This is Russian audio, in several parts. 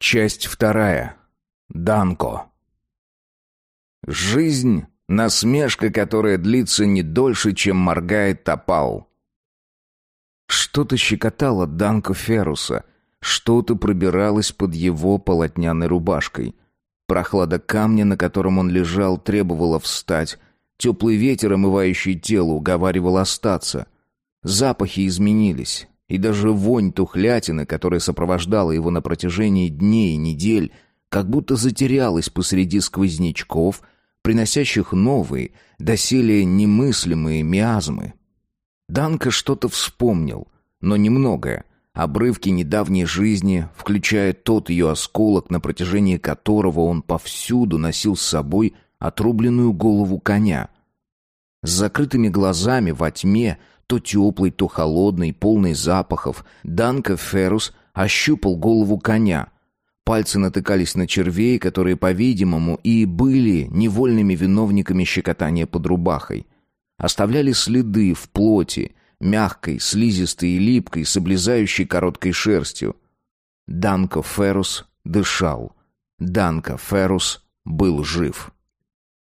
Часть вторая. Данко. Жизнь — насмешка, которая длится не дольше, чем моргает топал. Что-то щекотало Данко Феруса, что-то пробиралось под его полотняной рубашкой. Прохлада камня, на котором он лежал, требовала встать. Теплый ветер, омывающий тело, уговаривал остаться. Запахи изменились. И даже вонь тухлятины, которая сопровождала его на протяжении дней и недель, как будто затерялась посреди сквознячков, приносящих новые, доселе немыслимые миазмы. Данка что-то вспомнил, но немногое. Обрывки недавней жизни, включая тот ее осколок, на протяжении которого он повсюду носил с собой отрубленную голову коня. С закрытыми глазами во тьме то теплый, то холодный, полный запахов, Данка Феррус ощупал голову коня. Пальцы натыкались на червей, которые, по-видимому, и были невольными виновниками щекотания под рубахой. Оставляли следы в плоти, мягкой, слизистой и липкой, с облезающей короткой шерстью. Данко Феррус дышал. Данко Феррус был жив.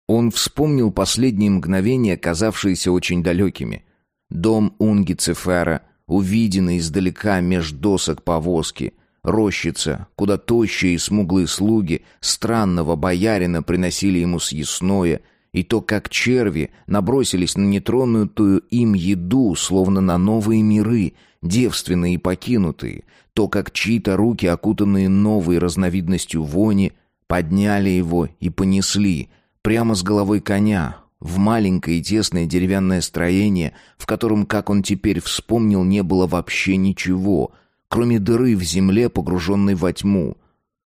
Он вспомнил последние мгновения, казавшиеся очень далекими. Дом Унги Цефера, увиденный издалека меж досок повозки, рощица, куда тощие и смуглые слуги странного боярина приносили ему съестное, и то, как черви набросились на нетронутую им еду, словно на новые миры, девственные и покинутые, то, как чьи-то руки, окутанные новой разновидностью вони, подняли его и понесли прямо с головой коня, в маленькое и тесное деревянное строение, в котором, как он теперь вспомнил, не было вообще ничего, кроме дыры в земле, погруженной во тьму.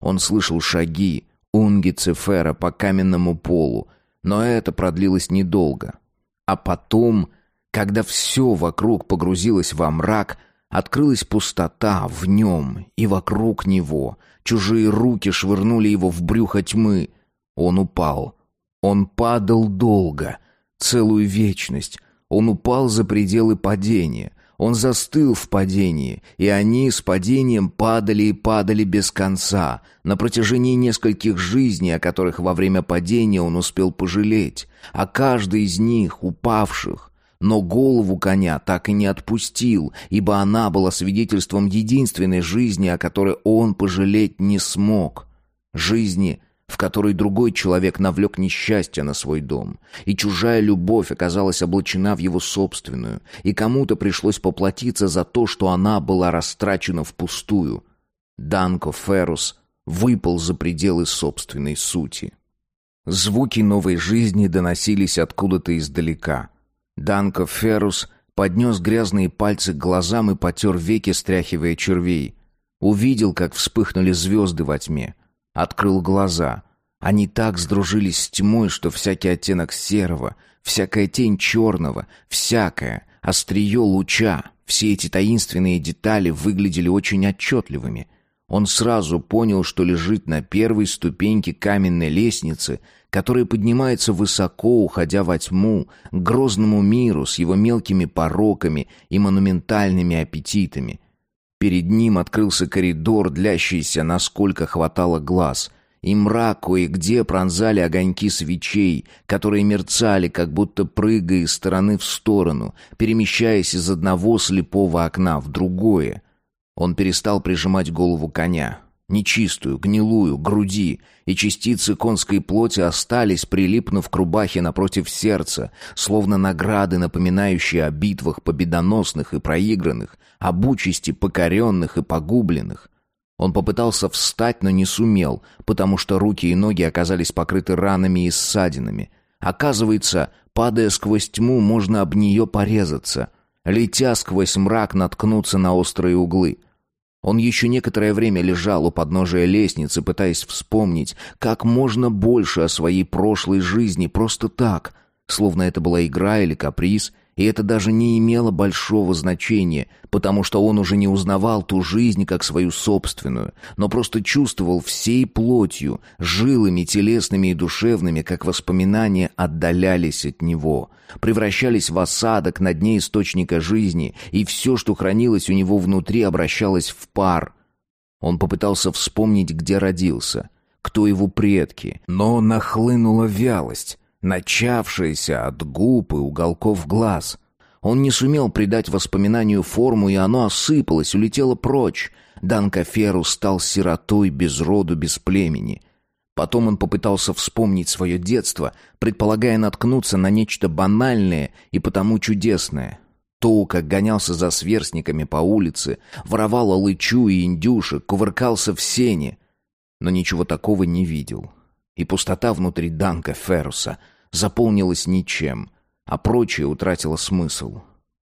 Он слышал шаги Унги Цефера по каменному полу, но это продлилось недолго. А потом, когда все вокруг погрузилось во мрак, открылась пустота в нем и вокруг него. Чужие руки швырнули его в брюхо тьмы. Он упал — он падал долго, целую вечность. Он упал за пределы падения. Он застыл в падении, и они с падением падали и падали без конца, на протяжении нескольких жизней, о которых во время падения он успел пожалеть, а каждый из них, упавших, но голову коня так и не отпустил, ибо она была свидетельством единственной жизни, о которой он пожалеть не смог. Жизни, в которой другой человек навлек несчастье на свой дом, и чужая любовь оказалась облачена в его собственную, и кому-то пришлось поплатиться за то, что она была растрачена впустую. Данко Феррус выпал за пределы собственной сути. Звуки новой жизни доносились откуда-то издалека. Данко Феррус поднес грязные пальцы к глазам и потер веки, стряхивая червей. Увидел, как вспыхнули звезды во тьме — Открыл глаза. Они так сдружились с тьмой, что всякий оттенок серого, всякая тень черного, всякое острие луча, все эти таинственные детали выглядели очень отчетливыми. Он сразу понял, что лежит на первой ступеньке каменной лестницы, которая поднимается высоко, уходя во тьму, к грозному миру с его мелкими пороками и монументальными аппетитами, Перед ним открылся коридор, длящийся, насколько хватало глаз, и мрак кое-где пронзали огоньки свечей, которые мерцали, как будто прыгая из стороны в сторону, перемещаясь из одного слепого окна в другое. Он перестал прижимать голову коня, нечистую, гнилую, груди, и частицы конской плоти остались, прилипнув к рубахе напротив сердца, словно награды, напоминающие о битвах победоносных и проигранных, об участи покоренных и погубленных. Он попытался встать, но не сумел, потому что руки и ноги оказались покрыты ранами и ссадинами. Оказывается, падая сквозь тьму, можно об нее порезаться, летя сквозь мрак наткнуться на острые углы. Он еще некоторое время лежал у подножия лестницы, пытаясь вспомнить как можно больше о своей прошлой жизни просто так, словно это была игра или каприз, и это даже не имело большого значения, потому что он уже не узнавал ту жизнь как свою собственную, но просто чувствовал всей плотью, жилами телесными и душевными, как воспоминания отдалялись от него, превращались в осадок на дне источника жизни, и все, что хранилось у него внутри, обращалось в пар. Он попытался вспомнить, где родился, кто его предки, но нахлынула вялость, начавшаяся от губ и уголков глаз. Он не сумел придать воспоминанию форму, и оно осыпалось, улетело прочь. Данка Феру стал сиротой без роду, без племени. Потом он попытался вспомнить свое детство, предполагая наткнуться на нечто банальное и потому чудесное. То, как гонялся за сверстниками по улице, воровал алычу и индюшек, кувыркался в сене. Но ничего такого не видел. И пустота внутри Данка Ферруса заполнилась ничем, а прочее утратило смысл.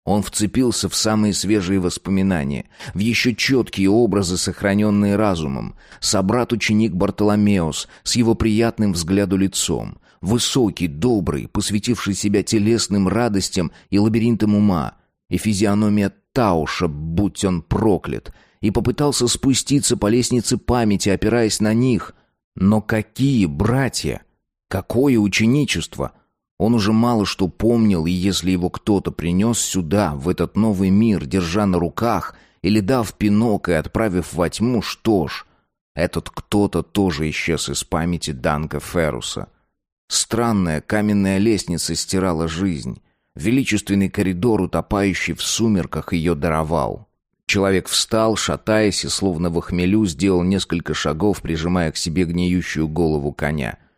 Он вцепился в самые свежие воспоминания, в еще четкие образы, сохраненные разумом. Собрат-ученик Бартоломеус с его приятным взгляду лицом. Высокий, добрый, посвятивший себя телесным радостям и лабиринтам ума. И физиономия Тауша, будь он проклят. И попытался спуститься по лестнице памяти, опираясь на них. Но какие братья? Какое ученичество? Он уже мало что помнил, и если его кто-то принес сюда, в этот новый мир, держа на руках, или дав пинок и отправив во тьму, что ж, этот кто-то тоже исчез из памяти Данка Ферруса. Странная каменная лестница стирала жизнь. Величественный коридор, утопающий в сумерках, ее даровал. Человек встал, шатаясь и словно в хмелю сделал несколько шагов, прижимая к себе гниющую голову коня —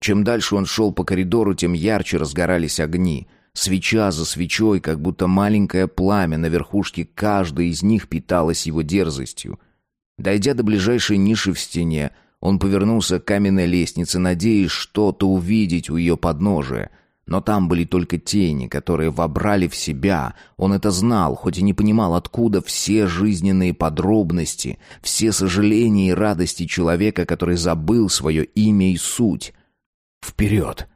чем дальше он шел по коридору, тем ярче разгорались огни. Свеча за свечой, как будто маленькое пламя на верхушке каждой из них питалось его дерзостью. Дойдя до ближайшей ниши в стене, он повернулся к каменной лестнице, надеясь что-то увидеть у ее подножия. Но там были только тени, которые вобрали в себя. Он это знал, хоть и не понимал, откуда все жизненные подробности, все сожаления и радости человека, который забыл свое имя и суть. Вперед!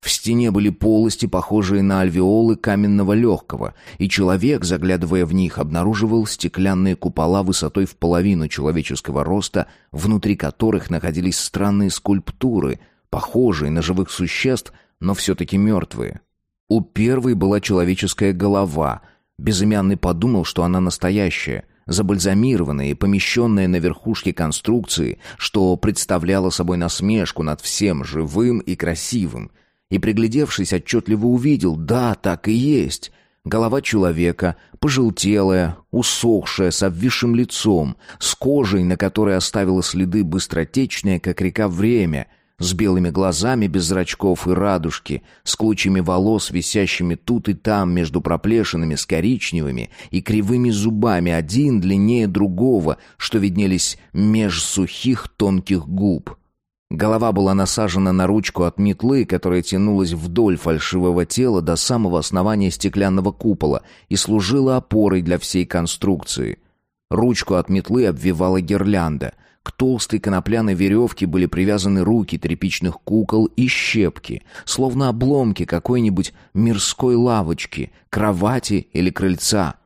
В стене были полости, похожие на альвеолы каменного легкого, и человек, заглядывая в них, обнаруживал стеклянные купола высотой в половину человеческого роста, внутри которых находились странные скульптуры, похожие на живых существ, но все-таки мертвые. У первой была человеческая голова. Безымянный подумал, что она настоящая, забальзамированная и помещенная на верхушке конструкции, что представляло собой насмешку над всем живым и красивым. И, приглядевшись, отчетливо увидел, да, так и есть. Голова человека, пожелтелая, усохшая, с обвисшим лицом, с кожей, на которой оставила следы быстротечное, как река, время — с белыми глазами без зрачков и радужки, с клочьями волос, висящими тут и там между проплешинами с коричневыми и кривыми зубами, один длиннее другого, что виднелись меж сухих тонких губ. Голова была насажена на ручку от метлы, которая тянулась вдоль фальшивого тела до самого основания стеклянного купола и служила опорой для всей конструкции. Ручку от метлы обвивала гирлянда — к толстой конопляной веревке были привязаны руки тряпичных кукол и щепки, словно обломки какой-нибудь мирской лавочки, кровати или крыльца.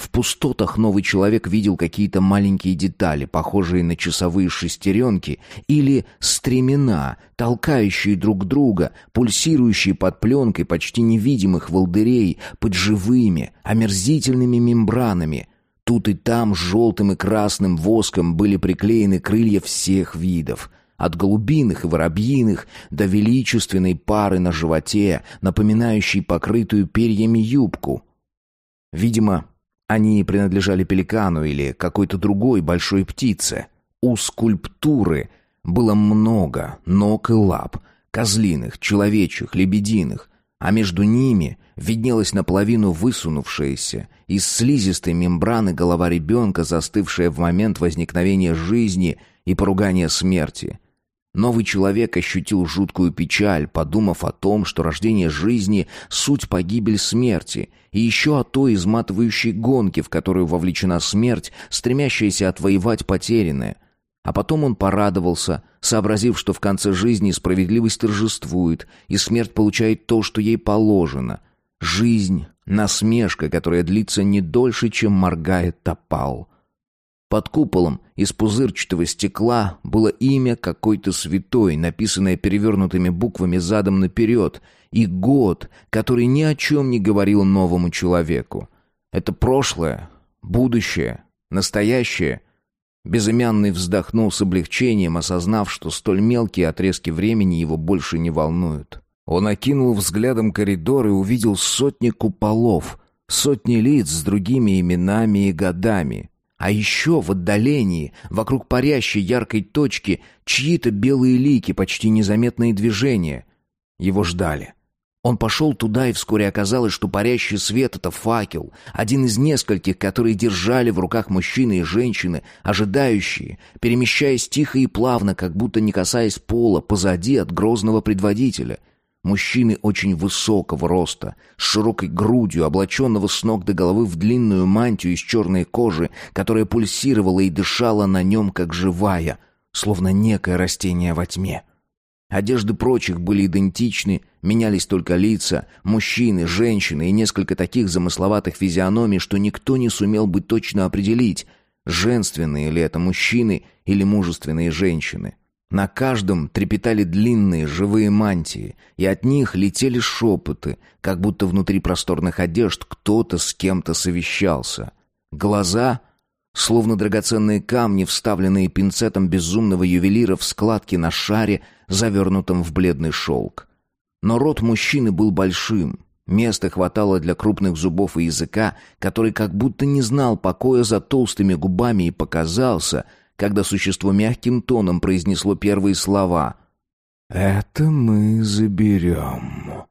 В пустотах новый человек видел какие-то маленькие детали, похожие на часовые шестеренки или стремена, толкающие друг друга, пульсирующие под пленкой почти невидимых волдырей, под живыми, омерзительными мембранами, Тут и там желтым и красным воском были приклеены крылья всех видов. От голубиных и воробьиных до величественной пары на животе, напоминающей покрытую перьями юбку. Видимо, они принадлежали пеликану или какой-то другой большой птице. У скульптуры было много ног и лап, козлиных, человечьих, лебединых, а между ними виднелась наполовину высунувшаяся из слизистой мембраны голова ребенка, застывшая в момент возникновения жизни и поругания смерти. Новый человек ощутил жуткую печаль, подумав о том, что рождение жизни — суть погибель смерти, и еще о той изматывающей гонке, в которую вовлечена смерть, стремящаяся отвоевать потерянное — а потом он порадовался, сообразив, что в конце жизни справедливость торжествует, и смерть получает то, что ей положено. Жизнь — насмешка, которая длится не дольше, чем моргает топал. Под куполом из пузырчатого стекла было имя какой-то святой, написанное перевернутыми буквами задом наперед, и год, который ни о чем не говорил новому человеку. Это прошлое, будущее, настоящее — Безымянный вздохнул с облегчением, осознав, что столь мелкие отрезки времени его больше не волнуют. Он окинул взглядом коридор и увидел сотни куполов, сотни лиц с другими именами и годами. А еще в отдалении, вокруг парящей яркой точки, чьи-то белые лики, почти незаметные движения. Его ждали. Он пошел туда, и вскоре оказалось, что парящий свет — это факел, один из нескольких, которые держали в руках мужчины и женщины, ожидающие, перемещаясь тихо и плавно, как будто не касаясь пола, позади от грозного предводителя. Мужчины очень высокого роста, с широкой грудью, облаченного с ног до головы в длинную мантию из черной кожи, которая пульсировала и дышала на нем, как живая, словно некое растение во тьме. Одежды прочих были идентичны, менялись только лица, мужчины, женщины и несколько таких замысловатых физиономий, что никто не сумел бы точно определить, женственные ли это мужчины или мужественные женщины. На каждом трепетали длинные живые мантии, и от них летели шепоты, как будто внутри просторных одежд кто-то с кем-то совещался. Глаза Словно драгоценные камни, вставленные пинцетом безумного ювелира в складки на шаре, завернутом в бледный шелк. Но рот мужчины был большим. Места хватало для крупных зубов и языка, который как будто не знал покоя за толстыми губами и показался, когда существо мягким тоном произнесло первые слова. «Это мы заберем».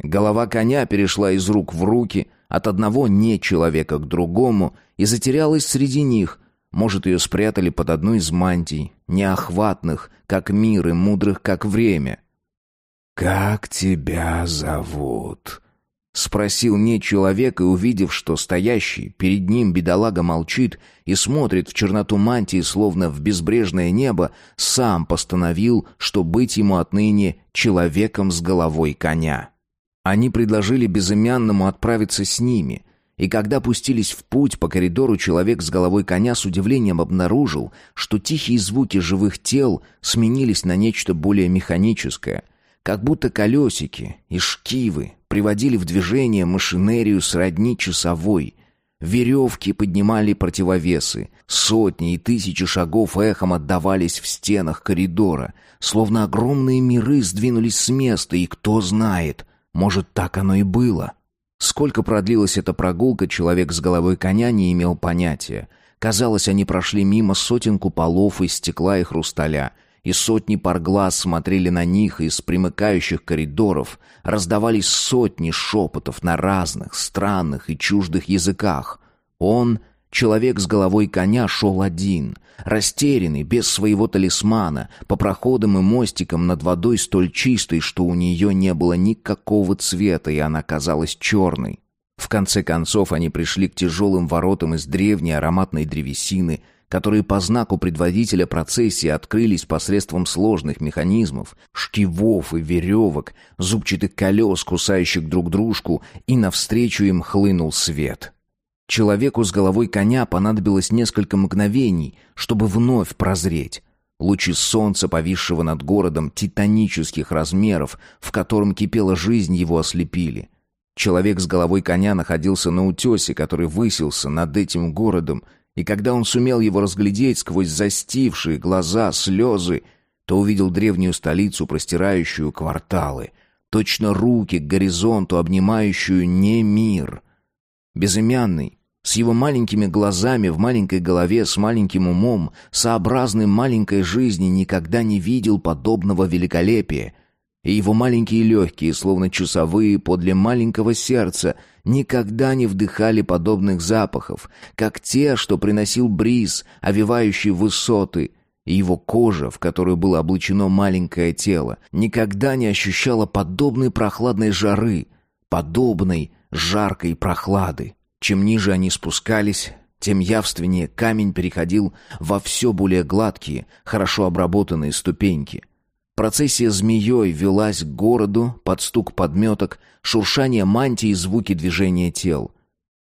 Голова коня перешла из рук в руки, от одного не человека к другому, и затерялась среди них. Может, ее спрятали под одну из мантий, неохватных, как мир и мудрых, как время. «Как тебя зовут?» Спросил не человек и, увидев, что стоящий перед ним бедолага молчит и смотрит в черноту мантии, словно в безбрежное небо, сам постановил, что быть ему отныне человеком с головой коня. Они предложили безымянному отправиться с ними, и когда пустились в путь по коридору, человек с головой коня с удивлением обнаружил, что тихие звуки живых тел сменились на нечто более механическое, как будто колесики и шкивы приводили в движение машинерию сродни часовой. Веревки поднимали противовесы, сотни и тысячи шагов эхом отдавались в стенах коридора, словно огромные миры сдвинулись с места, и кто знает, может, так оно и было. Сколько продлилась эта прогулка, человек с головой коня не имел понятия. Казалось, они прошли мимо сотен куполов из стекла и хрусталя, и сотни пар глаз смотрели на них из примыкающих коридоров, раздавались сотни шепотов на разных, странных и чуждых языках. Он Человек с головой коня шел один, растерянный, без своего талисмана, по проходам и мостикам над водой столь чистой, что у нее не было никакого цвета, и она казалась черной. В конце концов они пришли к тяжелым воротам из древней ароматной древесины, которые по знаку предводителя процессии открылись посредством сложных механизмов, шкивов и веревок, зубчатых колес, кусающих друг дружку, и навстречу им хлынул свет. Человеку с головой коня понадобилось несколько мгновений, чтобы вновь прозреть. Лучи солнца, повисшего над городом титанических размеров, в котором кипела жизнь, его ослепили. Человек с головой коня находился на утесе, который высился над этим городом, и когда он сумел его разглядеть сквозь застившие глаза, слезы, то увидел древнюю столицу, простирающую кварталы, точно руки к горизонту, обнимающую не мир. Безымянный, с его маленькими глазами, в маленькой голове, с маленьким умом, сообразной маленькой жизни никогда не видел подобного великолепия. И его маленькие легкие, словно часовые подле маленького сердца, никогда не вдыхали подобных запахов, как те, что приносил бриз, овивающий высоты, и его кожа, в которую было облачено маленькое тело, никогда не ощущала подобной прохладной жары, подобной жаркой прохлады. Чем ниже они спускались, тем явственнее камень переходил во все более гладкие, хорошо обработанные ступеньки. Процессия змеей велась к городу под стук подметок, шуршание мантии и звуки движения тел.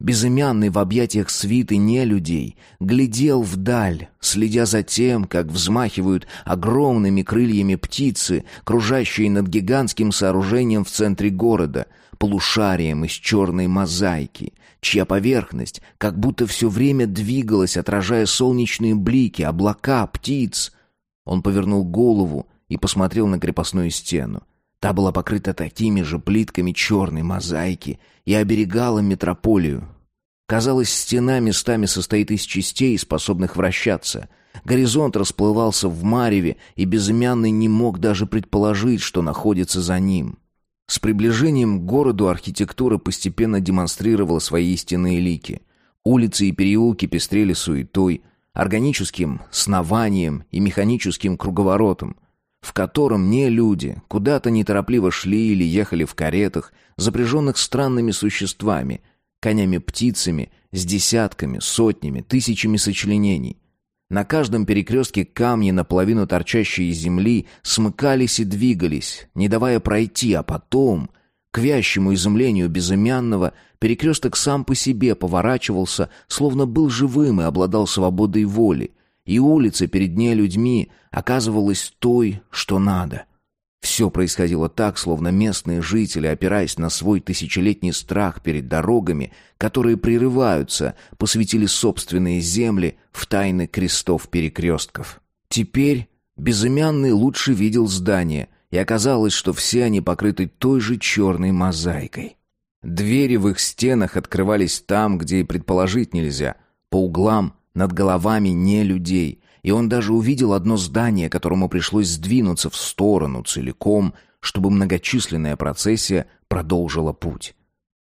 Безымянный в объятиях свиты не людей глядел вдаль, следя за тем, как взмахивают огромными крыльями птицы, кружащие над гигантским сооружением в центре города, полушарием из черной мозаики, чья поверхность как будто все время двигалась, отражая солнечные блики, облака, птиц. Он повернул голову и посмотрел на крепостную стену. Та была покрыта такими же плитками черной мозаики и оберегала метрополию. Казалось, стена местами состоит из частей, способных вращаться. Горизонт расплывался в мареве, и безымянный не мог даже предположить, что находится за ним. С приближением к городу архитектура постепенно демонстрировала свои истинные лики. Улицы и переулки пестрели суетой, органическим снованием и механическим круговоротом, в котором не люди куда-то неторопливо шли или ехали в каретах, запряженных странными существами, конями-птицами, с десятками, сотнями, тысячами сочленений. На каждом перекрестке камни, наполовину торчащие из земли, смыкались и двигались, не давая пройти, а потом, к вящему изумлению безымянного, перекресток сам по себе поворачивался, словно был живым и обладал свободой воли, и улица перед ней людьми оказывалась той, что надо. Все происходило так, словно местные жители, опираясь на свой тысячелетний страх перед дорогами, которые прерываются, посвятили собственные земли в тайны крестов-перекрестков. Теперь безымянный лучше видел здания, и оказалось, что все они покрыты той же черной мозаикой. Двери в их стенах открывались там, где и предположить нельзя, по углам, над головами не людей, и он даже увидел одно здание, которому пришлось сдвинуться в сторону целиком, чтобы многочисленная процессия продолжила путь.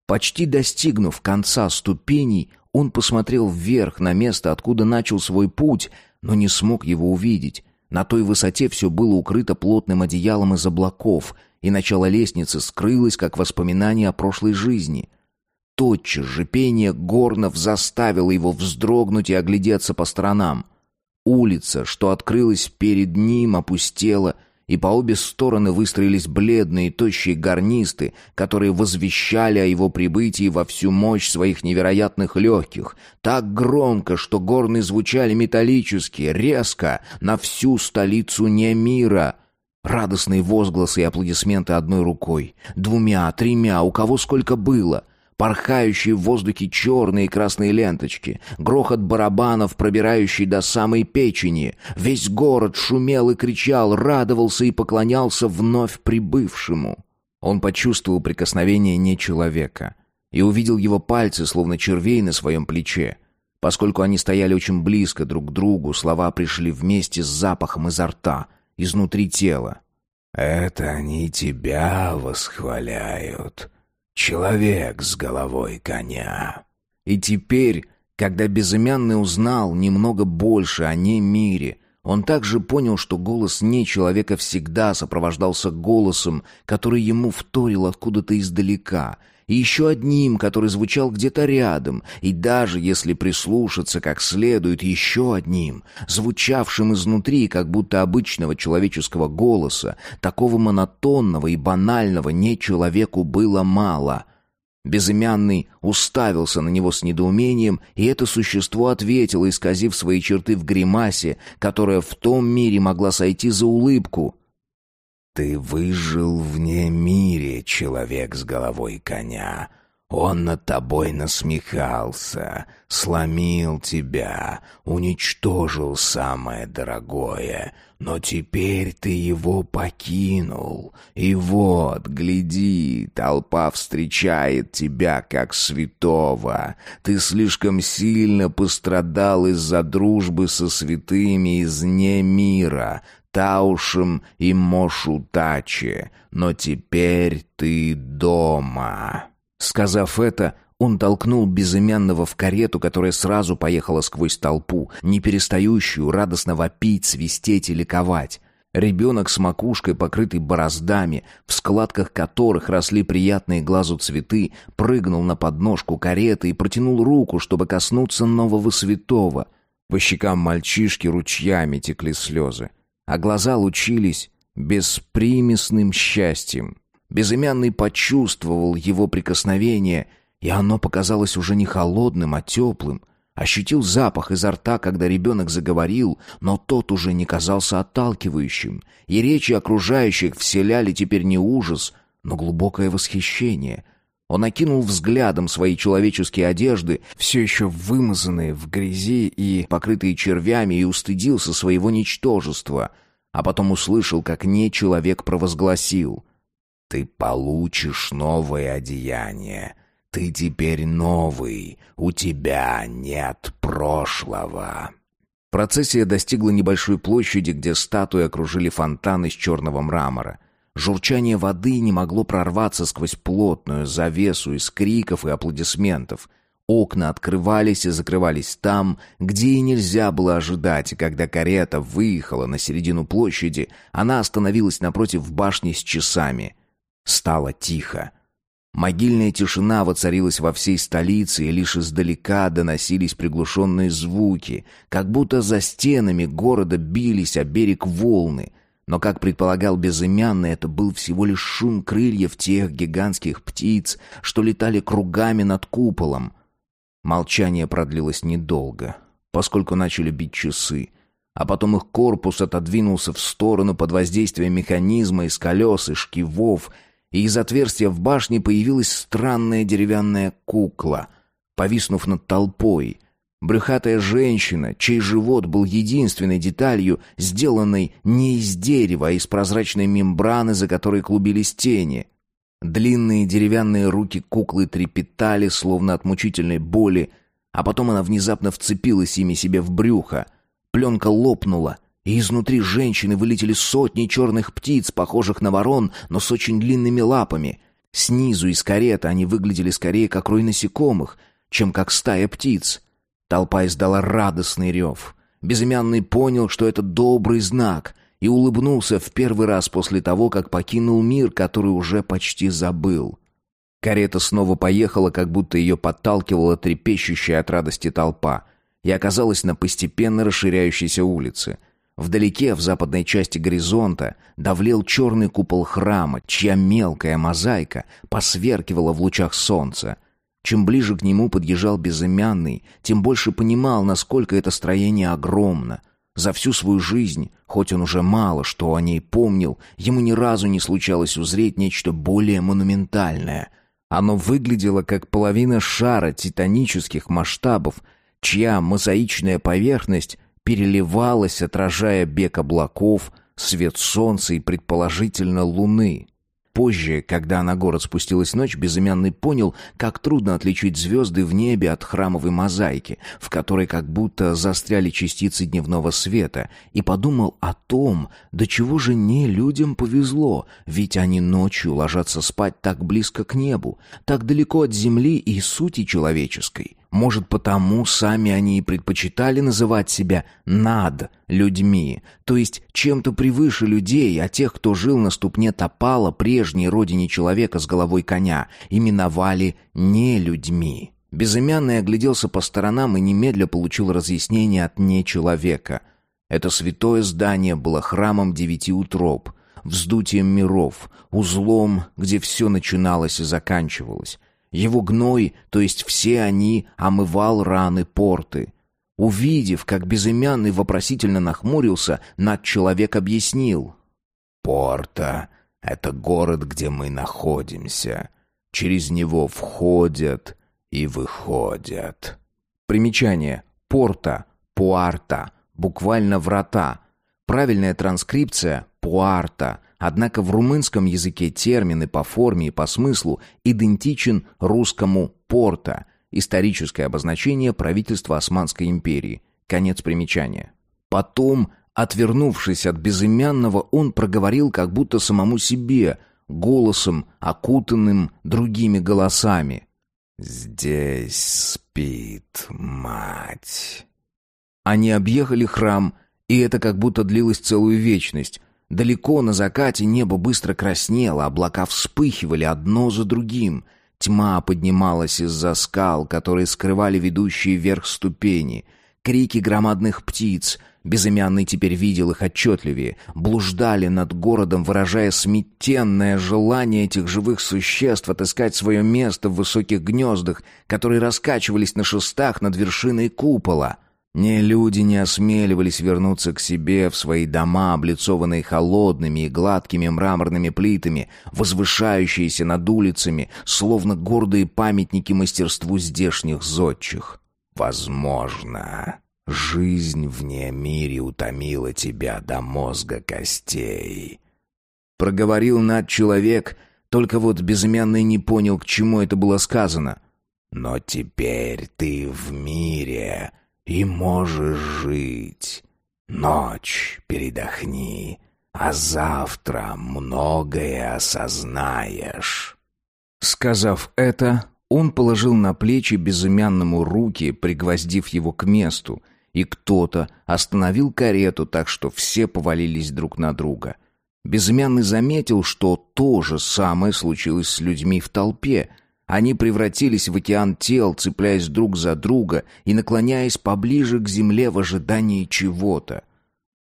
Почти достигнув конца ступеней, он посмотрел вверх на место, откуда начал свой путь, но не смог его увидеть. На той высоте все было укрыто плотным одеялом из облаков, и начало лестницы скрылось, как воспоминание о прошлой жизни. Тотчас же пение горнов заставило его вздрогнуть и оглядеться по сторонам. Улица, что открылась перед ним, опустела, и по обе стороны выстроились бледные тощие гарнисты, которые возвещали о его прибытии во всю мощь своих невероятных легких, так громко, что горны звучали металлически, резко, на всю столицу не мира. Радостные возгласы и аплодисменты одной рукой, двумя, тремя, у кого сколько было — порхающие в воздухе черные и красные ленточки, грохот барабанов, пробирающий до самой печени. Весь город шумел и кричал, радовался и поклонялся вновь прибывшему. Он почувствовал прикосновение не человека и увидел его пальцы, словно червей на своем плече. Поскольку они стояли очень близко друг к другу, слова пришли вместе с запахом изо рта, изнутри тела. «Это они тебя восхваляют», Человек с головой коня. И теперь, когда безымянный узнал немного больше о ней мире, он также понял, что голос не человека всегда сопровождался голосом, который ему вторил откуда-то издалека, и еще одним, который звучал где-то рядом, и даже если прислушаться как следует, еще одним, звучавшим изнутри, как будто обычного человеческого голоса, такого монотонного и банального не человеку было мало. Безымянный уставился на него с недоумением, и это существо ответило, исказив свои черты в гримасе, которая в том мире могла сойти за улыбку. Ты выжил вне мире, человек с головой коня. Он над тобой насмехался, сломил тебя, уничтожил самое дорогое, но теперь ты его покинул. И вот, гляди, толпа встречает тебя как святого. Ты слишком сильно пострадал из-за дружбы со святыми из не мира, Таушем и Мошутаче, но теперь ты дома». Сказав это, он толкнул безымянного в карету, которая сразу поехала сквозь толпу, не перестающую радостно вопить, свистеть и ликовать. Ребенок с макушкой, покрытой бороздами, в складках которых росли приятные глазу цветы, прыгнул на подножку кареты и протянул руку, чтобы коснуться нового святого. По щекам мальчишки ручьями текли слезы а глаза лучились беспримесным счастьем. Безымянный почувствовал его прикосновение, и оно показалось уже не холодным, а теплым. Ощутил запах изо рта, когда ребенок заговорил, но тот уже не казался отталкивающим, и речи окружающих вселяли теперь не ужас, но глубокое восхищение. Он окинул взглядом свои человеческие одежды, все еще вымазанные в грязи и покрытые червями, и устыдился своего ничтожества, а потом услышал, как не человек провозгласил «Ты получишь новое одеяние, ты теперь новый, у тебя нет прошлого». Процессия достигла небольшой площади, где статуи окружили фонтан из черного мрамора. Журчание воды не могло прорваться сквозь плотную завесу из криков и аплодисментов. Окна открывались и закрывались там, где и нельзя было ожидать, и когда карета выехала на середину площади, она остановилась напротив башни с часами. Стало тихо. Могильная тишина воцарилась во всей столице, и лишь издалека доносились приглушенные звуки, как будто за стенами города бились о берег волны. Но, как предполагал безымянный, это был всего лишь шум крыльев тех гигантских птиц, что летали кругами над куполом. Молчание продлилось недолго, поскольку начали бить часы, а потом их корпус отодвинулся в сторону под воздействием механизма из колес и шкивов, и из отверстия в башне появилась странная деревянная кукла, повиснув над толпой. Брюхатая женщина, чей живот был единственной деталью, сделанной не из дерева, а из прозрачной мембраны, за которой клубились тени. Длинные деревянные руки куклы трепетали, словно от мучительной боли, а потом она внезапно вцепилась ими себе в брюхо. Пленка лопнула — и изнутри женщины вылетели сотни черных птиц, похожих на ворон, но с очень длинными лапами. Снизу из кареты они выглядели скорее как рой насекомых, чем как стая птиц. Толпа издала радостный рев. Безымянный понял, что это добрый знак, и улыбнулся в первый раз после того, как покинул мир, который уже почти забыл. Карета снова поехала, как будто ее подталкивала трепещущая от радости толпа, и оказалась на постепенно расширяющейся улице — Вдалеке, в западной части горизонта, давлел черный купол храма, чья мелкая мозаика посверкивала в лучах солнца. Чем ближе к нему подъезжал безымянный, тем больше понимал, насколько это строение огромно. За всю свою жизнь, хоть он уже мало что о ней помнил, ему ни разу не случалось узреть нечто более монументальное. Оно выглядело как половина шара титанических масштабов, чья мозаичная поверхность переливалась, отражая бег облаков, свет солнца и, предположительно, луны. Позже, когда на город спустилась ночь, Безымянный понял, как трудно отличить звезды в небе от храмовой мозаики, в которой как будто застряли частицы дневного света, и подумал о том, до чего же не людям повезло, ведь они ночью ложатся спать так близко к небу, так далеко от земли и сути человеческой. Может, потому сами они и предпочитали называть себя «над» людьми, то есть чем-то превыше людей, а тех, кто жил на ступне Топала, прежней родине человека с головой коня, именовали «не людьми». Безымянный огляделся по сторонам и немедля получил разъяснение от нечеловека. Это святое здание было храмом девяти утроб, вздутием миров, узлом, где все начиналось и заканчивалось. Его гной, то есть все они, омывал раны порты. Увидев, как безымянный вопросительно нахмурился, над человек объяснил. «Порта — это город, где мы находимся. Через него входят и выходят». Примечание. Порта, пуарта, буквально врата. Правильная транскрипция — пуарта — Однако в румынском языке термины по форме и по смыслу идентичен русскому «порта», историческое обозначение правительства Османской империи. Конец примечания. Потом, отвернувшись от безымянного, он проговорил как будто самому себе, голосом, окутанным другими голосами. «Здесь спит мать». Они объехали храм, и это как будто длилось целую вечность. Далеко на закате небо быстро краснело, облака вспыхивали одно за другим. Тьма поднималась из-за скал, которые скрывали ведущие вверх ступени. Крики громадных птиц, безымянный теперь видел их отчетливее, блуждали над городом, выражая сметенное желание этих живых существ отыскать свое место в высоких гнездах, которые раскачивались на шестах над вершиной купола. Не люди не осмеливались вернуться к себе в свои дома, облицованные холодными и гладкими мраморными плитами, возвышающиеся над улицами, словно гордые памятники мастерству здешних зодчих. Возможно, жизнь вне мире утомила тебя до мозга костей. Проговорил над человек, только вот безымянный не понял, к чему это было сказано. Но теперь ты в мире и можешь жить. Ночь передохни, а завтра многое осознаешь». Сказав это, он положил на плечи безымянному руки, пригвоздив его к месту, и кто-то остановил карету так, что все повалились друг на друга. Безымянный заметил, что то же самое случилось с людьми в толпе, они превратились в океан тел, цепляясь друг за друга и наклоняясь поближе к земле в ожидании чего-то.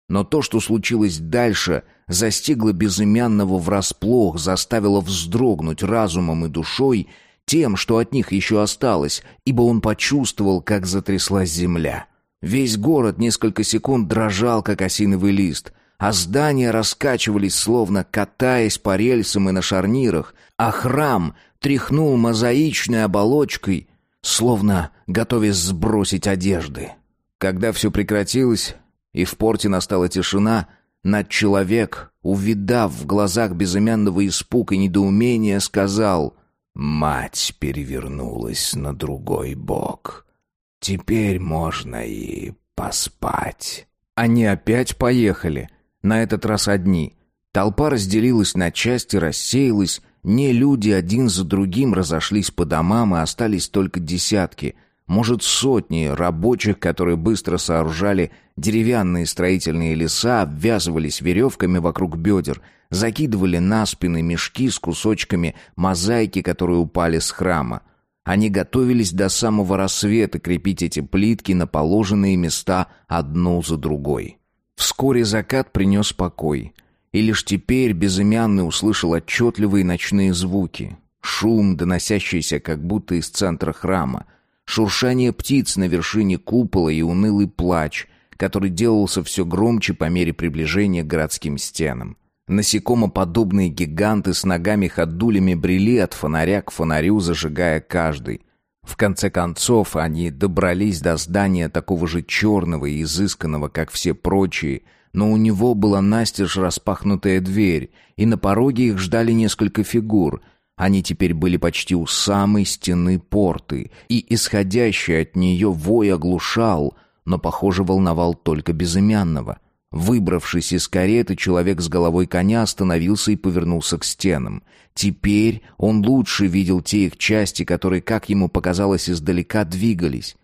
Но то, что случилось дальше, застигло безымянного врасплох, заставило вздрогнуть разумом и душой тем, что от них еще осталось, ибо он почувствовал, как затряслась земля. Весь город несколько секунд дрожал, как осиновый лист, а здания раскачивались, словно катаясь по рельсам и на шарнирах, а храм тряхнул мозаичной оболочкой, словно готовясь сбросить одежды. Когда все прекратилось, и в порте настала тишина, над человек, увидав в глазах безымянного испуг и недоумения, сказал «Мать перевернулась на другой бок. Теперь можно и поспать». Они опять поехали, на этот раз одни. Толпа разделилась на части, рассеялась, не люди один за другим разошлись по домам, и остались только десятки, может, сотни рабочих, которые быстро сооружали деревянные строительные леса, обвязывались веревками вокруг бедер, закидывали на спины мешки с кусочками мозаики, которые упали с храма. Они готовились до самого рассвета крепить эти плитки на положенные места одну за другой. Вскоре закат принес покой — и лишь теперь безымянный услышал отчетливые ночные звуки. Шум, доносящийся как будто из центра храма. Шуршание птиц на вершине купола и унылый плач, который делался все громче по мере приближения к городским стенам. Насекомоподобные гиганты с ногами-ходулями брели от фонаря к фонарю, зажигая каждый. В конце концов, они добрались до здания такого же черного и изысканного, как все прочие, но у него была настежь распахнутая дверь, и на пороге их ждали несколько фигур. Они теперь были почти у самой стены порты, и исходящий от нее вой оглушал, но, похоже, волновал только безымянного. Выбравшись из кареты, человек с головой коня остановился и повернулся к стенам. Теперь он лучше видел те их части, которые, как ему показалось, издалека двигались.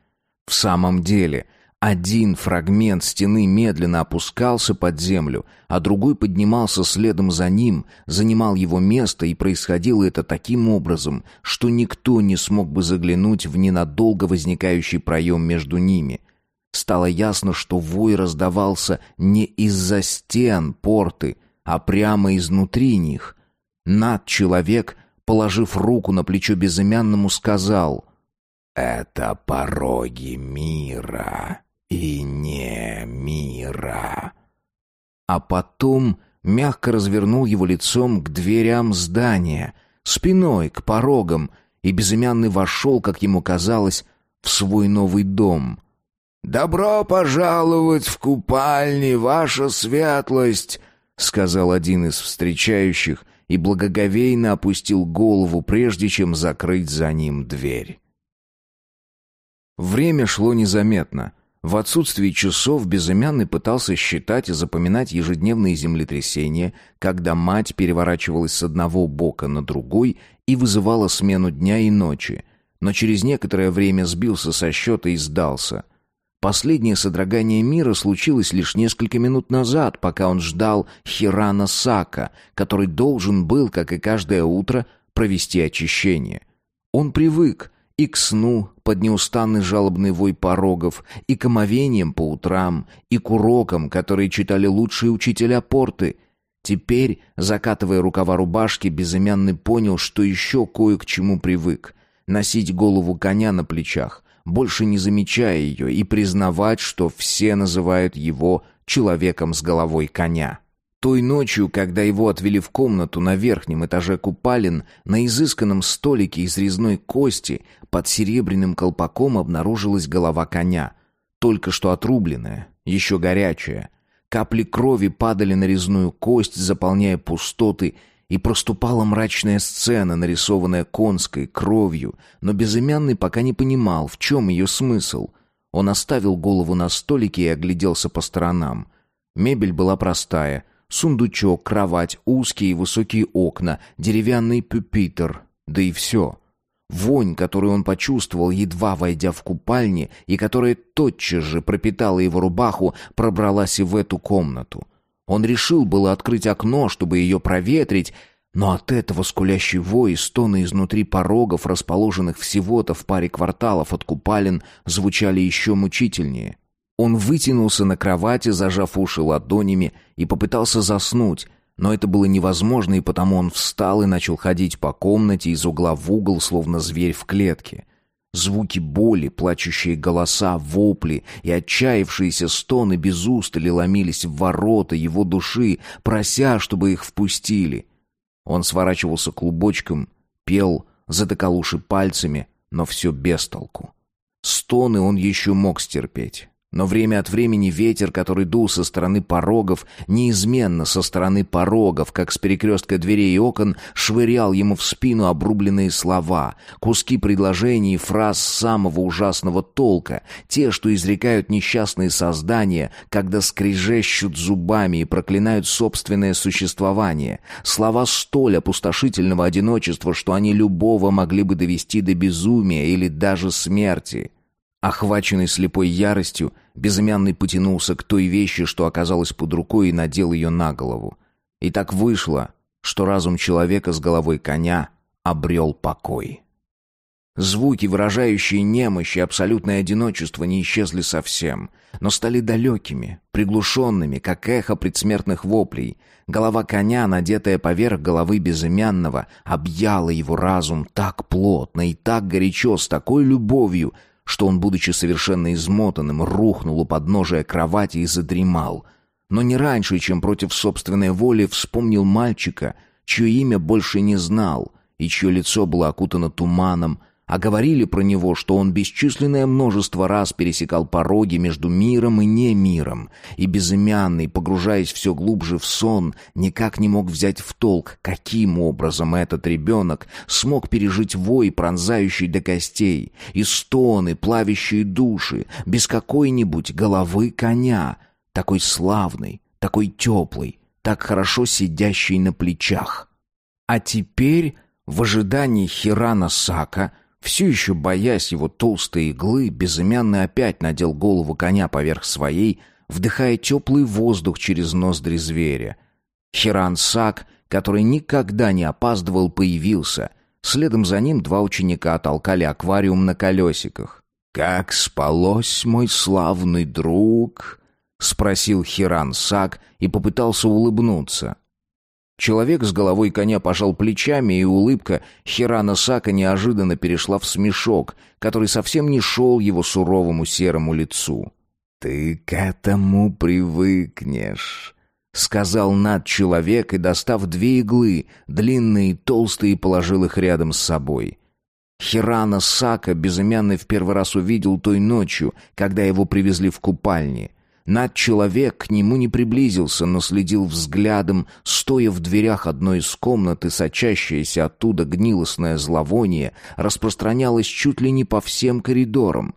В самом деле — один фрагмент стены медленно опускался под землю, а другой поднимался следом за ним, занимал его место, и происходило это таким образом, что никто не смог бы заглянуть в ненадолго возникающий проем между ними. Стало ясно, что вой раздавался не из-за стен порты, а прямо изнутри них. Над человек, положив руку на плечо безымянному, сказал «Это пороги мира» и не мира. А потом мягко развернул его лицом к дверям здания, спиной к порогам, и безымянный вошел, как ему казалось, в свой новый дом. «Добро пожаловать в купальни, ваша светлость!» — сказал один из встречающих и благоговейно опустил голову, прежде чем закрыть за ним дверь. Время шло незаметно — в отсутствие часов безымянный пытался считать и запоминать ежедневные землетрясения, когда мать переворачивалась с одного бока на другой и вызывала смену дня и ночи, но через некоторое время сбился со счета и сдался. Последнее содрогание мира случилось лишь несколько минут назад, пока он ждал Хирана Сака, который должен был, как и каждое утро, провести очищение. Он привык, и к сну под неустанный жалобный вой порогов, и к омовениям по утрам, и к урокам, которые читали лучшие учителя порты. Теперь, закатывая рукава рубашки, безымянный понял, что еще кое к чему привык. Носить голову коня на плечах, больше не замечая ее, и признавать, что все называют его человеком с головой коня. Той ночью, когда его отвели в комнату на верхнем этаже купалин, на изысканном столике из резной кости под серебряным колпаком обнаружилась голова коня, только что отрубленная, еще горячая. Капли крови падали на резную кость, заполняя пустоты, и проступала мрачная сцена, нарисованная конской кровью, но безымянный пока не понимал, в чем ее смысл. Он оставил голову на столике и огляделся по сторонам. Мебель была простая — Сундучок, кровать, узкие и высокие окна, деревянный пюпитр, да и все. Вонь, которую он почувствовал, едва войдя в купальни, и которая тотчас же пропитала его рубаху, пробралась и в эту комнату. Он решил было открыть окно, чтобы ее проветрить, но от этого скулящий вой и стоны изнутри порогов, расположенных всего-то в паре кварталов от купалин, звучали еще мучительнее. Он вытянулся на кровати, зажав уши ладонями, и попытался заснуть, но это было невозможно, и потому он встал и начал ходить по комнате из угла в угол, словно зверь в клетке. Звуки боли, плачущие голоса, вопли и отчаявшиеся стоны без устали ломились в ворота его души, прося, чтобы их впустили. Он сворачивался клубочком, пел, затыкал уши пальцами, но все без толку. Стоны он еще мог стерпеть. Но время от времени ветер, который дул со стороны порогов, неизменно со стороны порогов, как с перекрестка дверей и окон, швырял ему в спину обрубленные слова, куски предложений и фраз самого ужасного толка, те, что изрекают несчастные создания, когда скрежещут зубами и проклинают собственное существование, слова столь опустошительного одиночества, что они любого могли бы довести до безумия или даже смерти. Охваченный слепой яростью, безымянный потянулся к той вещи, что оказалась под рукой, и надел ее на голову. И так вышло, что разум человека с головой коня обрел покой. Звуки, выражающие немощь и абсолютное одиночество, не исчезли совсем, но стали далекими, приглушенными, как эхо предсмертных воплей. Голова коня, надетая поверх головы безымянного, объяла его разум так плотно и так горячо, с такой любовью — что он, будучи совершенно измотанным, рухнул у подножия кровати и задремал. Но не раньше, чем против собственной воли, вспомнил мальчика, чье имя больше не знал и чье лицо было окутано туманом, а говорили про него, что он бесчисленное множество раз пересекал пороги между миром и не миром, и безымянный, погружаясь все глубже в сон, никак не мог взять в толк, каким образом этот ребенок смог пережить вой, пронзающий до костей, и стоны, плавящие души, без какой-нибудь головы коня, такой славный, такой теплый, так хорошо сидящий на плечах. А теперь, в ожидании Хирана Сака, все еще боясь его толстой иглы, безымянный опять надел голову коня поверх своей, вдыхая теплый воздух через ноздри зверя. Хиран Сак, который никогда не опаздывал, появился. Следом за ним два ученика толкали аквариум на колесиках. «Как спалось, мой славный друг?» — спросил Хиран Сак и попытался улыбнуться. Человек с головой коня пожал плечами, и улыбка Хирана Сака неожиданно перешла в смешок, который совсем не шел его суровому серому лицу. «Ты к этому привыкнешь», — сказал над человек и, достав две иглы, длинные и толстые, положил их рядом с собой. Хирана Сака безымянный в первый раз увидел той ночью, когда его привезли в купальни — Над-человек к нему не приблизился, но следил взглядом, стоя в дверях одной из комнат, и сочащееся оттуда гнилостное зловоние распространялось чуть ли не по всем коридорам.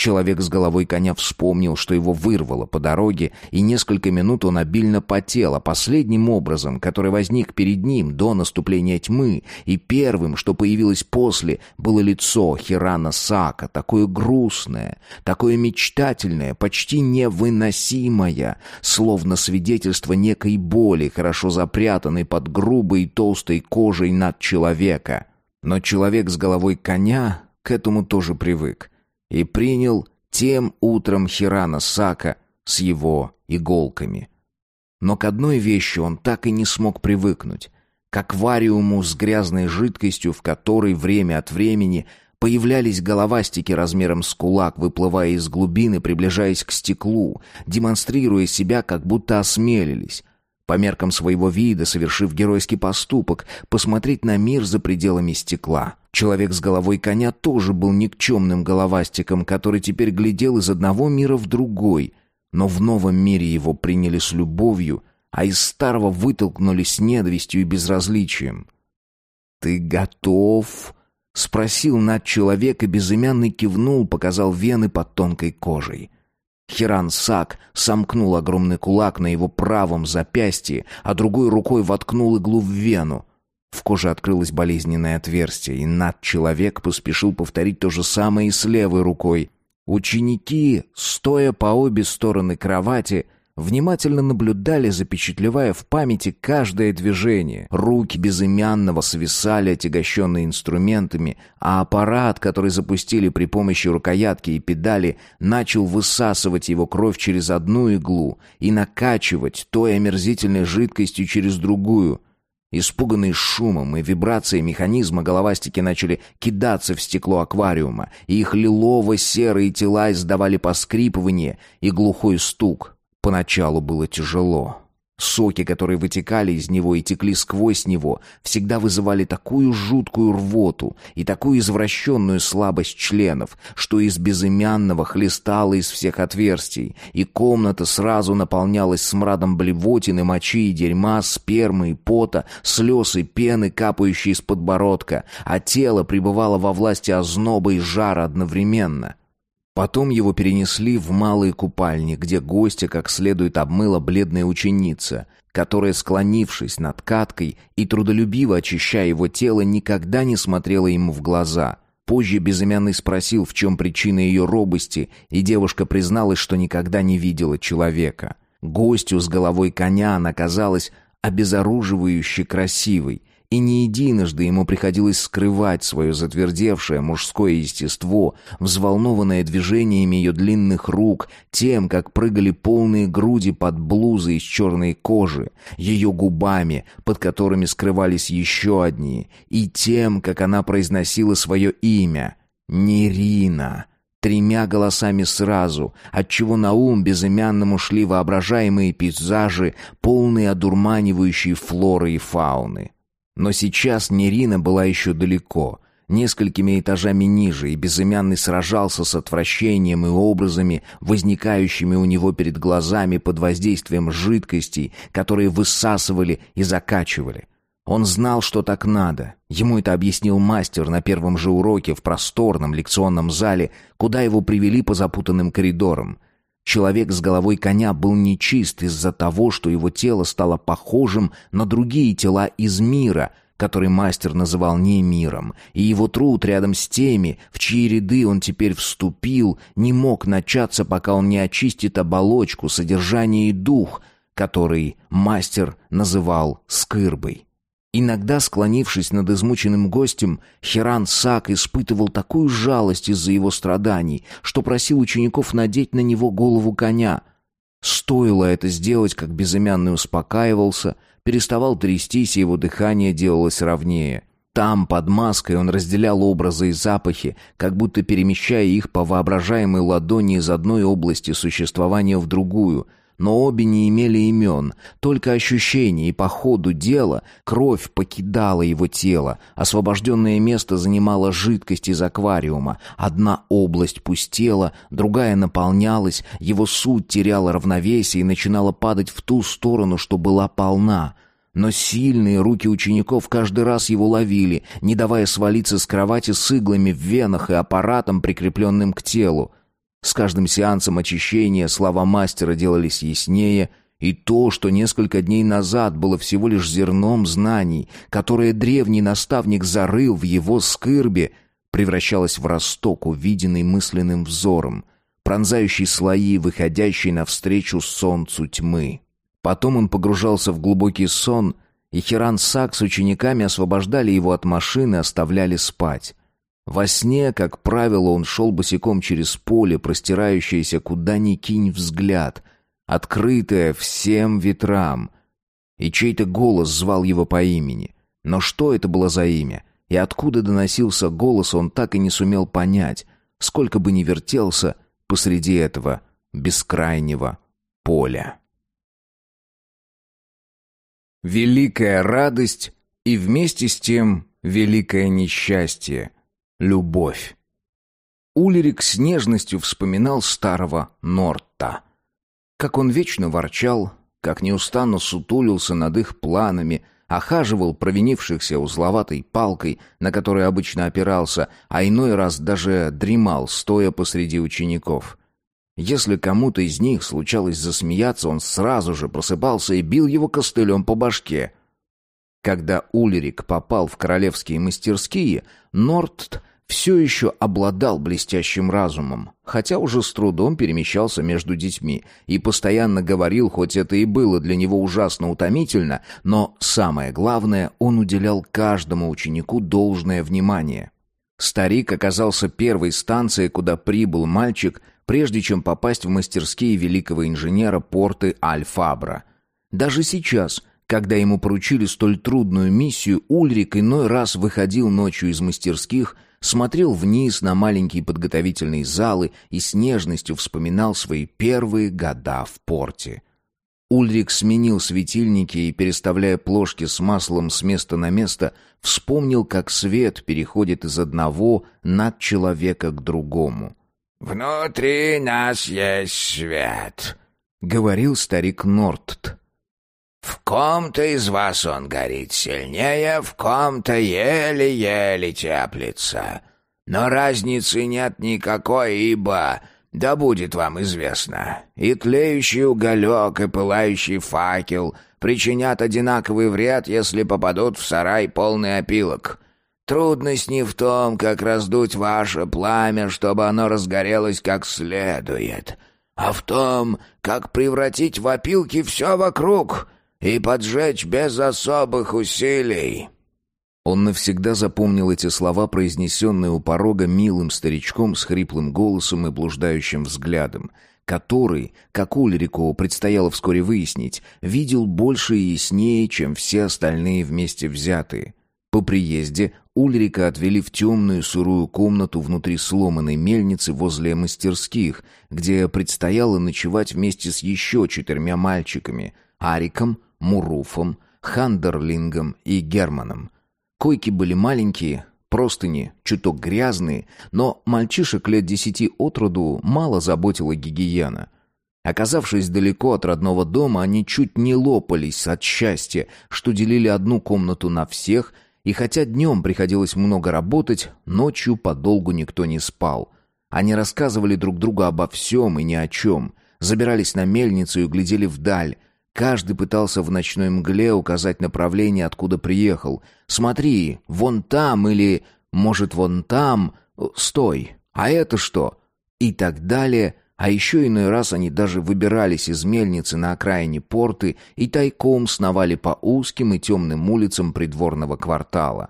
Человек с головой коня вспомнил, что его вырвало по дороге, и несколько минут он обильно потел, а последним образом, который возник перед ним до наступления тьмы, и первым, что появилось после, было лицо Хирана Сака, такое грустное, такое мечтательное, почти невыносимое, словно свидетельство некой боли, хорошо запрятанной под грубой и толстой кожей над человека. Но человек с головой коня к этому тоже привык и принял тем утром Хирана Сака с его иголками. Но к одной вещи он так и не смог привыкнуть — к аквариуму с грязной жидкостью, в которой время от времени Появлялись головастики размером с кулак, выплывая из глубины, приближаясь к стеклу, демонстрируя себя, как будто осмелились. По меркам своего вида, совершив геройский поступок, посмотреть на мир за пределами стекла. Человек с головой коня тоже был никчемным головастиком, который теперь глядел из одного мира в другой, но в новом мире его приняли с любовью, а из старого вытолкнули с ненавистью и безразличием. «Ты готов?» Спросил над человека, безымянный кивнул, показал вены под тонкой кожей. Хиран Сак сомкнул огромный кулак на его правом запястье, а другой рукой воткнул иглу в вену. В коже открылось болезненное отверстие, и над человек поспешил повторить то же самое и с левой рукой. Ученики, стоя по обе стороны кровати, внимательно наблюдали, запечатлевая в памяти каждое движение. Руки безымянного свисали, отягощенные инструментами, а аппарат, который запустили при помощи рукоятки и педали, начал высасывать его кровь через одну иглу и накачивать той омерзительной жидкостью через другую — Испуганные шумом и вибрацией механизма головастики начали кидаться в стекло аквариума, и их лилово-серые тела издавали поскрипывание и глухой стук. Поначалу было тяжело. Соки, которые вытекали из него и текли сквозь него, всегда вызывали такую жуткую рвоту и такую извращенную слабость членов, что из безымянного хлестало из всех отверстий, и комната сразу наполнялась смрадом блевотины, мочи и дерьма, спермы и пота, слез и пены, капающей из подбородка, а тело пребывало во власти озноба и жара одновременно. Потом его перенесли в малые купальни, где гостя как следует обмыла бледная ученица, которая, склонившись над каткой и трудолюбиво очищая его тело, никогда не смотрела ему в глаза. Позже безымянный спросил, в чем причина ее робости, и девушка призналась, что никогда не видела человека. Гостю с головой коня она казалась обезоруживающе красивой, и не единожды ему приходилось скрывать свое затвердевшее мужское естество, взволнованное движениями ее длинных рук, тем, как прыгали полные груди под блузой из черной кожи, ее губами, под которыми скрывались еще одни, и тем, как она произносила свое имя — Нерина — тремя голосами сразу, отчего на ум безымянному шли воображаемые пейзажи, полные одурманивающей флоры и фауны. Но сейчас Нерина была еще далеко, несколькими этажами ниже, и безымянный сражался с отвращением и образами, возникающими у него перед глазами под воздействием жидкостей, которые высасывали и закачивали. Он знал, что так надо. Ему это объяснил мастер на первом же уроке в просторном лекционном зале, куда его привели по запутанным коридорам — Человек с головой коня был нечист из-за того, что его тело стало похожим на другие тела из мира, который мастер называл не миром, и его труд рядом с теми, в чьи ряды он теперь вступил, не мог начаться, пока он не очистит оболочку, содержание и дух, который мастер называл скырбой. Иногда, склонившись над измученным гостем, Хиран Сак испытывал такую жалость из-за его страданий, что просил учеников надеть на него голову коня. Стоило это сделать, как безымянный успокаивался, переставал трястись, и его дыхание делалось ровнее. Там, под маской, он разделял образы и запахи, как будто перемещая их по воображаемой ладони из одной области существования в другую — но обе не имели имен, только ощущения, и по ходу дела кровь покидала его тело, освобожденное место занимала жидкость из аквариума, одна область пустела, другая наполнялась, его суть теряла равновесие и начинала падать в ту сторону, что была полна — но сильные руки учеников каждый раз его ловили, не давая свалиться с кровати с иглами в венах и аппаратом, прикрепленным к телу. С каждым сеансом очищения слова мастера делались яснее, и то, что несколько дней назад было всего лишь зерном знаний, которое древний наставник зарыл в его скырбе, превращалось в росток, увиденный мысленным взором, пронзающий слои, выходящий навстречу солнцу тьмы. Потом он погружался в глубокий сон, и Хиран Сак с учениками освобождали его от машины оставляли спать. Во сне, как правило, он шел босиком через поле, простирающееся куда ни кинь взгляд, открытое всем ветрам. И чей-то голос звал его по имени. Но что это было за имя? и откуда доносился голос, он так и не сумел понять, сколько бы ни вертелся посреди этого бескрайнего поля. Великая радость и вместе с тем великое несчастье — любовь. Улерик с нежностью вспоминал старого Норта. Как он вечно ворчал, как неустанно сутулился над их планами, охаживал провинившихся узловатой палкой, на которой обычно опирался, а иной раз даже дремал, стоя посреди учеников. Если кому-то из них случалось засмеяться, он сразу же просыпался и бил его костылем по башке. Когда Ульрик попал в королевские мастерские, Норт все еще обладал блестящим разумом, хотя уже с трудом перемещался между детьми и постоянно говорил, хоть это и было для него ужасно утомительно, но самое главное, он уделял каждому ученику должное внимание. Старик оказался первой станцией, куда прибыл мальчик, прежде чем попасть в мастерские великого инженера порты Аль-Фабра. Даже сейчас, когда ему поручили столь трудную миссию, Ульрик иной раз выходил ночью из мастерских – смотрел вниз на маленькие подготовительные залы и с нежностью вспоминал свои первые года в порте. Ульрик сменил светильники и, переставляя плошки с маслом с места на место, вспомнил, как свет переходит из одного над человека к другому. «Внутри нас есть свет», — говорил старик Нортт. В ком-то из вас он горит сильнее, в ком-то еле-еле теплится. Но разницы нет никакой, ибо, да будет вам известно, и тлеющий уголек, и пылающий факел причинят одинаковый вред, если попадут в сарай полный опилок. Трудность не в том, как раздуть ваше пламя, чтобы оно разгорелось как следует, а в том, как превратить в опилки все вокруг — и поджечь без особых усилий». Он навсегда запомнил эти слова, произнесенные у порога милым старичком с хриплым голосом и блуждающим взглядом, который, как Ульрику предстояло вскоре выяснить, видел больше и яснее, чем все остальные вместе взятые. По приезде Ульрика отвели в темную сырую комнату внутри сломанной мельницы возле мастерских, где предстояло ночевать вместе с еще четырьмя мальчиками — Ариком, Муруфом, Хандерлингом и Германом. Койки были маленькие, простыни чуток грязные, но мальчишек лет десяти от роду мало заботила гигиена. Оказавшись далеко от родного дома, они чуть не лопались от счастья, что делили одну комнату на всех, и хотя днем приходилось много работать, ночью подолгу никто не спал. Они рассказывали друг другу обо всем и ни о чем, забирались на мельницу и глядели вдаль, Каждый пытался в ночной мгле указать направление, откуда приехал. «Смотри, вон там» или «может, вон там», «стой, а это что?» И так далее. А еще иной раз они даже выбирались из мельницы на окраине порты и тайком сновали по узким и темным улицам придворного квартала.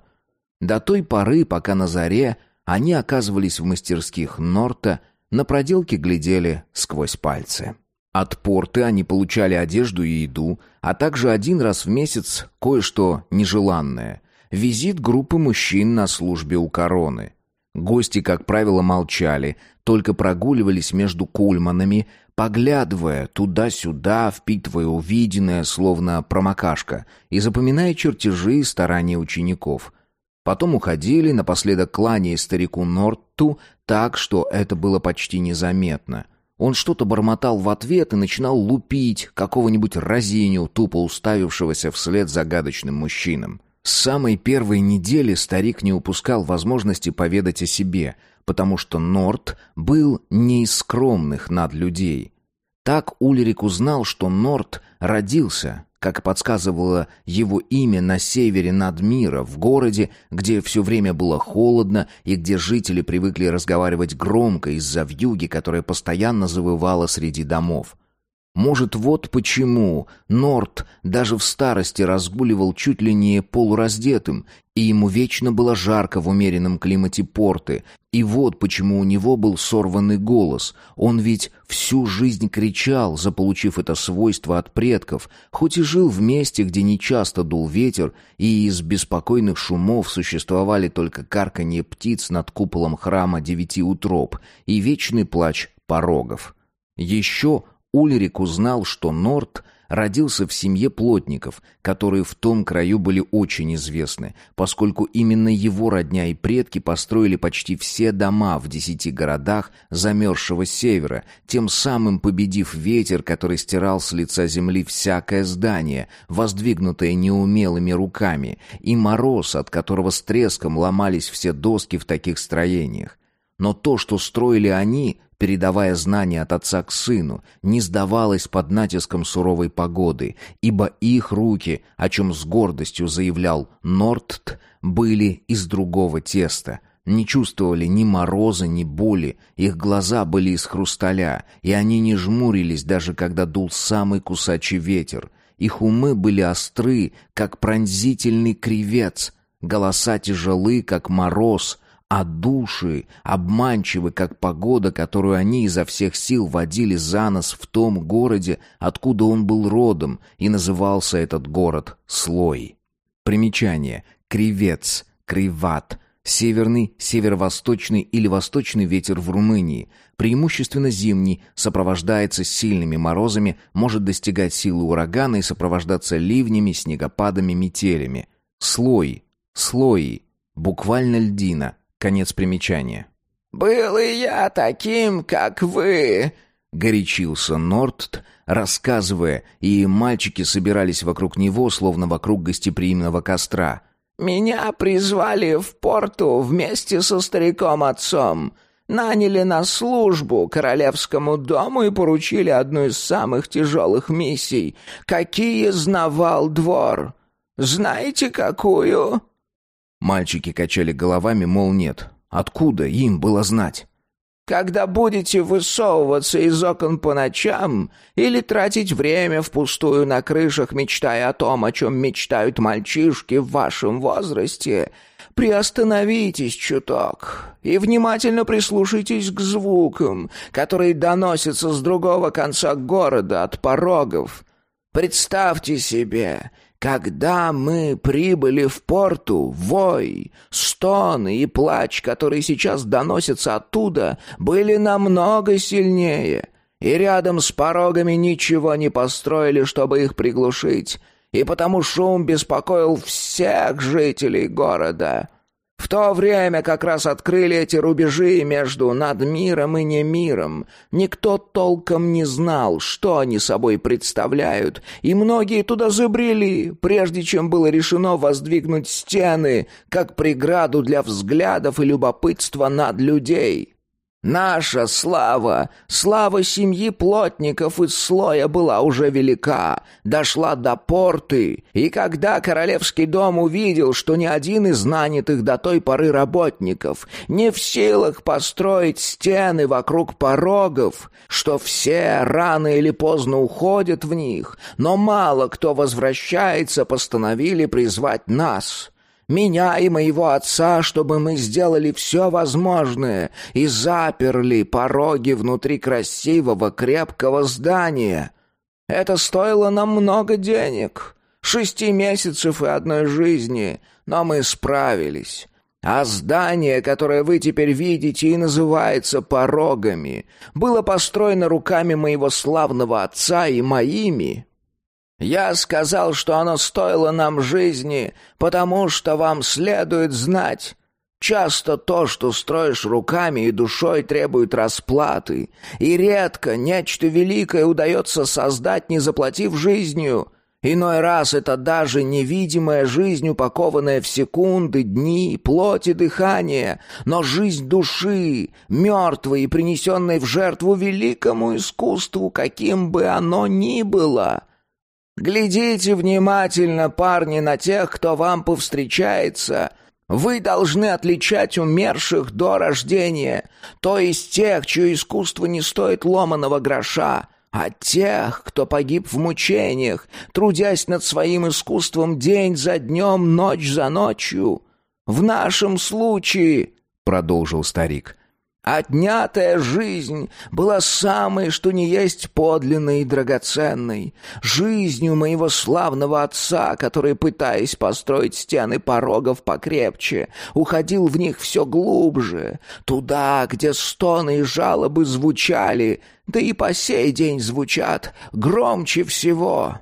До той поры, пока на заре они оказывались в мастерских Норта, на проделки глядели сквозь пальцы. От порты они получали одежду и еду, а также один раз в месяц кое-что нежеланное. Визит группы мужчин на службе у короны. Гости, как правило, молчали, только прогуливались между кульманами, поглядывая туда-сюда, впитывая увиденное, словно промокашка, и запоминая чертежи и старания учеников. Потом уходили, напоследок кланяя старику Нортту так, что это было почти незаметно — он что-то бормотал в ответ и начинал лупить какого-нибудь разиню, тупо уставившегося вслед загадочным мужчинам. С самой первой недели старик не упускал возможности поведать о себе, потому что Норт был не из скромных над людей. Так Ульрик узнал, что Норт родился как подсказывало его имя на севере над мира, в городе, где все время было холодно и где жители привыкли разговаривать громко из-за вьюги, которая постоянно завывала среди домов. Может, вот почему Норт даже в старости разгуливал чуть ли не полураздетым, и ему вечно было жарко в умеренном климате порты, И вот почему у него был сорванный голос. Он ведь всю жизнь кричал, заполучив это свойство от предков, хоть и жил в месте, где нечасто дул ветер, и из беспокойных шумов существовали только карканье птиц над куполом храма девяти утроб и вечный плач порогов. Еще Ульрик узнал, что Норт — родился в семье плотников, которые в том краю были очень известны, поскольку именно его родня и предки построили почти все дома в десяти городах замерзшего севера, тем самым победив ветер, который стирал с лица земли всякое здание, воздвигнутое неумелыми руками, и мороз, от которого с треском ломались все доски в таких строениях. Но то, что строили они, передавая знания от отца к сыну, не сдавалась под натиском суровой погоды, ибо их руки, о чем с гордостью заявлял Нортт, были из другого теста, не чувствовали ни мороза, ни боли, их глаза были из хрусталя, и они не жмурились, даже когда дул самый кусачий ветер. Их умы были остры, как пронзительный кревец, голоса тяжелы, как мороз, а души обманчивы, как погода, которую они изо всех сил водили за нос в том городе, откуда он был родом, и назывался этот город Слой. Примечание. Кривец, Криват, северный, северо-восточный или восточный ветер в Румынии, преимущественно зимний, сопровождается сильными морозами, может достигать силы урагана и сопровождаться ливнями, снегопадами, метелями. Слой, слои, буквально льдина, Конец примечания. «Был и я таким, как вы!» — горячился Норт, рассказывая, и мальчики собирались вокруг него, словно вокруг гостеприимного костра. «Меня призвали в порту вместе со стариком-отцом. Наняли на службу королевскому дому и поручили одну из самых тяжелых миссий, какие знавал двор. Знаете, какую?» Мальчики качали головами, мол, нет. Откуда им было знать? Когда будете высовываться из окон по ночам или тратить время впустую на крышах, мечтая о том, о чем мечтают мальчишки в вашем возрасте, приостановитесь чуток и внимательно прислушайтесь к звукам, которые доносятся с другого конца города от порогов. Представьте себе, когда мы прибыли в порту, вой, стоны и плач, которые сейчас доносятся оттуда, были намного сильнее, и рядом с порогами ничего не построили, чтобы их приглушить, и потому шум беспокоил всех жителей города. В то время как раз открыли эти рубежи между над миром и не миром. Никто толком не знал, что они собой представляют, и многие туда забрели, прежде чем было решено воздвигнуть стены, как преграду для взглядов и любопытства над людей. Наша слава, слава семьи плотников из слоя была уже велика, дошла до порты, и когда королевский дом увидел, что ни один из нанятых до той поры работников не в силах построить стены вокруг порогов, что все рано или поздно уходят в них, но мало кто возвращается, постановили призвать нас — меня и моего отца, чтобы мы сделали все возможное и заперли пороги внутри красивого крепкого здания. Это стоило нам много денег, шести месяцев и одной жизни, но мы справились. А здание, которое вы теперь видите и называется порогами, было построено руками моего славного отца и моими. Я сказал, что оно стоило нам жизни, потому что вам следует знать. Часто то, что строишь руками и душой, требует расплаты, и редко нечто великое удается создать, не заплатив жизнью. Иной раз это даже невидимая жизнь, упакованная в секунды, дни, плоть и дыхание, но жизнь души, мертвой и принесенной в жертву великому искусству, каким бы оно ни было». Глядите внимательно, парни, на тех, кто вам повстречается. Вы должны отличать умерших до рождения, то есть тех, чье искусство не стоит ломаного гроша, а тех, кто погиб в мучениях, трудясь над своим искусством день за днем, ночь за ночью. В нашем случае, — продолжил старик. Отнятая жизнь была самой, что не есть подлинной и драгоценной. Жизнью моего славного отца, который, пытаясь построить стены порогов покрепче, уходил в них все глубже, туда, где стоны и жалобы звучали, да и по сей день звучат громче всего.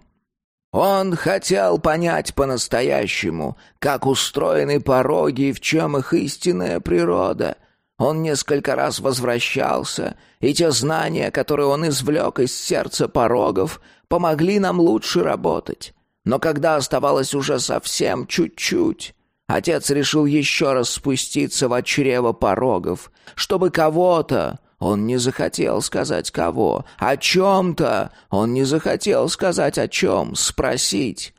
Он хотел понять по-настоящему, как устроены пороги и в чем их истинная природа — он несколько раз возвращался, и те знания, которые он извлек из сердца порогов, помогли нам лучше работать. Но когда оставалось уже совсем чуть-чуть, отец решил еще раз спуститься в чрево порогов, чтобы кого-то, он не захотел сказать кого, о чем-то, он не захотел сказать о чем, спросить.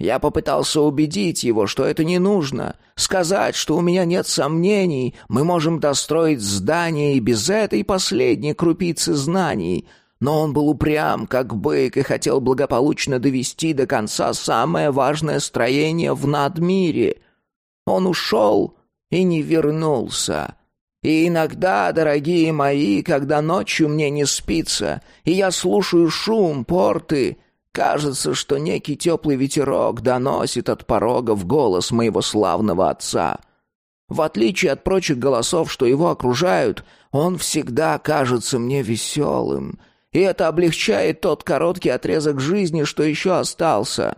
Я попытался убедить его, что это не нужно, сказать, что у меня нет сомнений, мы можем достроить здание и без этой последней крупицы знаний. Но он был упрям, как бык, и хотел благополучно довести до конца самое важное строение в надмире. Он ушел и не вернулся. И иногда, дорогие мои, когда ночью мне не спится, и я слушаю шум порты, Кажется, что некий теплый ветерок доносит от порога в голос моего славного отца. В отличие от прочих голосов, что его окружают, он всегда кажется мне веселым, и это облегчает тот короткий отрезок жизни, что еще остался.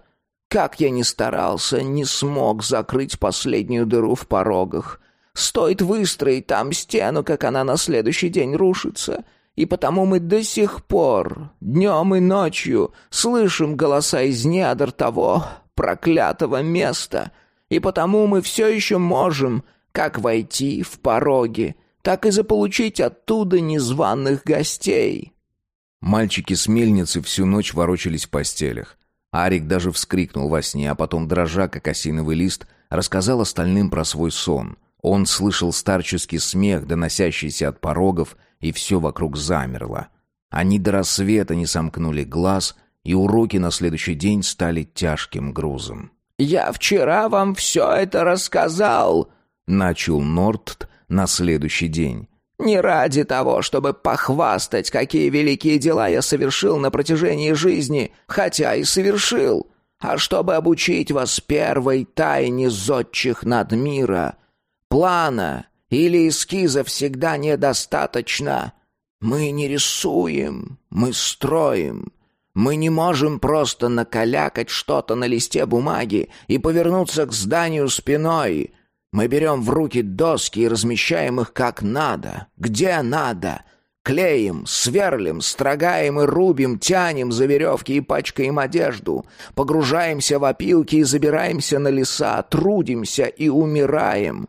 Как я ни старался, не смог закрыть последнюю дыру в порогах. Стоит выстроить там стену, как она на следующий день рушится — и потому мы до сих пор, днем и ночью, слышим голоса из недр того проклятого места, и потому мы все еще можем как войти в пороги, так и заполучить оттуда незваных гостей». Мальчики с мельницы всю ночь ворочались в постелях. Арик даже вскрикнул во сне, а потом, дрожа, как осиновый лист, рассказал остальным про свой сон. Он слышал старческий смех, доносящийся от порогов, и все вокруг замерло. Они до рассвета не сомкнули глаз, и уроки на следующий день стали тяжким грузом. «Я вчера вам все это рассказал», — начал Норт на следующий день. «Не ради того, чтобы похвастать, какие великие дела я совершил на протяжении жизни, хотя и совершил, а чтобы обучить вас первой тайне зодчих над мира, плана, или эскиза всегда недостаточно. Мы не рисуем, мы строим. Мы не можем просто накалякать что-то на листе бумаги и повернуться к зданию спиной. Мы берем в руки доски и размещаем их как надо, где надо. Клеим, сверлим, строгаем и рубим, тянем за веревки и пачкаем одежду. Погружаемся в опилки и забираемся на леса, трудимся и умираем.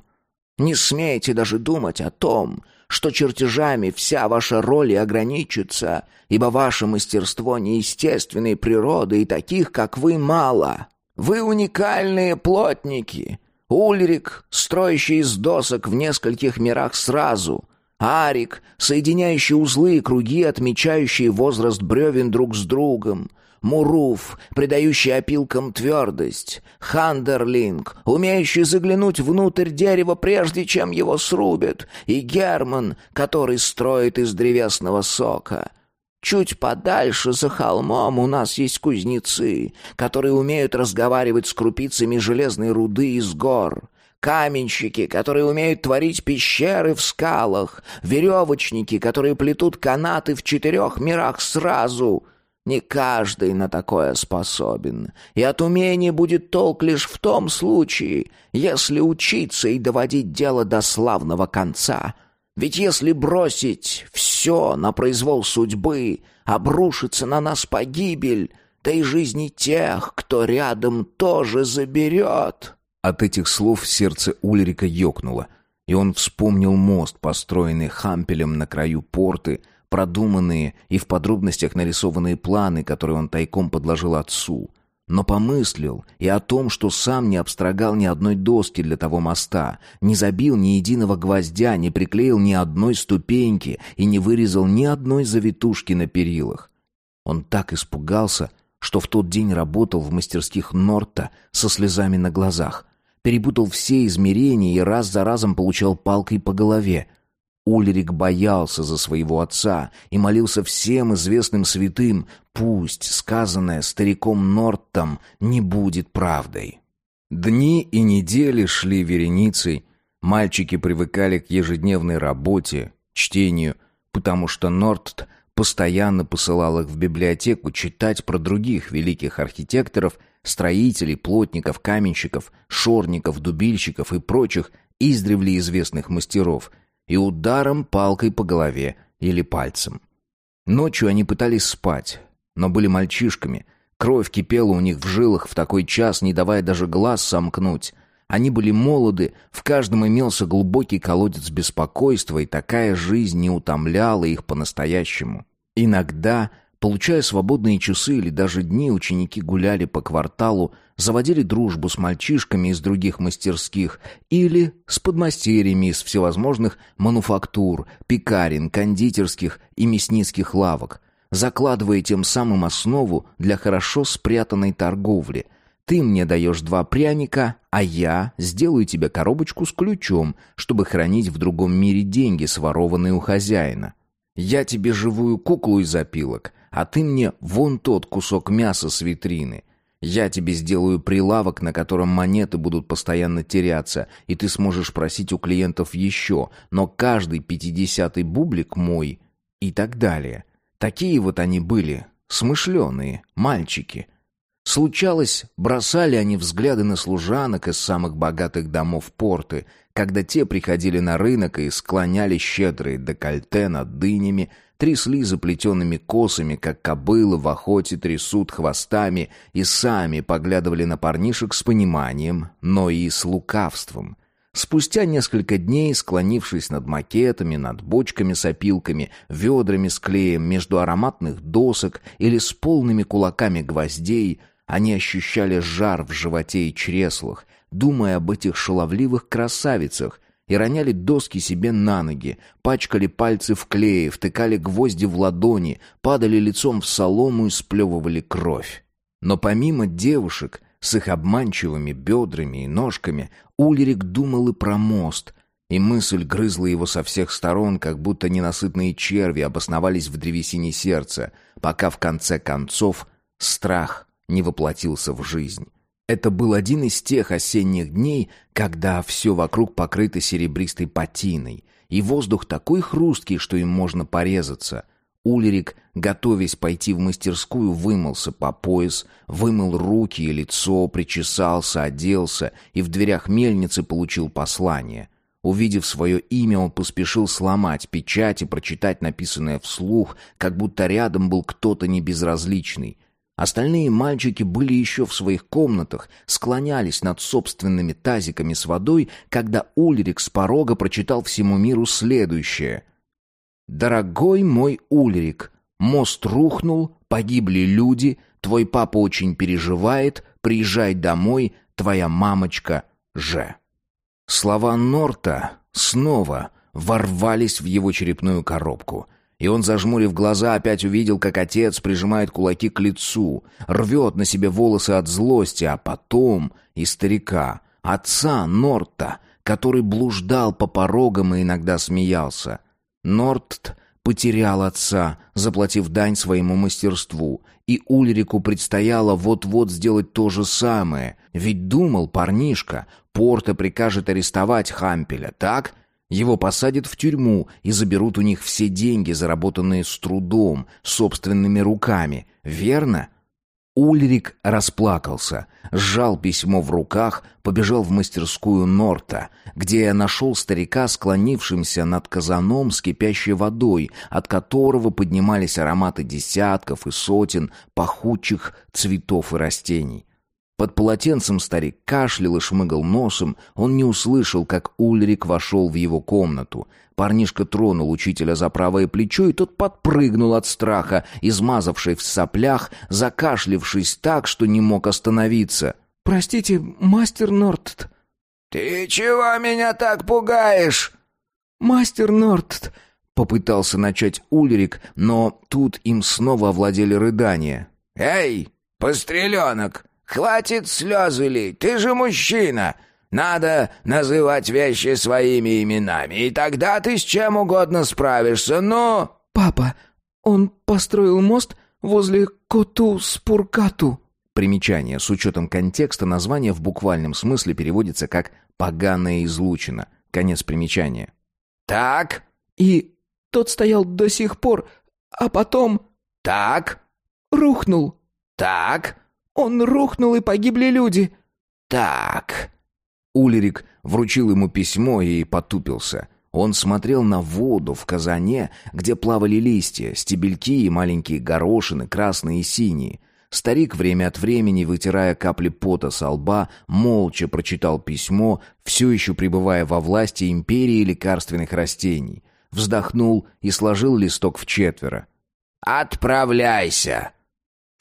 Не смейте даже думать о том, что чертежами вся ваша роль и ограничится, ибо ваше мастерство неестественной природы и таких, как вы, мало. Вы уникальные плотники. Ульрик, строящий из досок в нескольких мирах сразу. Арик, соединяющий узлы и круги, отмечающие возраст бревен друг с другом. Муруф, придающий опилкам твердость, Хандерлинг, умеющий заглянуть внутрь дерева, прежде чем его срубят, и Герман, который строит из древесного сока. Чуть подальше, за холмом, у нас есть кузнецы, которые умеют разговаривать с крупицами железной руды из гор. Каменщики, которые умеют творить пещеры в скалах, веревочники, которые плетут канаты в четырех мирах сразу, не каждый на такое способен, и от умения будет толк лишь в том случае, если учиться и доводить дело до славного конца. Ведь если бросить все на произвол судьбы, обрушится на нас погибель, да и жизни тех, кто рядом, тоже заберет». От этих слов сердце Ульрика ёкнуло, и он вспомнил мост, построенный Хампелем на краю порты, продуманные и в подробностях нарисованные планы, которые он тайком подложил отцу. Но помыслил и о том, что сам не обстрогал ни одной доски для того моста, не забил ни единого гвоздя, не приклеил ни одной ступеньки и не вырезал ни одной завитушки на перилах. Он так испугался, что в тот день работал в мастерских Норта со слезами на глазах. перепутал все измерения и раз за разом получал палкой по голове. Ульрик боялся за своего отца и молился всем известным святым, пусть сказанное стариком Норттом не будет правдой. Дни и недели шли вереницей, мальчики привыкали к ежедневной работе, чтению, потому что Нортт постоянно посылал их в библиотеку читать про других великих архитекторов, строителей, плотников, каменщиков, шорников, дубильщиков и прочих издревле известных мастеров – и ударом палкой по голове или пальцем. Ночью они пытались спать, но были мальчишками. Кровь кипела у них в жилах в такой час, не давая даже глаз сомкнуть. Они были молоды, в каждом имелся глубокий колодец беспокойства, и такая жизнь не утомляла их по-настоящему. Иногда Получая свободные часы или даже дни, ученики гуляли по кварталу, заводили дружбу с мальчишками из других мастерских или с подмастерьями из всевозможных мануфактур, пекарен, кондитерских и мясницких лавок, закладывая тем самым основу для хорошо спрятанной торговли. Ты мне даешь два пряника, а я сделаю тебе коробочку с ключом, чтобы хранить в другом мире деньги, сворованные у хозяина. Я тебе живую куклу из опилок — а ты мне вон тот кусок мяса с витрины. Я тебе сделаю прилавок, на котором монеты будут постоянно теряться, и ты сможешь просить у клиентов еще, но каждый пятидесятый бублик мой и так далее. Такие вот они были, смышленые, мальчики. Случалось, бросали они взгляды на служанок из самых богатых домов порты, когда те приходили на рынок и склоняли щедрые декольте над дынями, трясли заплетенными косами, как кобылы в охоте трясут хвостами, и сами поглядывали на парнишек с пониманием, но и с лукавством. Спустя несколько дней, склонившись над макетами, над бочками с опилками, ведрами с клеем, между ароматных досок или с полными кулаками гвоздей, они ощущали жар в животе и чреслах, думая об этих шаловливых красавицах, и роняли доски себе на ноги, пачкали пальцы в клее, втыкали гвозди в ладони, падали лицом в солому и сплевывали кровь. Но помимо девушек с их обманчивыми бедрами и ножками, Ульрик думал и про мост, и мысль грызла его со всех сторон, как будто ненасытные черви обосновались в древесине сердца, пока в конце концов страх не воплотился в жизнь. Это был один из тех осенних дней, когда все вокруг покрыто серебристой патиной, и воздух такой хрусткий, что им можно порезаться. Улерик, готовясь пойти в мастерскую, вымылся по пояс, вымыл руки и лицо, причесался, оделся и в дверях мельницы получил послание. Увидев свое имя, он поспешил сломать печать и прочитать написанное вслух, как будто рядом был кто-то небезразличный. Остальные мальчики были еще в своих комнатах, склонялись над собственными тазиками с водой, когда Ульрик с порога прочитал всему миру следующее. «Дорогой мой Ульрик, мост рухнул, погибли люди, твой папа очень переживает, приезжай домой, твоя мамочка Ж». Слова Норта снова ворвались в его черепную коробку — и он, зажмурив глаза, опять увидел, как отец прижимает кулаки к лицу, рвет на себе волосы от злости, а потом и старика, отца Норта, который блуждал по порогам и иногда смеялся. Норт потерял отца, заплатив дань своему мастерству, и Ульрику предстояло вот-вот сделать то же самое, ведь думал парнишка, Порта прикажет арестовать Хампеля, так? Его посадят в тюрьму и заберут у них все деньги, заработанные с трудом, собственными руками. Верно? Ульрик расплакался, сжал письмо в руках, побежал в мастерскую Норта, где я нашел старика, склонившимся над казаном с кипящей водой, от которого поднимались ароматы десятков и сотен пахучих цветов и растений. Под полотенцем старик кашлял и шмыгал носом. Он не услышал, как Ульрик вошел в его комнату. Парнишка тронул учителя за правое плечо, и тот подпрыгнул от страха, измазавший в соплях, закашлившись так, что не мог остановиться. «Простите, мастер Нортт». «Ты чего меня так пугаешь?» «Мастер Нортт», — попытался начать Ульрик, но тут им снова овладели рыдания. «Эй, постреленок!» «Хватит слезы лить, ты же мужчина! Надо называть вещи своими именами, и тогда ты с чем угодно справишься, но...» «Папа, он построил мост возле Коту-Спуркату». Примечание. С учетом контекста название в буквальном смысле переводится как «поганая излучина». Конец примечания. «Так?» «И тот стоял до сих пор, а потом...» «Так?» «Рухнул». «Так?» «Он рухнул, и погибли люди». «Так...» Улерик вручил ему письмо и потупился. Он смотрел на воду в казане, где плавали листья, стебельки и маленькие горошины, красные и синие. Старик время от времени, вытирая капли пота со лба, молча прочитал письмо, все еще пребывая во власти империи лекарственных растений. Вздохнул и сложил листок в четверо. «Отправляйся!»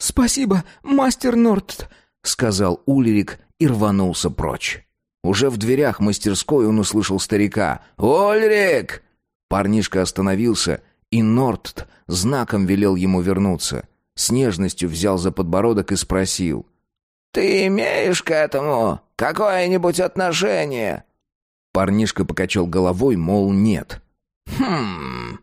«Спасибо, мастер Норт», — сказал Улерик и рванулся прочь. Уже в дверях мастерской он услышал старика. «Ольрик!» Парнишка остановился, и Норт знаком велел ему вернуться. С нежностью взял за подбородок и спросил. «Ты имеешь к этому какое-нибудь отношение?» Парнишка покачал головой, мол, нет. «Хм...»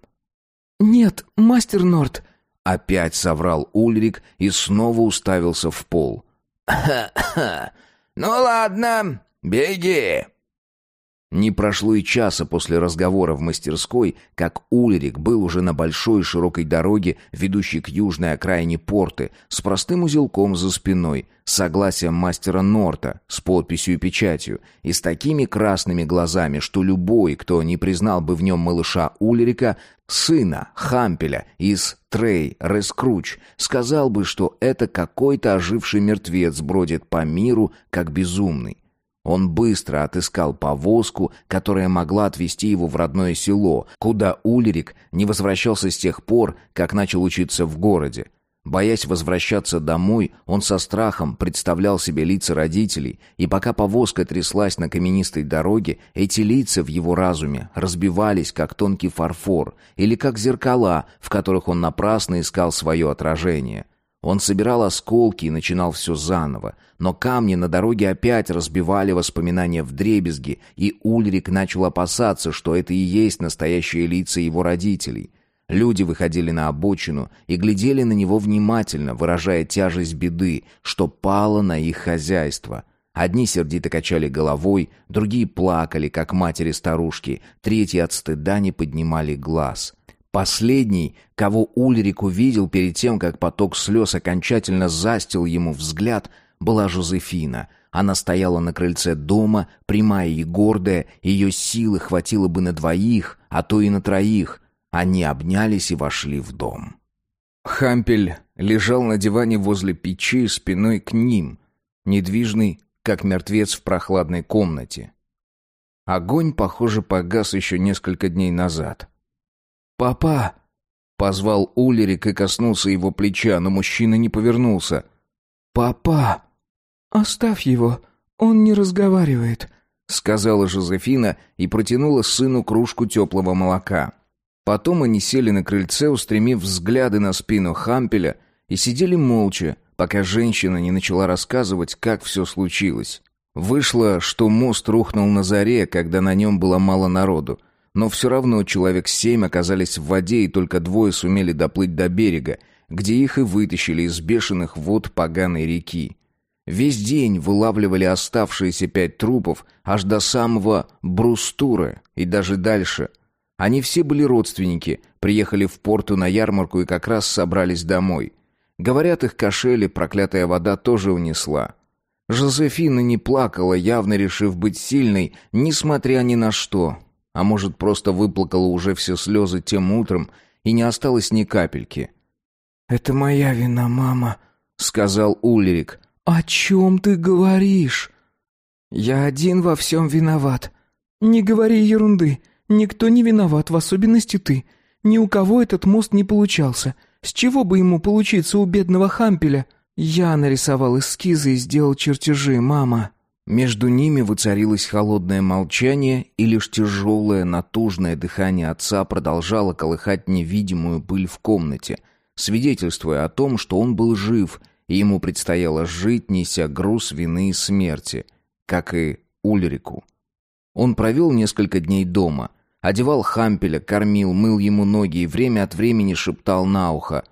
«Нет, мастер Норт», — опять соврал Ульрик и снова уставился в пол. «Ха-ха! Ну ладно, «Беги!» Не прошло и часа после разговора в мастерской, как Ульрик был уже на большой широкой дороге, ведущей к южной окраине порты, с простым узелком за спиной, с согласием мастера Норта, с подписью и печатью, и с такими красными глазами, что любой, кто не признал бы в нем малыша Ульрика, сына Хампеля из Трей Рескруч, сказал бы, что это какой-то оживший мертвец бродит по миру, как безумный. Он быстро отыскал повозку, которая могла отвезти его в родное село, куда Ульрик не возвращался с тех пор, как начал учиться в городе. Боясь возвращаться домой, он со страхом представлял себе лица родителей, и пока повозка тряслась на каменистой дороге, эти лица в его разуме разбивались, как тонкий фарфор, или как зеркала, в которых он напрасно искал свое отражение. Он собирал осколки и начинал все заново, но камни на дороге опять разбивали воспоминания в дребезги, и Ульрик начал опасаться, что это и есть настоящие лица его родителей. Люди выходили на обочину и глядели на него внимательно, выражая тяжесть беды, что пало на их хозяйство. Одни сердито качали головой, другие плакали, как матери-старушки, третьи от стыда не поднимали глаз — Последний, кого Ульрик увидел перед тем, как поток слез окончательно застил ему взгляд, была Жозефина. Она стояла на крыльце дома, прямая и гордая, ее силы хватило бы на двоих, а то и на троих. Они обнялись и вошли в дом. Хампель лежал на диване возле печи спиной к ним, недвижный, как мертвец в прохладной комнате. Огонь, похоже, погас еще несколько дней назад. «Папа!» Позвал Улерик и коснулся его плеча, но мужчина не повернулся. «Папа!» «Оставь его, он не разговаривает», — сказала Жозефина и протянула сыну кружку теплого молока. Потом они сели на крыльце, устремив взгляды на спину Хампеля, и сидели молча, пока женщина не начала рассказывать, как все случилось. Вышло, что мост рухнул на заре, когда на нем было мало народу. Но все равно человек семь оказались в воде, и только двое сумели доплыть до берега, где их и вытащили из бешеных вод поганой реки. Весь день вылавливали оставшиеся пять трупов аж до самого Брустура и даже дальше. Они все были родственники, приехали в порту на ярмарку и как раз собрались домой. Говорят, их кошели проклятая вода тоже унесла. Жозефина не плакала, явно решив быть сильной, несмотря ни на что, а может, просто выплакала уже все слезы тем утром, и не осталось ни капельки. «Это моя вина, мама», — сказал Ульрик. «О чем ты говоришь?» «Я один во всем виноват. Не говори ерунды. Никто не виноват, в особенности ты. Ни у кого этот мост не получался. С чего бы ему получиться у бедного Хампеля? Я нарисовал эскизы и сделал чертежи, мама». Между ними воцарилось холодное молчание, и лишь тяжелое, натужное дыхание отца продолжало колыхать невидимую пыль в комнате, свидетельствуя о том, что он был жив, и ему предстояло жить, неся груз вины и смерти, как и Ульрику. Он провел несколько дней дома. Одевал Хампеля, кормил, мыл ему ноги и время от времени шептал на ухо.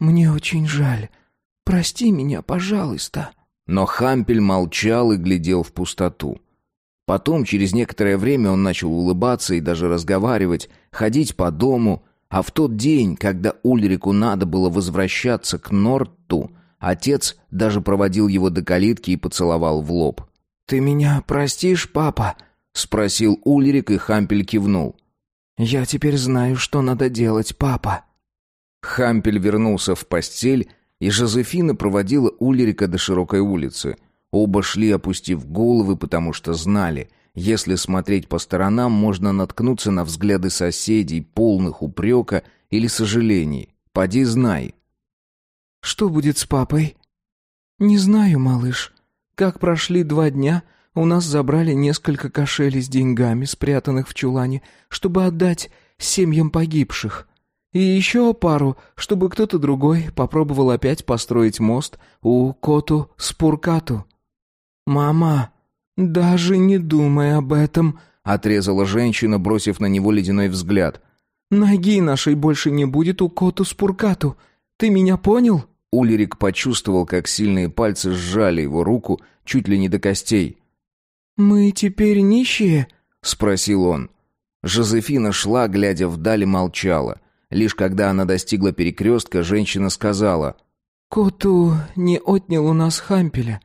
«Мне очень жаль. Прости меня, пожалуйста». Но Хампель молчал и глядел в пустоту. Потом, через некоторое время, он начал улыбаться и даже разговаривать, ходить по дому, а в тот день, когда Ульрику надо было возвращаться к Норту, отец даже проводил его до калитки и поцеловал в лоб. «Ты меня простишь, папа?» — спросил Ульрик, и Хампель кивнул. «Я теперь знаю, что надо делать, папа». Хампель вернулся в постель, и Жозефина проводила Ульрика до широкой улицы. Оба шли, опустив головы, потому что знали — если смотреть по сторонам, можно наткнуться на взгляды соседей, полных упрека или сожалений. Поди знай. «Что будет с папой?» «Не знаю, малыш. Как прошли два дня, у нас забрали несколько кошелей с деньгами, спрятанных в чулане, чтобы отдать семьям погибших. И еще пару, чтобы кто-то другой попробовал опять построить мост у Коту-Спуркату. Мама!» «Даже не думай об этом», — отрезала женщина, бросив на него ледяной взгляд. «Ноги нашей больше не будет у коту Спуркату. Ты меня понял?» Улерик почувствовал, как сильные пальцы сжали его руку чуть ли не до костей. «Мы теперь нищие?» — спросил он. Жозефина шла, глядя вдаль, и молчала. Лишь когда она достигла перекрестка, женщина сказала. «Коту не отнял у нас хампеля.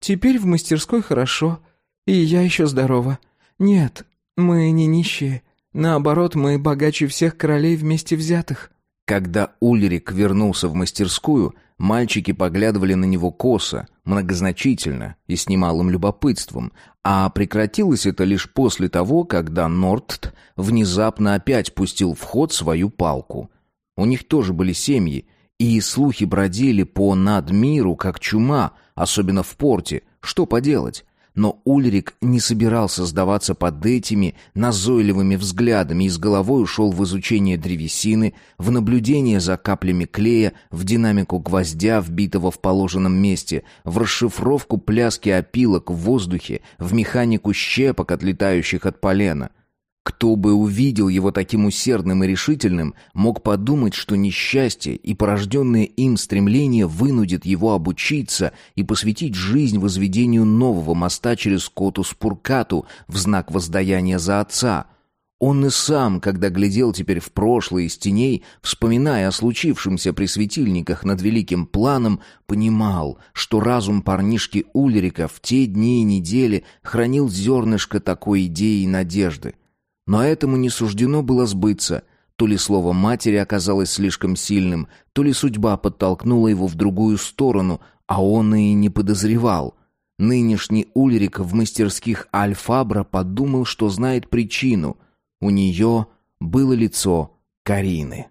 Теперь в мастерской хорошо, и я еще здорова. Нет, мы не нищие. Наоборот, мы богаче всех королей вместе взятых». Когда Ульрик вернулся в мастерскую, мальчики поглядывали на него косо, многозначительно и с немалым любопытством, а прекратилось это лишь после того, когда Нортт внезапно опять пустил в ход свою палку. У них тоже были семьи, и слухи бродили по надмиру, как чума, особенно в порте. Что поделать? Но Ульрик не собирался сдаваться под этими назойливыми взглядами и с головой ушел в изучение древесины, в наблюдение за каплями клея, в динамику гвоздя, вбитого в положенном месте, в расшифровку пляски опилок в воздухе, в механику щепок, отлетающих от полена — кто бы увидел его таким усердным и решительным, мог подумать, что несчастье и порожденное им стремление вынудит его обучиться и посвятить жизнь возведению нового моста через Коту-Спуркату в знак воздаяния за отца. Он и сам, когда глядел теперь в прошлое из теней, вспоминая о случившемся при светильниках над великим планом, понимал, что разум парнишки Ульрика в те дни и недели хранил зернышко такой идеи и надежды. Но этому не суждено было сбыться. То ли слово матери оказалось слишком сильным, то ли судьба подтолкнула его в другую сторону, а он и не подозревал. Нынешний Ульрик в мастерских Альфабра подумал, что знает причину. У нее было лицо Карины.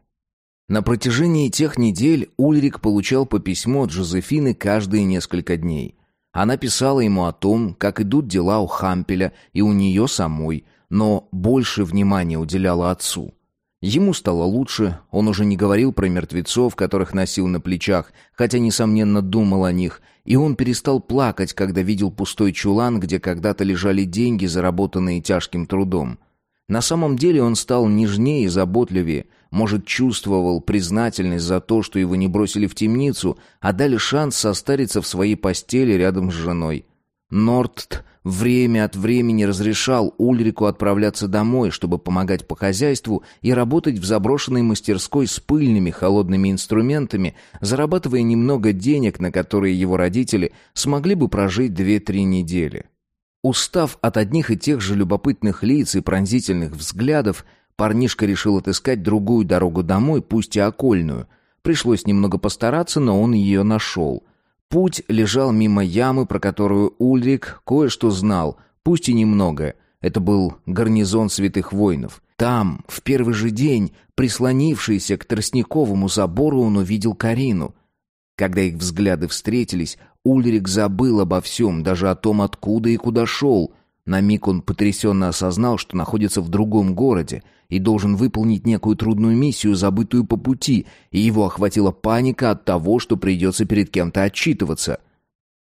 На протяжении тех недель Ульрик получал по письму от Жозефины каждые несколько дней. Она писала ему о том, как идут дела у Хампеля и у нее самой, но больше внимания уделяла отцу. Ему стало лучше, он уже не говорил про мертвецов, которых носил на плечах, хотя, несомненно, думал о них, и он перестал плакать, когда видел пустой чулан, где когда-то лежали деньги, заработанные тяжким трудом. На самом деле он стал нежнее и заботливее, может, чувствовал признательность за то, что его не бросили в темницу, а дали шанс состариться в своей постели рядом с женой. Нордт время от времени разрешал Ульрику отправляться домой, чтобы помогать по хозяйству и работать в заброшенной мастерской с пыльными холодными инструментами, зарабатывая немного денег, на которые его родители смогли бы прожить две-три недели. Устав от одних и тех же любопытных лиц и пронзительных взглядов, парнишка решил отыскать другую дорогу домой, пусть и окольную. Пришлось немного постараться, но он ее нашел — Путь лежал мимо ямы, про которую Ульрик кое-что знал, пусть и немного. Это был гарнизон святых воинов. Там, в первый же день, прислонившийся к тростниковому забору, он увидел Карину. Когда их взгляды встретились, Ульрик забыл обо всем, даже о том, откуда и куда шел. На миг он потрясенно осознал, что находится в другом городе и должен выполнить некую трудную миссию, забытую по пути, и его охватила паника от того, что придется перед кем-то отчитываться.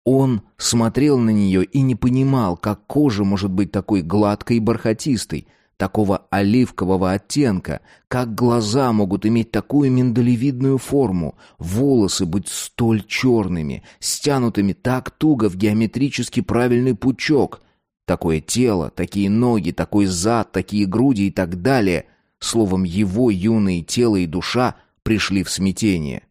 Он смотрел на нее и не понимал, как кожа может быть такой гладкой и бархатистой, такого оливкового оттенка, как глаза могут иметь такую миндалевидную форму, волосы быть столь черными, стянутыми так туго в геометрически правильный пучок, такое тело, такие ноги, такой зад, такие груди и так далее. Словом, его юное тело и душа пришли в смятение.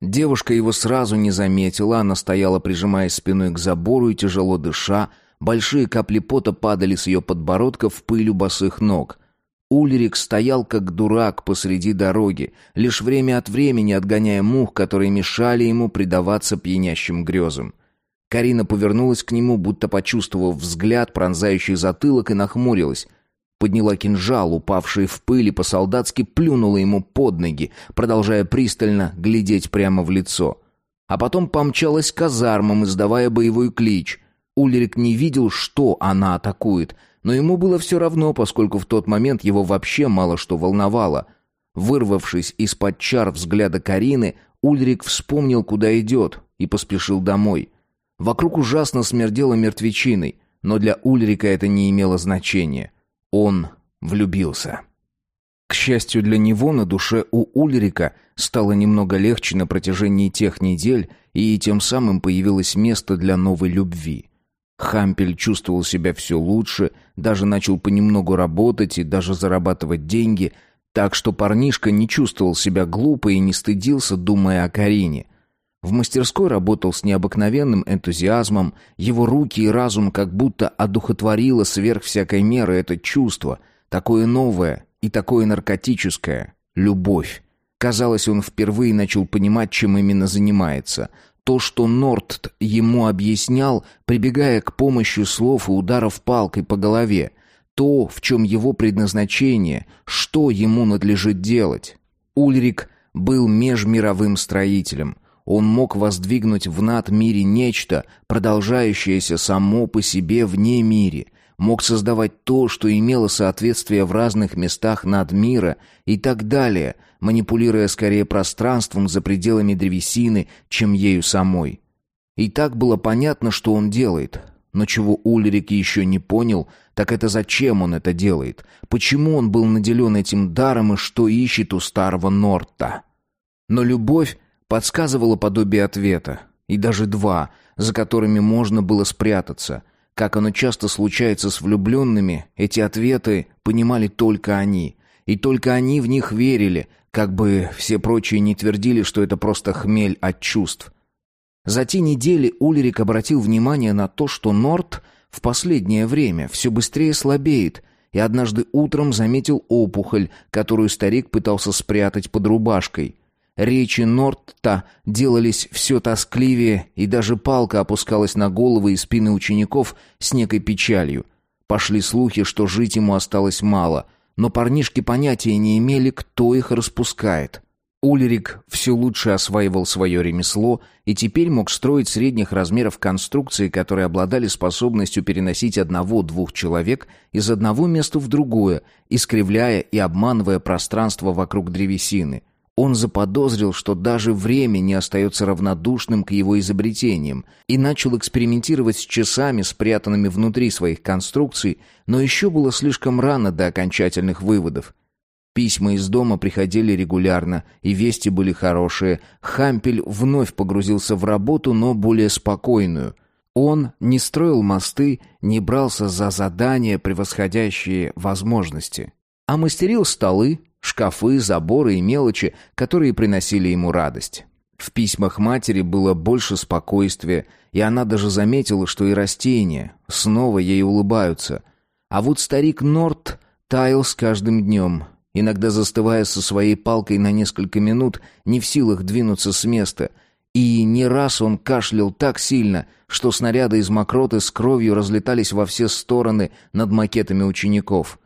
Девушка его сразу не заметила, она стояла, прижимаясь спиной к забору и тяжело дыша, большие капли пота падали с ее подбородка в пыль у босых ног. Ульрик стоял как дурак посреди дороги, лишь время от времени отгоняя мух, которые мешали ему предаваться пьянящим грезам. Карина повернулась к нему, будто почувствовав взгляд, пронзающий затылок, и нахмурилась подняла кинжал, упавший в пыль, и по-солдатски плюнула ему под ноги, продолжая пристально глядеть прямо в лицо. А потом помчалась к казармам, издавая боевой клич. Ульрик не видел, что она атакует, но ему было все равно, поскольку в тот момент его вообще мало что волновало. Вырвавшись из-под чар взгляда Карины, Ульрик вспомнил, куда идет, и поспешил домой. Вокруг ужасно смердело мертвечиной, но для Ульрика это не имело значения. Он влюбился. К счастью для него, на душе у Ульрика стало немного легче на протяжении тех недель, и тем самым появилось место для новой любви. Хампель чувствовал себя все лучше, даже начал понемногу работать и даже зарабатывать деньги, так что парнишка не чувствовал себя глупо и не стыдился, думая о Карине. В мастерской работал с необыкновенным энтузиазмом, его руки и разум как будто одухотворило сверх всякой меры это чувство, такое новое и такое наркотическое — любовь. Казалось, он впервые начал понимать, чем именно занимается. То, что Норт ему объяснял, прибегая к помощи слов и ударов палкой по голове. То, в чем его предназначение, что ему надлежит делать. Ульрик был межмировым строителем — он мог воздвигнуть в над-мире нечто, продолжающееся само по себе вне мире, мог создавать то, что имело соответствие в разных местах над-мира и так далее, манипулируя скорее пространством за пределами древесины, чем ею самой. И так было понятно, что он делает. Но чего Ульрик еще не понял, так это зачем он это делает, почему он был наделен этим даром и что ищет у старого Норта. Но любовь подсказывало подобие ответа, и даже два, за которыми можно было спрятаться. Как оно часто случается с влюбленными, эти ответы понимали только они, и только они в них верили, как бы все прочие не твердили, что это просто хмель от чувств. За те недели Ульрик обратил внимание на то, что Норт в последнее время все быстрее слабеет, и однажды утром заметил опухоль, которую старик пытался спрятать под рубашкой. Речи Нортта делались все тоскливее, и даже палка опускалась на головы и спины учеников с некой печалью. Пошли слухи, что жить ему осталось мало, но парнишки понятия не имели, кто их распускает. Ульрик все лучше осваивал свое ремесло и теперь мог строить средних размеров конструкции, которые обладали способностью переносить одного-двух человек из одного места в другое, искривляя и обманывая пространство вокруг древесины. Он заподозрил, что даже время не остается равнодушным к его изобретениям, и начал экспериментировать с часами, спрятанными внутри своих конструкций, но еще было слишком рано до окончательных выводов. Письма из дома приходили регулярно, и вести были хорошие. Хампель вновь погрузился в работу, но более спокойную. Он не строил мосты, не брался за задания, превосходящие возможности, а мастерил столы, шкафы, заборы и мелочи, которые приносили ему радость. В письмах матери было больше спокойствия, и она даже заметила, что и растения снова ей улыбаются. А вот старик Норт таял с каждым днем, иногда застывая со своей палкой на несколько минут, не в силах двинуться с места. И не раз он кашлял так сильно, что снаряды из мокроты с кровью разлетались во все стороны над макетами учеников.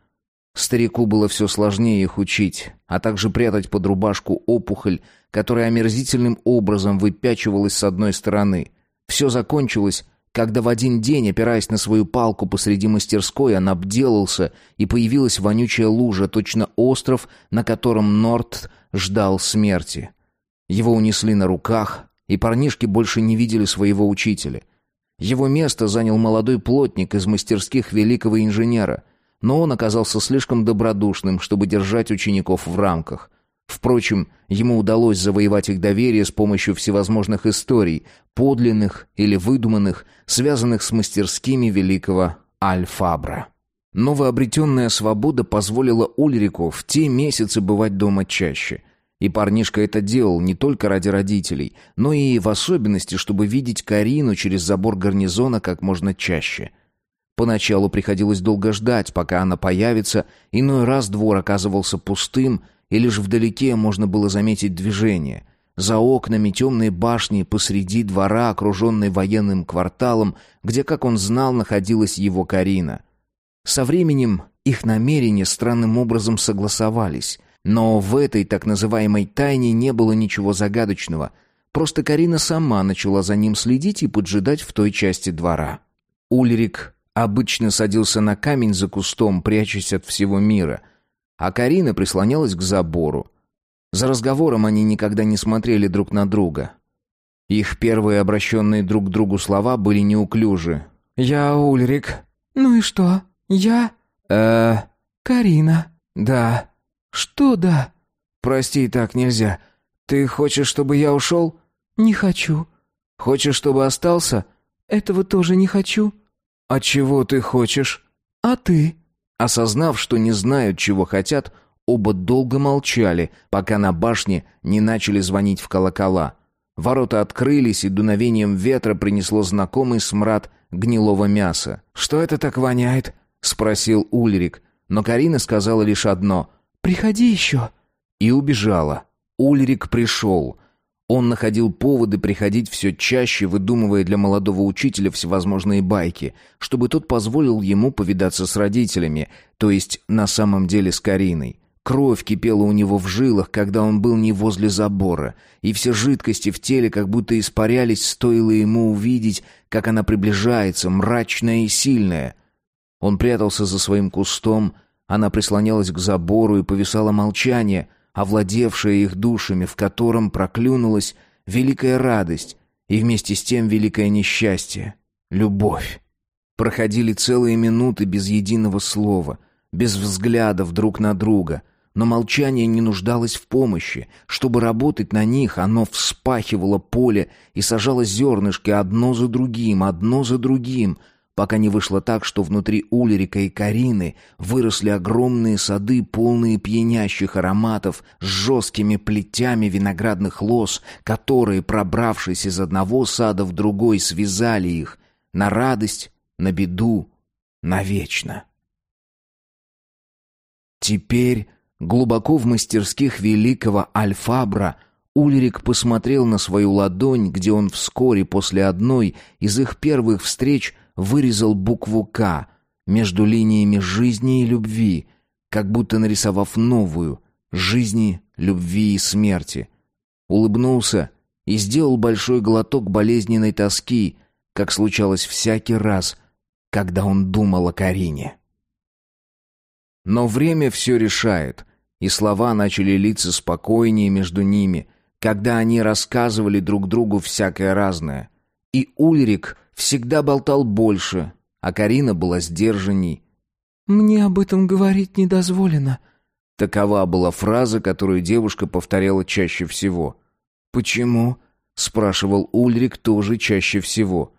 Старику было все сложнее их учить, а также прятать под рубашку опухоль, которая омерзительным образом выпячивалась с одной стороны. Все закончилось, когда в один день, опираясь на свою палку посреди мастерской, он обделался, и появилась вонючая лужа, точно остров, на котором Норт ждал смерти. Его унесли на руках, и парнишки больше не видели своего учителя. Его место занял молодой плотник из мастерских великого инженера, но он оказался слишком добродушным, чтобы держать учеников в рамках. Впрочем, ему удалось завоевать их доверие с помощью всевозможных историй, подлинных или выдуманных, связанных с мастерскими великого Альфабра. Новообретенная свобода позволила Ульрику в те месяцы бывать дома чаще. И парнишка это делал не только ради родителей, но и в особенности, чтобы видеть Карину через забор гарнизона как можно чаще. Поначалу приходилось долго ждать, пока она появится, иной раз двор оказывался пустым, и лишь вдалеке можно было заметить движение. За окнами темные башни посреди двора, окруженной военным кварталом, где, как он знал, находилась его Карина — со временем их намерения странным образом согласовались, но в этой так называемой тайне не было ничего загадочного. Просто Карина сама начала за ним следить и поджидать в той части двора. Ульрик обычно садился на камень за кустом, прячась от всего мира, а Карина прислонялась к забору. За разговором они никогда не смотрели друг на друга. Их первые обращенные друг к другу слова были неуклюжи. «Я Ульрик». «Ну и что?» «Я...» «Э...» «Карина». «Да». «Что да?» «Прости, так нельзя. Ты хочешь, чтобы я ушел?» «Не хочу». «Хочешь, чтобы остался?» «Этого тоже не хочу». «А чего ты хочешь?» «А ты?» Осознав, что не знают, чего хотят, оба долго молчали, пока на башне не начали звонить в колокола. Ворота открылись, и дуновением ветра принесло знакомый смрад гнилого мяса. «Что это так воняет?» — спросил Ульрик. Но Карина сказала лишь одно «Приходи еще». И убежала. Ульрик пришел. Он находил поводы приходить все чаще, выдумывая для молодого учителя всевозможные байки, чтобы тот позволил ему повидаться с родителями, то есть на самом деле с Кариной. Кровь кипела у него в жилах, когда он был не возле забора, и все жидкости в теле как будто испарялись, стоило ему увидеть, как она приближается, мрачная и сильная. Он прятался за своим кустом, она прислонялась к забору, и повисало молчание, овладевшее их душами, в котором проклюнулась великая радость и вместе с тем великое несчастье — любовь. Проходили целые минуты без единого слова, без взглядов друг на друга — но молчание не нуждалось в помощи. Чтобы работать на них, оно вспахивало поле и сажало зернышки одно за другим, одно за другим, пока не вышло так, что внутри Ульрика и Карины выросли огромные сады, полные пьянящих ароматов, с жесткими плетями виноградных лоз, которые, пробравшись из одного сада в другой, связали их на радость, на беду, навечно. Теперь Глубоко в мастерских великого Альфабра Ульрик посмотрел на свою ладонь, где он вскоре после одной из их первых встреч вырезал букву «К» между линиями жизни и любви, как будто нарисовав новую жизни, любви и смерти. Улыбнулся и сделал большой глоток болезненной тоски, как случалось всякий раз, когда он думал о Карине. Но время все решает, и слова начали литься спокойнее между ними, когда они рассказывали друг другу всякое разное. И Ульрик всегда болтал больше, а Карина была сдержанней. «Мне об этом говорить не дозволено». Такова была фраза, которую девушка повторяла чаще всего. «Почему?» — спрашивал Ульрик тоже чаще всего.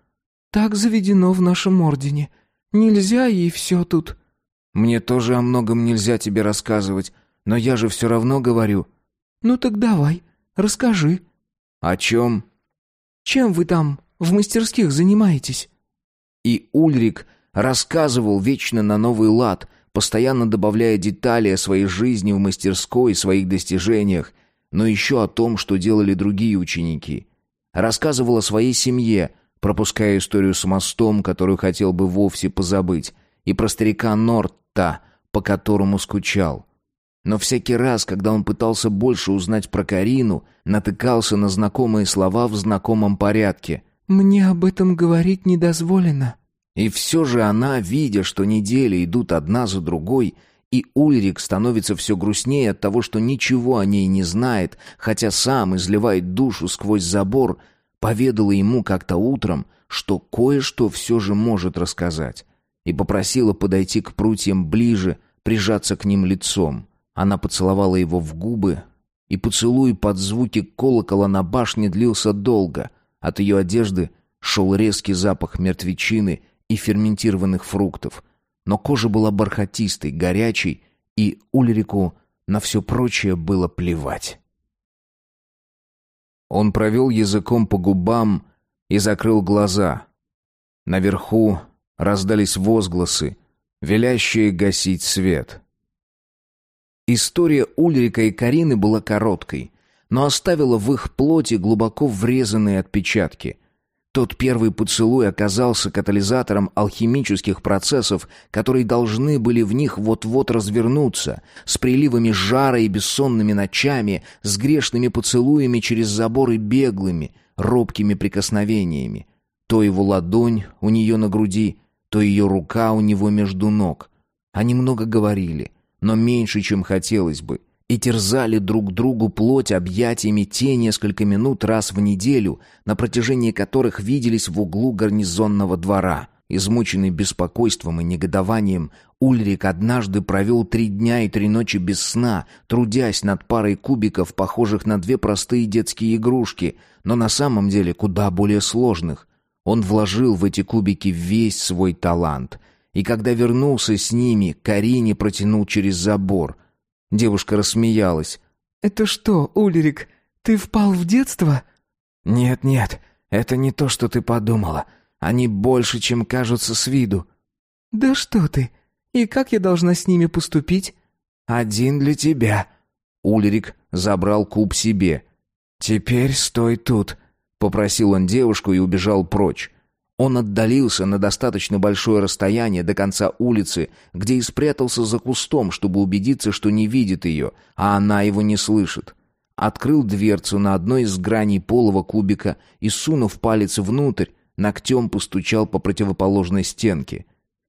«Так заведено в нашем ордене. Нельзя, и все тут». Мне тоже о многом нельзя тебе рассказывать, но я же все равно говорю». «Ну так давай, расскажи». «О чем?» «Чем вы там в мастерских занимаетесь?» И Ульрик рассказывал вечно на новый лад, постоянно добавляя детали о своей жизни в мастерской своих достижениях, но еще о том, что делали другие ученики. Рассказывал о своей семье, пропуская историю с мостом, которую хотел бы вовсе позабыть, и про старика Норт, та, по которому скучал. Но всякий раз, когда он пытался больше узнать про Карину, натыкался на знакомые слова в знакомом порядке. «Мне об этом говорить не дозволено». И все же она, видя, что недели идут одна за другой, и Ульрик становится все грустнее от того, что ничего о ней не знает, хотя сам изливает душу сквозь забор, поведала ему как-то утром, что кое-что все же может рассказать, и попросила подойти к прутьям ближе, прижаться к ним лицом. Она поцеловала его в губы, и поцелуй под звуки колокола на башне длился долго. От ее одежды шел резкий запах мертвечины и ферментированных фруктов. Но кожа была бархатистой, горячей, и Ульрику на все прочее было плевать. Он провел языком по губам и закрыл глаза. Наверху раздались возгласы, велящие гасить свет. История Ульрика и Карины была короткой, но оставила в их плоти глубоко врезанные отпечатки. Тот первый поцелуй оказался катализатором алхимических процессов, которые должны были в них вот-вот развернуться, с приливами жара и бессонными ночами, с грешными поцелуями через заборы беглыми, робкими прикосновениями. То его ладонь у нее на груди, то ее рука у него между ног. Они много говорили, но меньше, чем хотелось бы — и терзали друг другу плоть объятиями те несколько минут раз в неделю, на протяжении которых виделись в углу гарнизонного двора. Измученный беспокойством и негодованием, Ульрик однажды провел три дня и три ночи без сна, трудясь над парой кубиков, похожих на две простые детские игрушки, но на самом деле куда более сложных. Он вложил в эти кубики весь свой талант. И когда вернулся с ними, Карине протянул через забор — Девушка рассмеялась. «Это что, Ульрик, ты впал в детство?» «Нет-нет, это не то, что ты подумала. Они больше, чем кажутся с виду». «Да что ты? И как я должна с ними поступить?» «Один для тебя». Ульрик забрал куб себе. «Теперь стой тут», — попросил он девушку и убежал прочь. Он отдалился на достаточно большое расстояние до конца улицы, где и спрятался за кустом, чтобы убедиться, что не видит ее, а она его не слышит. Открыл дверцу на одной из граней полого кубика и, сунув палец внутрь, ногтем постучал по противоположной стенке.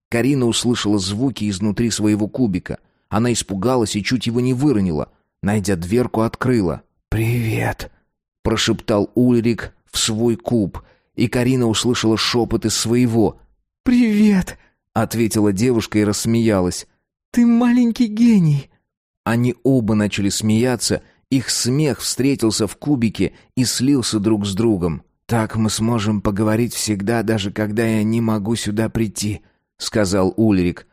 Карина услышала звуки изнутри своего кубика. Она испугалась и чуть его не выронила. Найдя дверку, открыла. «Привет!» — прошептал Ульрик в свой куб — и Карина услышала шепот из своего. «Привет!» — ответила девушка и рассмеялась. «Ты маленький гений!» Они оба начали смеяться, их смех встретился в кубике и слился друг с другом. «Так мы сможем поговорить всегда, даже когда я не могу сюда прийти», — сказал Ульрик.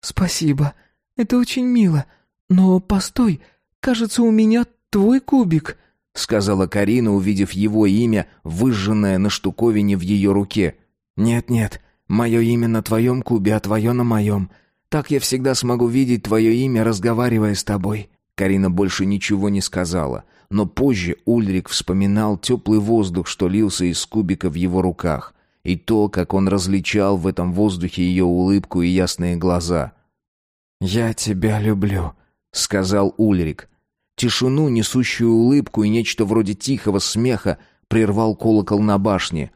«Спасибо, это очень мило. Но постой, кажется, у меня твой кубик», сказала Карина, увидев его имя, выжженное на штуковине в ее руке. «Нет-нет, мое имя на твоем кубе, а твое на моем. Так я всегда смогу видеть твое имя, разговаривая с тобой». Карина больше ничего не сказала, но позже Ульрик вспоминал теплый воздух, что лился из кубика в его руках, и то, как он различал в этом воздухе ее улыбку и ясные глаза. «Я тебя люблю», — сказал Ульрик. Тишину, несущую улыбку и нечто вроде тихого смеха прервал колокол на башне.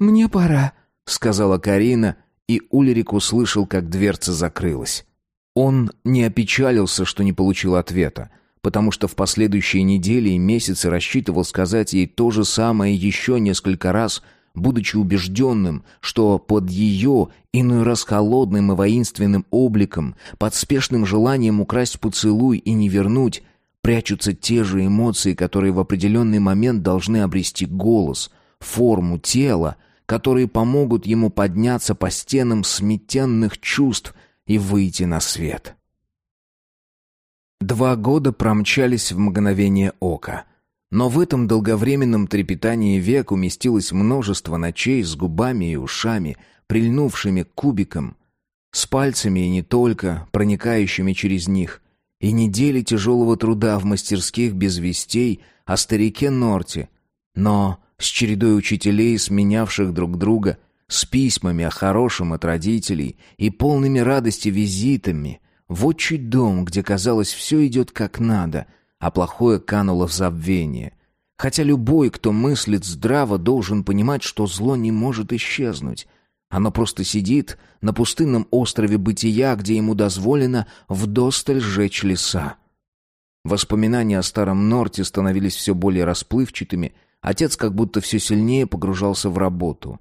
«Мне пора», — сказала Карина, и Ульрик услышал, как дверца закрылась. Он не опечалился, что не получил ответа, потому что в последующие недели и месяцы рассчитывал сказать ей то же самое еще несколько раз, будучи убежденным, что под ее иной раз холодным и воинственным обликом, под спешным желанием украсть поцелуй и не вернуть, прячутся те же эмоции, которые в определенный момент должны обрести голос, форму тела, которые помогут ему подняться по стенам сметенных чувств и выйти на свет. Два года промчались в мгновение ока. Но в этом долговременном трепетании век уместилось множество ночей с губами и ушами, прильнувшими к кубикам, с пальцами и не только, проникающими через них — и недели тяжелого труда в мастерских без вестей о старике Норте, но с чередой учителей, сменявших друг друга, с письмами о хорошем от родителей и полными радости визитами, в отчий дом, где, казалось, все идет как надо, а плохое кануло в забвение. Хотя любой, кто мыслит здраво, должен понимать, что зло не может исчезнуть — оно просто сидит на пустынном острове бытия, где ему дозволено вдосталь сжечь леса. Воспоминания о старом Норте становились все более расплывчатыми, отец как будто все сильнее погружался в работу.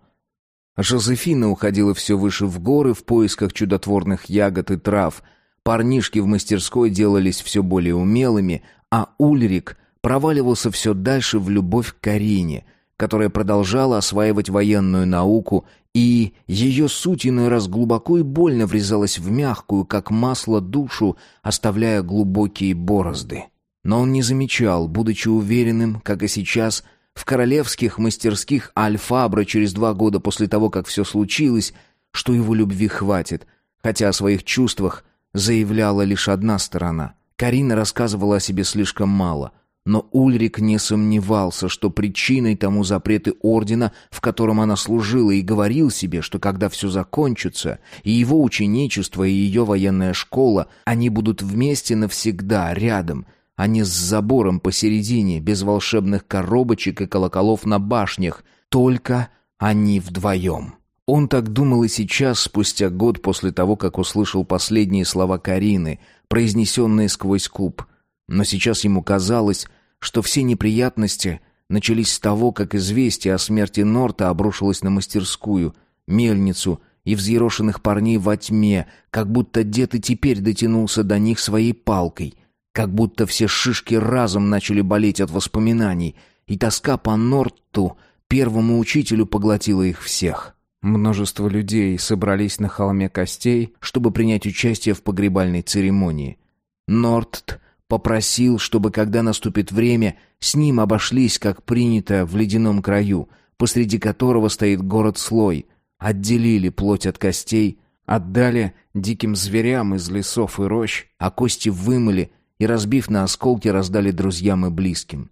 Жозефина уходила все выше в горы в поисках чудотворных ягод и трав. Парнишки в мастерской делались все более умелыми, а Ульрик проваливался все дальше в любовь к Карине, которая продолжала осваивать военную науку, и ее суть иной раз глубоко и больно врезалась в мягкую, как масло, душу, оставляя глубокие борозды. Но он не замечал, будучи уверенным, как и сейчас, в королевских мастерских Альфабра через два года после того, как все случилось, что его любви хватит, хотя о своих чувствах заявляла лишь одна сторона. Карина рассказывала о себе слишком мало, но Ульрик не сомневался, что причиной тому запреты ордена, в котором она служила, и говорил себе, что когда все закончится, и его ученичество, и ее военная школа, они будут вместе навсегда, рядом — а не с забором посередине, без волшебных коробочек и колоколов на башнях, только они вдвоем. Он так думал и сейчас, спустя год после того, как услышал последние слова Карины, произнесенные сквозь куб. Но сейчас ему казалось, что все неприятности начались с того, как известие о смерти Норта обрушилось на мастерскую, мельницу и взъерошенных парней во тьме, как будто дед и теперь дотянулся до них своей палкой — как будто все шишки разом начали болеть от воспоминаний, и тоска по Норту, первому учителю, поглотила их всех. Множество людей собрались на холме костей, чтобы принять участие в погребальной церемонии. Норт попросил, чтобы, когда наступит время, с ним обошлись, как принято в ледяном краю, посреди которого стоит город Слой, отделили плоть от костей, отдали диким зверям из лесов и рощ, а кости вымыли и, разбив на осколки, раздали друзьям и близким.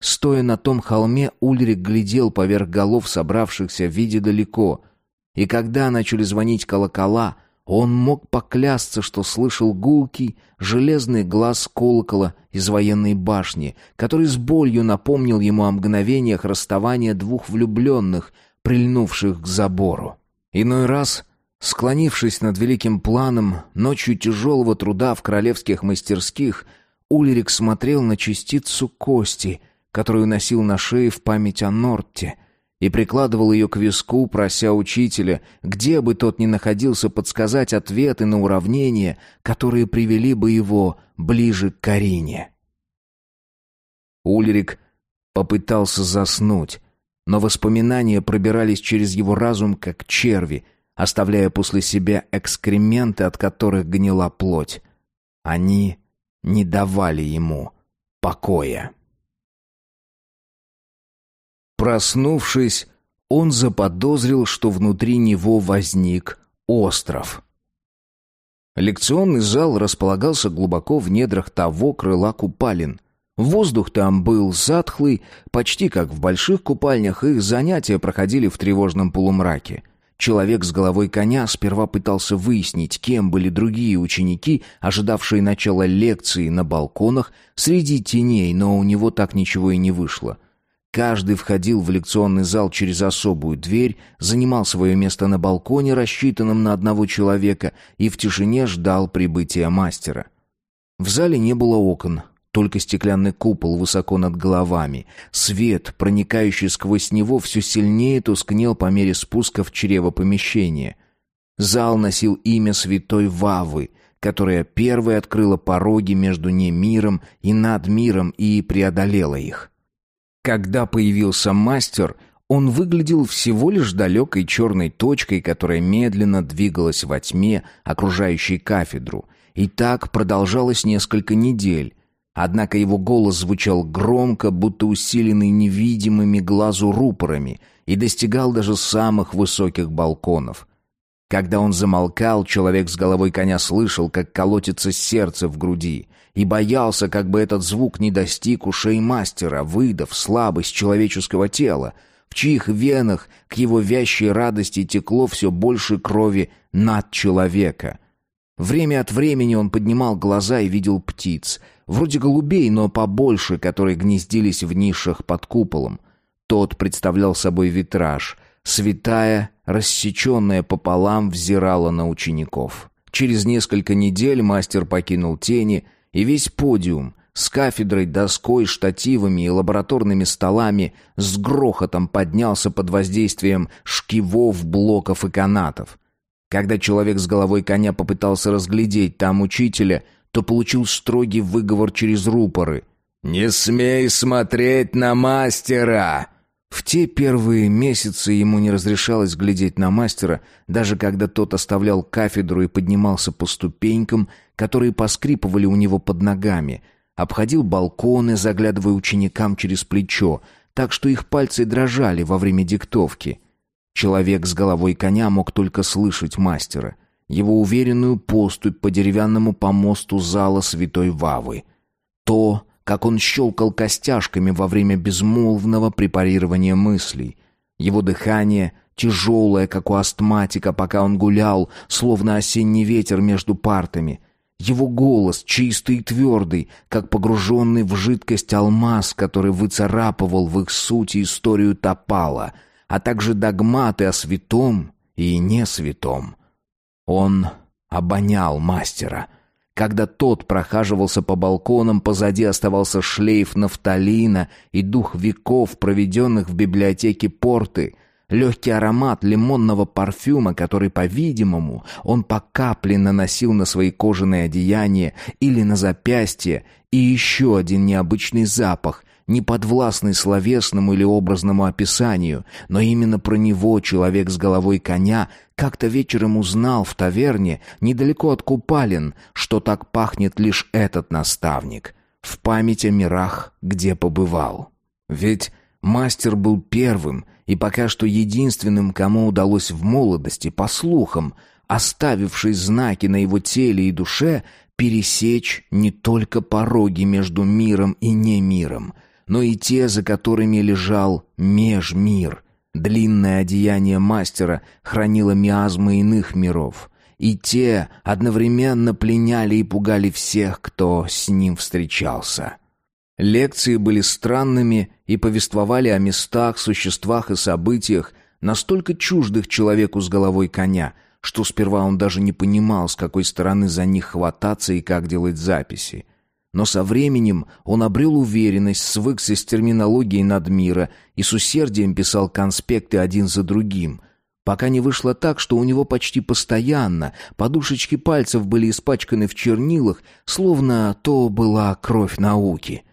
Стоя на том холме, Ульрик глядел поверх голов собравшихся, видя далеко. И когда начали звонить колокола, он мог поклясться, что слышал гулкий, железный глаз колокола из военной башни, который с болью напомнил ему о мгновениях расставания двух влюбленных, прильнувших к забору. Иной раз Склонившись над великим планом, ночью тяжелого труда в королевских мастерских, Ульрик смотрел на частицу кости, которую носил на шее в память о Норте, и прикладывал ее к виску, прося учителя, где бы тот ни находился, подсказать ответы на уравнения, которые привели бы его ближе к Карине. Ульрик попытался заснуть, но воспоминания пробирались через его разум, как черви — оставляя после себя экскременты, от которых гнила плоть. Они не давали ему покоя. Проснувшись, он заподозрил, что внутри него возник остров. Лекционный зал располагался глубоко в недрах того крыла купалин. Воздух там был затхлый, почти как в больших купальнях, их занятия проходили в тревожном полумраке — Человек с головой коня сперва пытался выяснить, кем были другие ученики, ожидавшие начала лекции на балконах среди теней, но у него так ничего и не вышло. Каждый входил в лекционный зал через особую дверь, занимал свое место на балконе, рассчитанном на одного человека, и в тишине ждал прибытия мастера. В зале не было окон, только стеклянный купол высоко над головами. Свет, проникающий сквозь него, все сильнее тускнел по мере спуска в чрево помещения. Зал носил имя святой Вавы, которая первой открыла пороги между немиром и над миром и преодолела их. Когда появился мастер, он выглядел всего лишь далекой черной точкой, которая медленно двигалась во тьме, окружающей кафедру. И так продолжалось несколько недель. Однако его голос звучал громко, будто усиленный невидимыми глазу рупорами, и достигал даже самых высоких балконов. Когда он замолкал, человек с головой коня слышал, как колотится сердце в груди, и боялся, как бы этот звук не достиг ушей мастера, выдав слабость человеческого тела, в чьих венах к его вящей радости текло все больше крови над человека. Время от времени он поднимал глаза и видел птиц — Вроде голубей, но побольше, которые гнездились в нишах под куполом. Тот представлял собой витраж. Святая, рассеченная пополам, взирала на учеников. Через несколько недель мастер покинул тени, и весь подиум с кафедрой, доской, штативами и лабораторными столами с грохотом поднялся под воздействием шкивов, блоков и канатов. Когда человек с головой коня попытался разглядеть там учителя, то получил строгий выговор через рупоры. «Не смей смотреть на мастера!» В те первые месяцы ему не разрешалось глядеть на мастера, даже когда тот оставлял кафедру и поднимался по ступенькам, которые поскрипывали у него под ногами — обходил балконы, заглядывая ученикам через плечо, так что их пальцы дрожали во время диктовки. Человек с головой коня мог только слышать мастера, его уверенную поступь по деревянному помосту зала святой Вавы. То, как он щелкал костяшками во время безмолвного препарирования мыслей. Его дыхание тяжелое, как у астматика, пока он гулял, словно осенний ветер между партами — его голос чистый и твердый, как погруженный в жидкость алмаз, который выцарапывал в их сути историю Топала, а также догматы о святом и не святом. Он обонял мастера. Когда тот прохаживался по балконам, позади оставался шлейф нафталина и дух веков, проведенных в библиотеке порты — Легкий аромат лимонного парфюма, который, по-видимому, он по капле наносил на свои кожаные одеяния или на запястье, и еще один необычный запах, не подвластный словесному или образному описанию, но именно про него человек с головой коня как-то вечером узнал в таверне недалеко от Купалин, что так пахнет лишь этот наставник, в память о мирах, где побывал. Ведь мастер был первым — и пока что единственным, кому удалось в молодости, по слухам, оставивший знаки на его теле и душе, пересечь не только пороги между миром и немиром, но и те, за которыми лежал межмир. Длинное одеяние мастера хранило миазмы иных миров, и те одновременно пленяли и пугали всех, кто с ним встречался. Лекции были странными и повествовали о местах, существах и событиях, настолько чуждых человеку с головой коня, что сперва он даже не понимал, с какой стороны за них хвататься и как делать записи. Но со временем он обрел уверенность, свыкся с терминологией надмира и с усердием писал конспекты один за другим, пока не вышло так, что у него почти постоянно подушечки пальцев были испачканы в чернилах, словно то была кровь науки.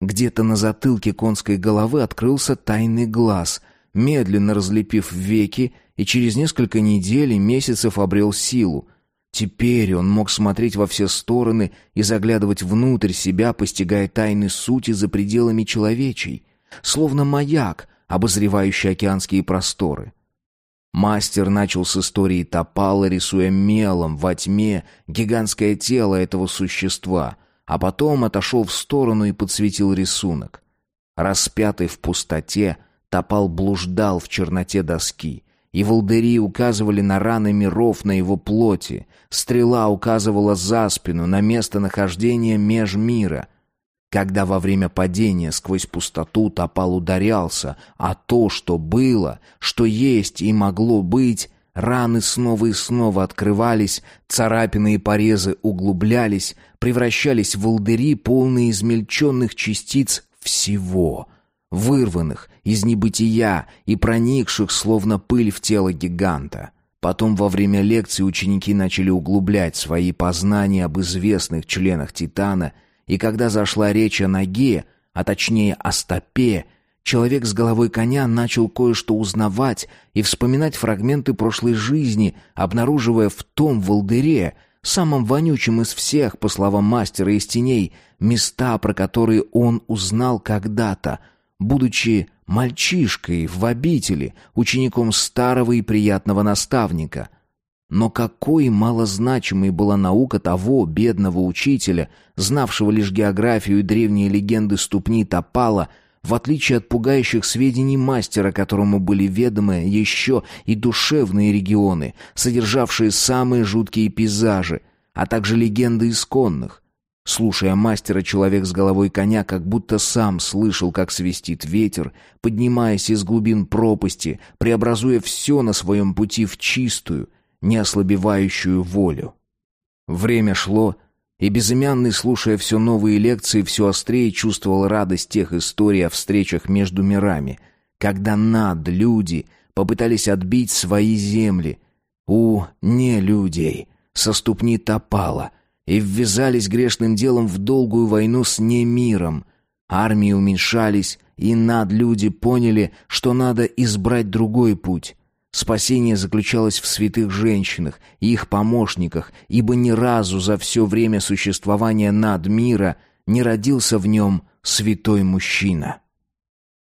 Где-то на затылке конской головы открылся тайный глаз, медленно разлепив веки, и через несколько недель и месяцев обрел силу. Теперь он мог смотреть во все стороны и заглядывать внутрь себя, постигая тайны сути за пределами человечей, словно маяк, обозревающий океанские просторы. Мастер начал с истории Топала, рисуя мелом во тьме гигантское тело этого существа — а потом отошел в сторону и подсветил рисунок. Распятый в пустоте, топал блуждал в черноте доски, и волдыри указывали на раны миров на его плоти, стрела указывала за спину, на место нахождения межмира. Когда во время падения сквозь пустоту топал ударялся, а то, что было, что есть и могло быть, Раны снова и снова открывались, царапины и порезы углублялись, превращались в волдыри, полные измельченных частиц всего, вырванных из небытия и проникших, словно пыль в тело гиганта. Потом во время лекции ученики начали углублять свои познания об известных членах Титана, и когда зашла речь о ноге, а точнее о стопе, Человек с головой коня начал кое-что узнавать и вспоминать фрагменты прошлой жизни, обнаруживая в том волдыре, самом вонючем из всех, по словам мастера из теней, места, про которые он узнал когда-то, будучи мальчишкой в обители, учеником старого и приятного наставника. Но какой малозначимой была наука того бедного учителя, знавшего лишь географию и древние легенды ступни Топала — в отличие от пугающих сведений мастера, которому были ведомы еще и душевные регионы, содержавшие самые жуткие пейзажи, а также легенды исконных. Слушая мастера, человек с головой коня как будто сам слышал, как свистит ветер, поднимаясь из глубин пропасти, преобразуя все на своем пути в чистую, неослабевающую волю. Время шло, И безымянный, слушая все новые лекции, все острее чувствовал радость тех историй о встречах между мирами, когда над люди попытались отбить свои земли у нелюдей со ступни топала и ввязались грешным делом в долгую войну с немиром. Армии уменьшались, и над люди поняли, что надо избрать другой путь. Спасение заключалось в святых женщинах и их помощниках, ибо ни разу за все время существования над мира не родился в нем святой мужчина.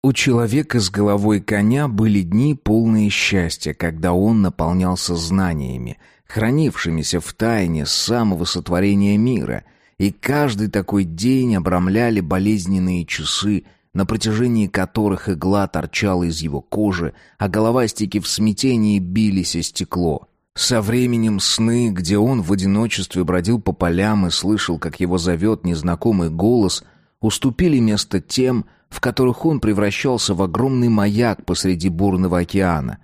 У человека с головой коня были дни полные счастья, когда он наполнялся знаниями, хранившимися в тайне с самого сотворения мира, и каждый такой день обрамляли болезненные часы, на протяжении которых игла торчала из его кожи, а головастики в смятении бились о стекло. Со временем сны, где он в одиночестве бродил по полям и слышал, как его зовет незнакомый голос, уступили место тем, в которых он превращался в огромный маяк посреди бурного океана.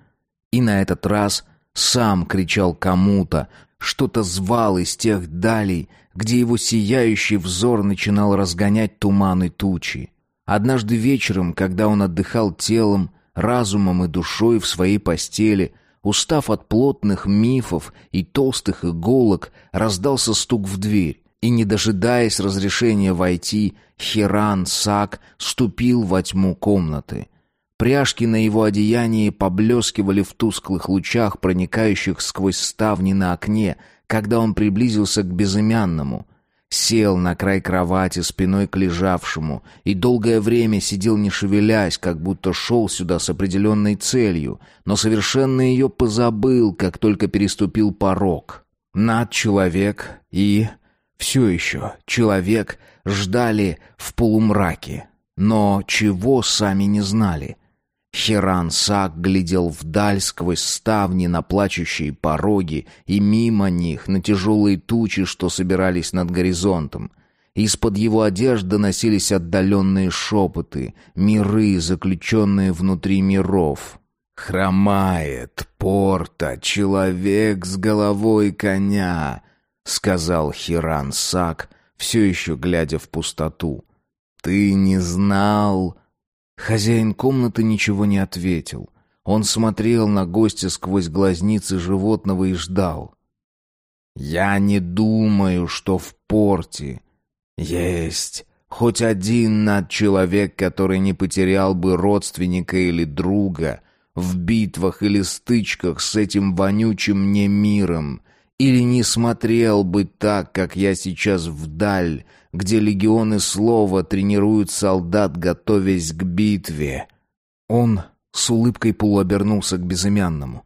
И на этот раз сам кричал кому-то, что-то звал из тех далей, где его сияющий взор начинал разгонять туманы тучи. Однажды вечером, когда он отдыхал телом, разумом и душой в своей постели, устав от плотных мифов и толстых иголок, раздался стук в дверь, и, не дожидаясь разрешения войти, Хиран Сак ступил во тьму комнаты. Пряжки на его одеянии поблескивали в тусклых лучах, проникающих сквозь ставни на окне, когда он приблизился к безымянному — сел на край кровати спиной к лежавшему и долгое время сидел не шевелясь, как будто шел сюда с определенной целью, но совершенно ее позабыл, как только переступил порог. Над человек и... все еще человек ждали в полумраке, но чего сами не знали — Херан Сак глядел вдаль сквозь ставни на плачущие пороги и мимо них на тяжелые тучи, что собирались над горизонтом. Из-под его одежды доносились отдаленные шепоты, миры, заключенные внутри миров. «Хромает, порта, человек с головой коня», — сказал Хиран Сак, все еще глядя в пустоту. «Ты не знал...» Хозяин комнаты ничего не ответил. Он смотрел на гостя сквозь глазницы животного и ждал. «Я не думаю, что в порте есть хоть один над человек, который не потерял бы родственника или друга в битвах или стычках с этим вонючим мне миром, или не смотрел бы так, как я сейчас вдаль, где легионы слова тренируют солдат, готовясь к битве. Он с улыбкой полуобернулся к безымянному.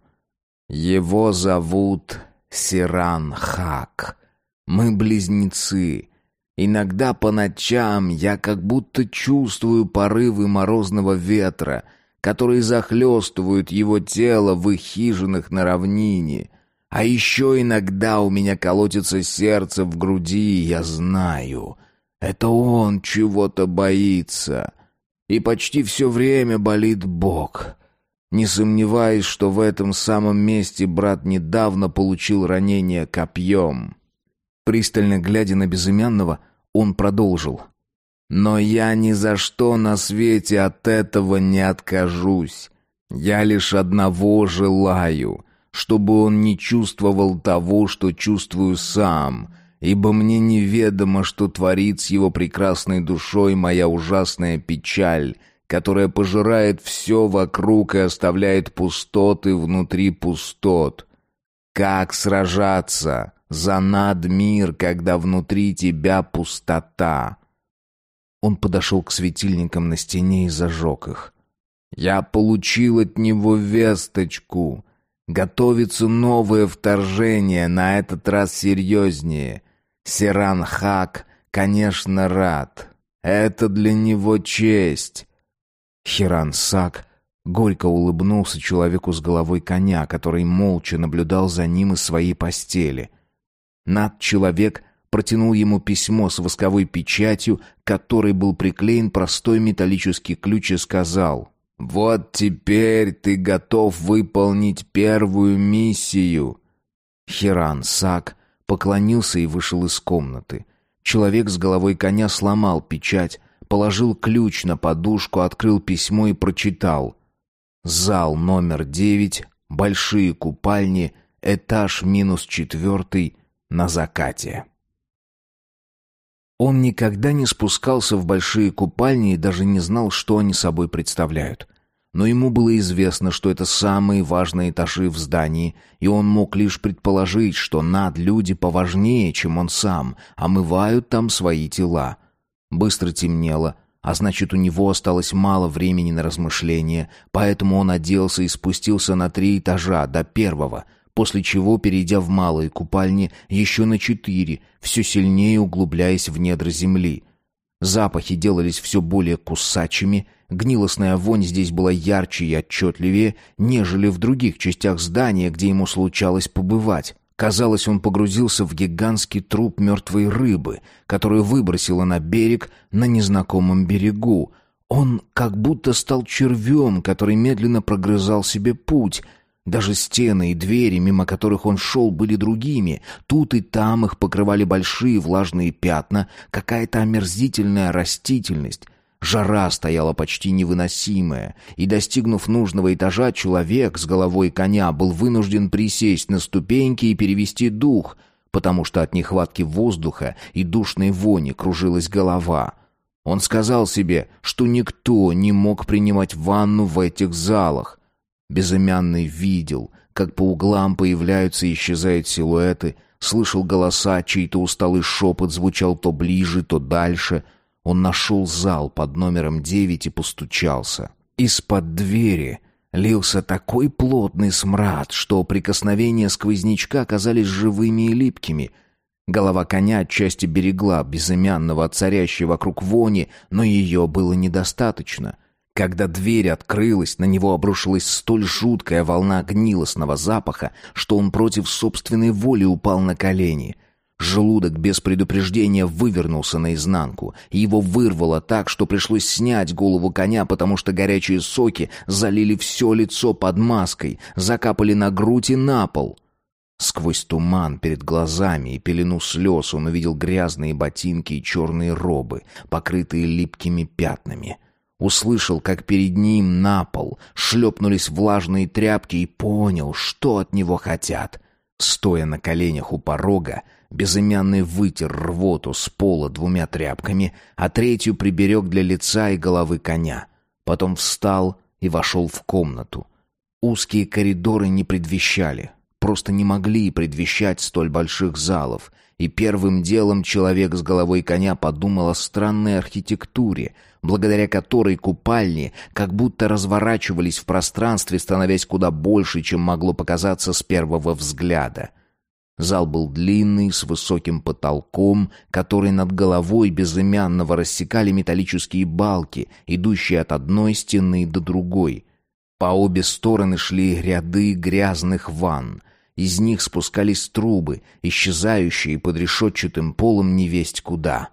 Его зовут Сиран Хак. Мы близнецы. Иногда по ночам я как будто чувствую порывы морозного ветра, которые захлестывают его тело в их хижинах на равнине — а еще иногда у меня колотится сердце в груди, и я знаю, это он чего-то боится. И почти все время болит бок. Не сомневаюсь, что в этом самом месте брат недавно получил ранение копьем. Пристально глядя на безымянного, он продолжил. «Но я ни за что на свете от этого не откажусь. Я лишь одного желаю чтобы он не чувствовал того, что чувствую сам, ибо мне неведомо, что творит с его прекрасной душой моя ужасная печаль, которая пожирает все вокруг и оставляет пустоты внутри пустот. Как сражаться за надмир, когда внутри тебя пустота? Он подошел к светильникам на стене и зажег их. Я получил от него весточку. Готовится новое вторжение, на этот раз серьезнее. Сиран Хак, конечно, рад. Это для него честь. Хиран Сак горько улыбнулся человеку с головой коня, который молча наблюдал за ним из своей постели. Над человек протянул ему письмо с восковой печатью, к которой был приклеен простой металлический ключ и сказал «Вот теперь ты готов выполнить первую миссию». Хиран Сак поклонился и вышел из комнаты. Человек с головой коня сломал печать, положил ключ на подушку, открыл письмо и прочитал. Зал номер девять, большие купальни, этаж минус четвертый, на закате. Он никогда не спускался в большие купальни и даже не знал, что они собой представляют. Но ему было известно, что это самые важные этажи в здании, и он мог лишь предположить, что над люди поважнее, чем он сам, омывают там свои тела. Быстро темнело, а значит, у него осталось мало времени на размышления, поэтому он оделся и спустился на три этажа до первого — после чего, перейдя в малые купальни, еще на четыре, все сильнее углубляясь в недра земли. Запахи делались все более кусачими, гнилостная вонь здесь была ярче и отчетливее, нежели в других частях здания, где ему случалось побывать. Казалось, он погрузился в гигантский труп мертвой рыбы, которую выбросило на берег на незнакомом берегу. Он как будто стал червем, который медленно прогрызал себе путь — даже стены и двери, мимо которых он шел, были другими. Тут и там их покрывали большие влажные пятна, какая-то омерзительная растительность. Жара стояла почти невыносимая, и, достигнув нужного этажа, человек с головой коня был вынужден присесть на ступеньки и перевести дух, потому что от нехватки воздуха и душной вони кружилась голова. Он сказал себе, что никто не мог принимать ванну в этих залах, Безымянный видел, как по углам появляются и исчезают силуэты, слышал голоса, чей-то усталый шепот звучал то ближе, то дальше. Он нашел зал под номером девять и постучался. Из-под двери лился такой плотный смрад, что прикосновения сквознячка казались живыми и липкими. Голова коня отчасти берегла безымянного от царящей вокруг вони, но ее было недостаточно — когда дверь открылась, на него обрушилась столь жуткая волна гнилостного запаха, что он против собственной воли упал на колени. Желудок без предупреждения вывернулся наизнанку, и его вырвало так, что пришлось снять голову коня, потому что горячие соки залили все лицо под маской, закапали на грудь и на пол. Сквозь туман перед глазами и пелену слез он увидел грязные ботинки и черные робы, покрытые липкими пятнами — Услышал, как перед ним на пол шлепнулись влажные тряпки и понял, что от него хотят. Стоя на коленях у порога, безымянный вытер рвоту с пола двумя тряпками, а третью приберег для лица и головы коня. Потом встал и вошел в комнату. Узкие коридоры не предвещали, просто не могли предвещать столь больших залов, и первым делом человек с головой коня подумал о странной архитектуре, благодаря которой купальни как будто разворачивались в пространстве, становясь куда больше, чем могло показаться с первого взгляда. Зал был длинный, с высоким потолком, который над головой безымянного рассекали металлические балки, идущие от одной стены до другой. По обе стороны шли ряды грязных ванн. Из них спускались трубы, исчезающие под решетчатым полом невесть куда.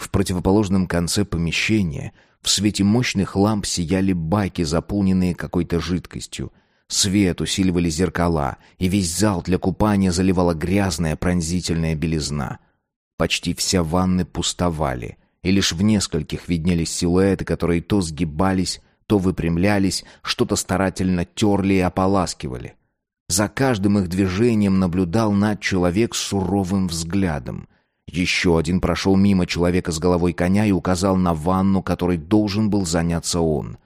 В противоположном конце помещения в свете мощных ламп сияли баки, заполненные какой-то жидкостью. Свет усиливали зеркала, и весь зал для купания заливала грязная пронзительная белизна. Почти все ванны пустовали, и лишь в нескольких виднелись силуэты, которые то сгибались, то выпрямлялись, что-то старательно терли и ополаскивали. За каждым их движением наблюдал над человек суровым взглядом. Еще один прошел мимо человека с головой коня и указал на ванну, которой должен был заняться он.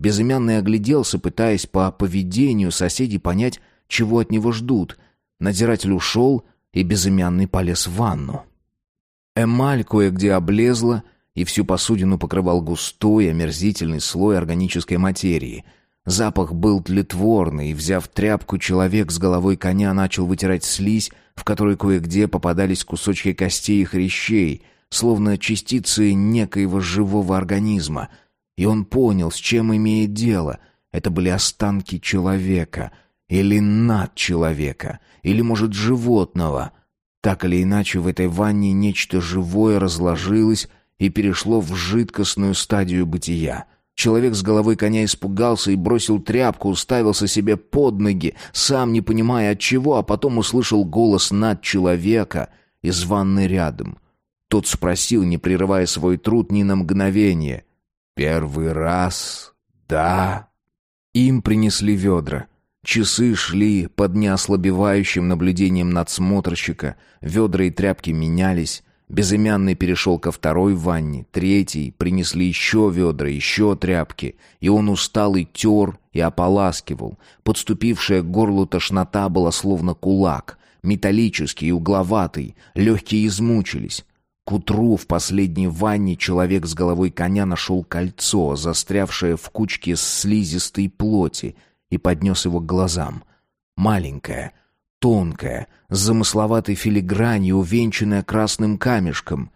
Безымянный огляделся, пытаясь по поведению соседей понять, чего от него ждут. Надзиратель ушел, и Безымянный полез в ванну. Эмаль кое-где облезла, и всю посудину покрывал густой, омерзительный слой органической материи — Запах был тлетворный, и, взяв тряпку, человек с головой коня начал вытирать слизь, в которой кое-где попадались кусочки костей и хрящей, словно частицы некоего живого организма. И он понял, с чем имеет дело. Это были останки человека, или над человека, или, может, животного. Так или иначе, в этой ванне нечто живое разложилось и перешло в жидкостную стадию бытия — Человек с головой коня испугался и бросил тряпку, уставился себе под ноги, сам не понимая от чего, а потом услышал голос над человека из ванны рядом. Тот спросил, не прерывая свой труд ни на мгновение. «Первый раз? Да?» Им принесли ведра. Часы шли под неослабевающим наблюдением надсмотрщика, ведра и тряпки менялись, Безымянный перешел ко второй ванне, третий, принесли еще ведра, еще тряпки, и он устал и тер, и ополаскивал. Подступившая к горлу тошнота была словно кулак, металлический и угловатый, легкие измучились. К утру в последней ванне человек с головой коня нашел кольцо, застрявшее в кучке слизистой плоти, и поднес его к глазам. Маленькое — тонкая, с замысловатой филигранью, увенчанная красным камешком.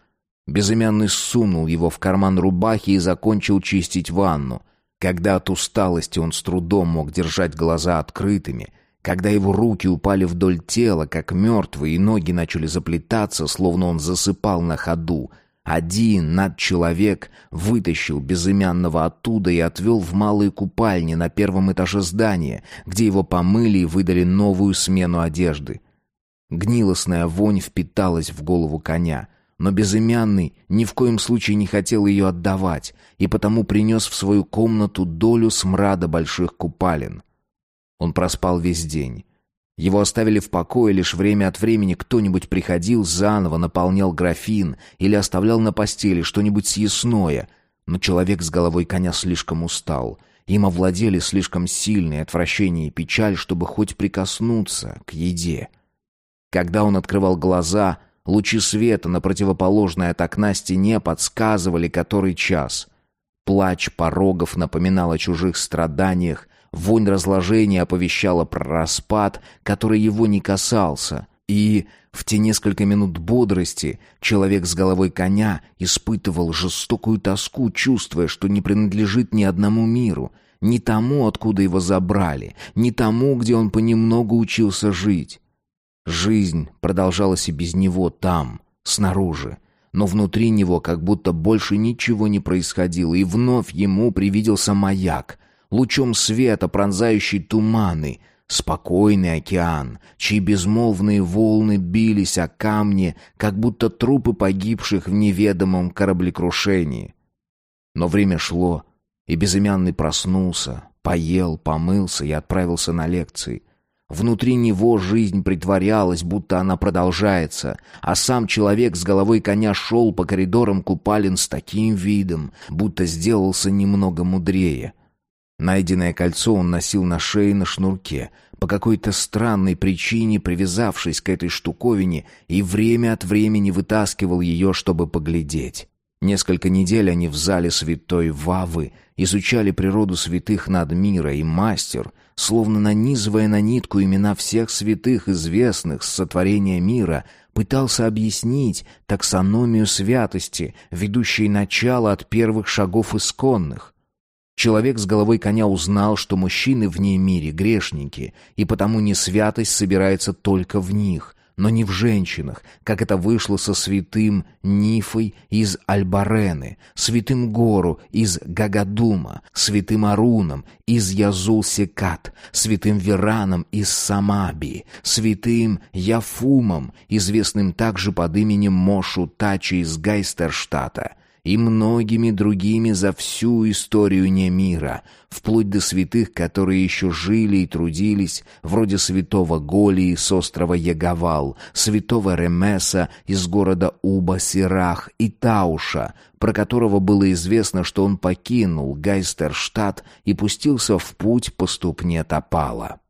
Безымянный сунул его в карман рубахи и закончил чистить ванну. Когда от усталости он с трудом мог держать глаза открытыми, когда его руки упали вдоль тела, как мертвые, и ноги начали заплетаться, словно он засыпал на ходу — один надчеловек вытащил безымянного оттуда и отвел в малые купальни на первом этаже здания, где его помыли и выдали новую смену одежды. Гнилостная вонь впиталась в голову коня, но безымянный ни в коем случае не хотел ее отдавать и потому принес в свою комнату долю смрада больших купалин. Он проспал весь день. Его оставили в покое, лишь время от времени кто-нибудь приходил, заново наполнял графин или оставлял на постели что-нибудь съестное. Но человек с головой коня слишком устал. Им овладели слишком сильные отвращение и печаль, чтобы хоть прикоснуться к еде. Когда он открывал глаза, лучи света на противоположной от окна стене подсказывали, который час. Плач порогов напоминал о чужих страданиях, Вонь разложения оповещала про распад, который его не касался. И в те несколько минут бодрости человек с головой коня испытывал жестокую тоску, чувствуя, что не принадлежит ни одному миру, ни тому, откуда его забрали, ни тому, где он понемногу учился жить. Жизнь продолжалась и без него там, снаружи, но внутри него как будто больше ничего не происходило, и вновь ему привиделся маяк, лучом света, пронзающий туманы, спокойный океан, чьи безмолвные волны бились о камни, как будто трупы погибших в неведомом кораблекрушении. Но время шло, и безымянный проснулся, поел, помылся и отправился на лекции. Внутри него жизнь притворялась, будто она продолжается, а сам человек с головой коня шел по коридорам купалин с таким видом, будто сделался немного мудрее. Найденное кольцо он носил на шее на шнурке, по какой-то странной причине привязавшись к этой штуковине и время от времени вытаскивал ее, чтобы поглядеть. Несколько недель они в зале святой Вавы изучали природу святых над мира, и мастер, словно нанизывая на нитку имена всех святых, известных с сотворения мира, пытался объяснить таксономию святости, ведущей начало от первых шагов исконных. Человек с головой коня узнал, что мужчины вне мире грешники, и потому не святость собирается только в них, но не в женщинах, как это вышло со святым Нифой из Альбарены, святым Гору из Гагадума, святым Аруном из Язул-Секат, святым Вераном из Самаби, святым Яфумом, известным также под именем Мошу Тачи из Гайстерштата, и многими другими за всю историю не мира, вплоть до святых, которые еще жили и трудились, вроде святого Голии с острова Ягавал, святого Ремеса из города Уба-Сирах и Тауша, про которого было известно, что он покинул Гайстерштадт и пустился в путь по ступне Топала.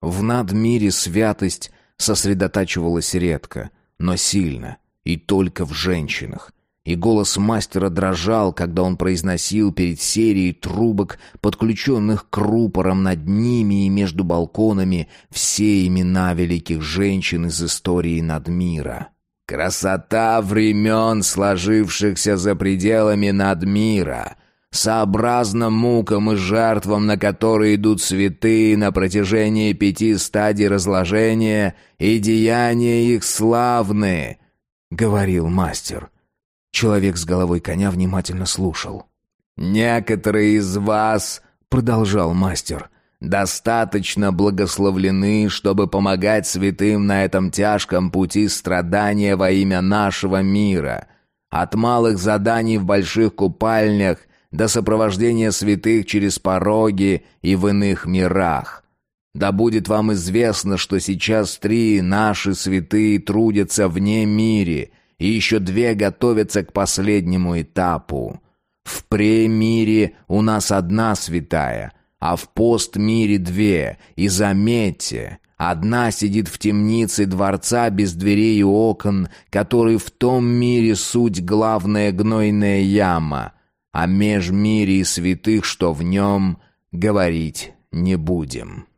В надмире святость сосредотачивалась редко, но сильно, и только в женщинах — и голос мастера дрожал, когда он произносил перед серией трубок, подключенных к рупорам над ними и между балконами, все имена великих женщин из истории надмира. «Красота времен, сложившихся за пределами надмира!» сообразно мукам и жертвам, на которые идут святые на протяжении пяти стадий разложения, и деяния их славные, — говорил мастер. Человек с головой коня внимательно слушал. «Некоторые из вас, — продолжал мастер, — достаточно благословлены, чтобы помогать святым на этом тяжком пути страдания во имя нашего мира. От малых заданий в больших купальнях до сопровождения святых через пороги и в иных мирах. Да будет вам известно, что сейчас три наши святые трудятся вне мире, и еще две готовятся к последнему этапу. В премире у нас одна святая, а в постмире две, и заметьте, одна сидит в темнице дворца без дверей и окон, который в том мире суть главная гнойная яма, а меж мире и святых, что в нем, говорить не будем».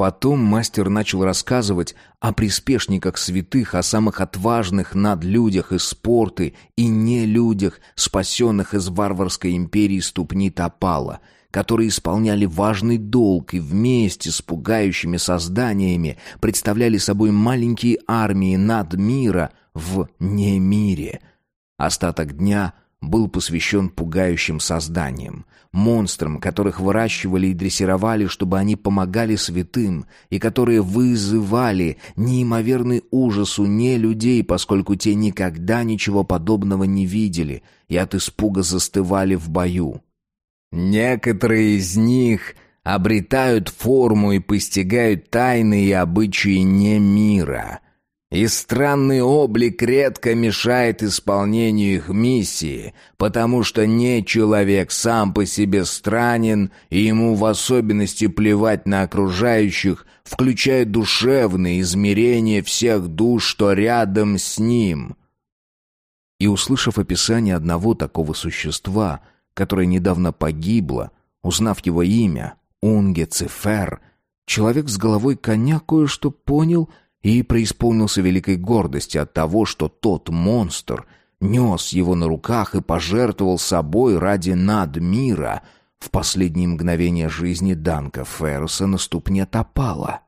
Потом мастер начал рассказывать о приспешниках святых, о самых отважных над людях из спорты и не людях, спасенных из варварской империи ступни Топала, которые исполняли важный долг и вместе с пугающими созданиями представляли собой маленькие армии над мира в немире. Остаток дня был посвящен пугающим созданиям, монстрам, которых выращивали и дрессировали, чтобы они помогали святым, и которые вызывали неимоверный ужас у не людей, поскольку те никогда ничего подобного не видели и от испуга застывали в бою. Некоторые из них обретают форму и постигают тайны и обычаи не мира — и странный облик редко мешает исполнению их миссии, потому что не человек сам по себе странен, и ему в особенности плевать на окружающих, включая душевные измерения всех душ, что рядом с ним. И услышав описание одного такого существа, которое недавно погибло, узнав его имя, Унге Цифер, человек с головой коня кое-что понял — и преисполнился великой гордости от того, что тот монстр нес его на руках и пожертвовал собой ради надмира в последние мгновения жизни Данка Ферруса на ступне Топала.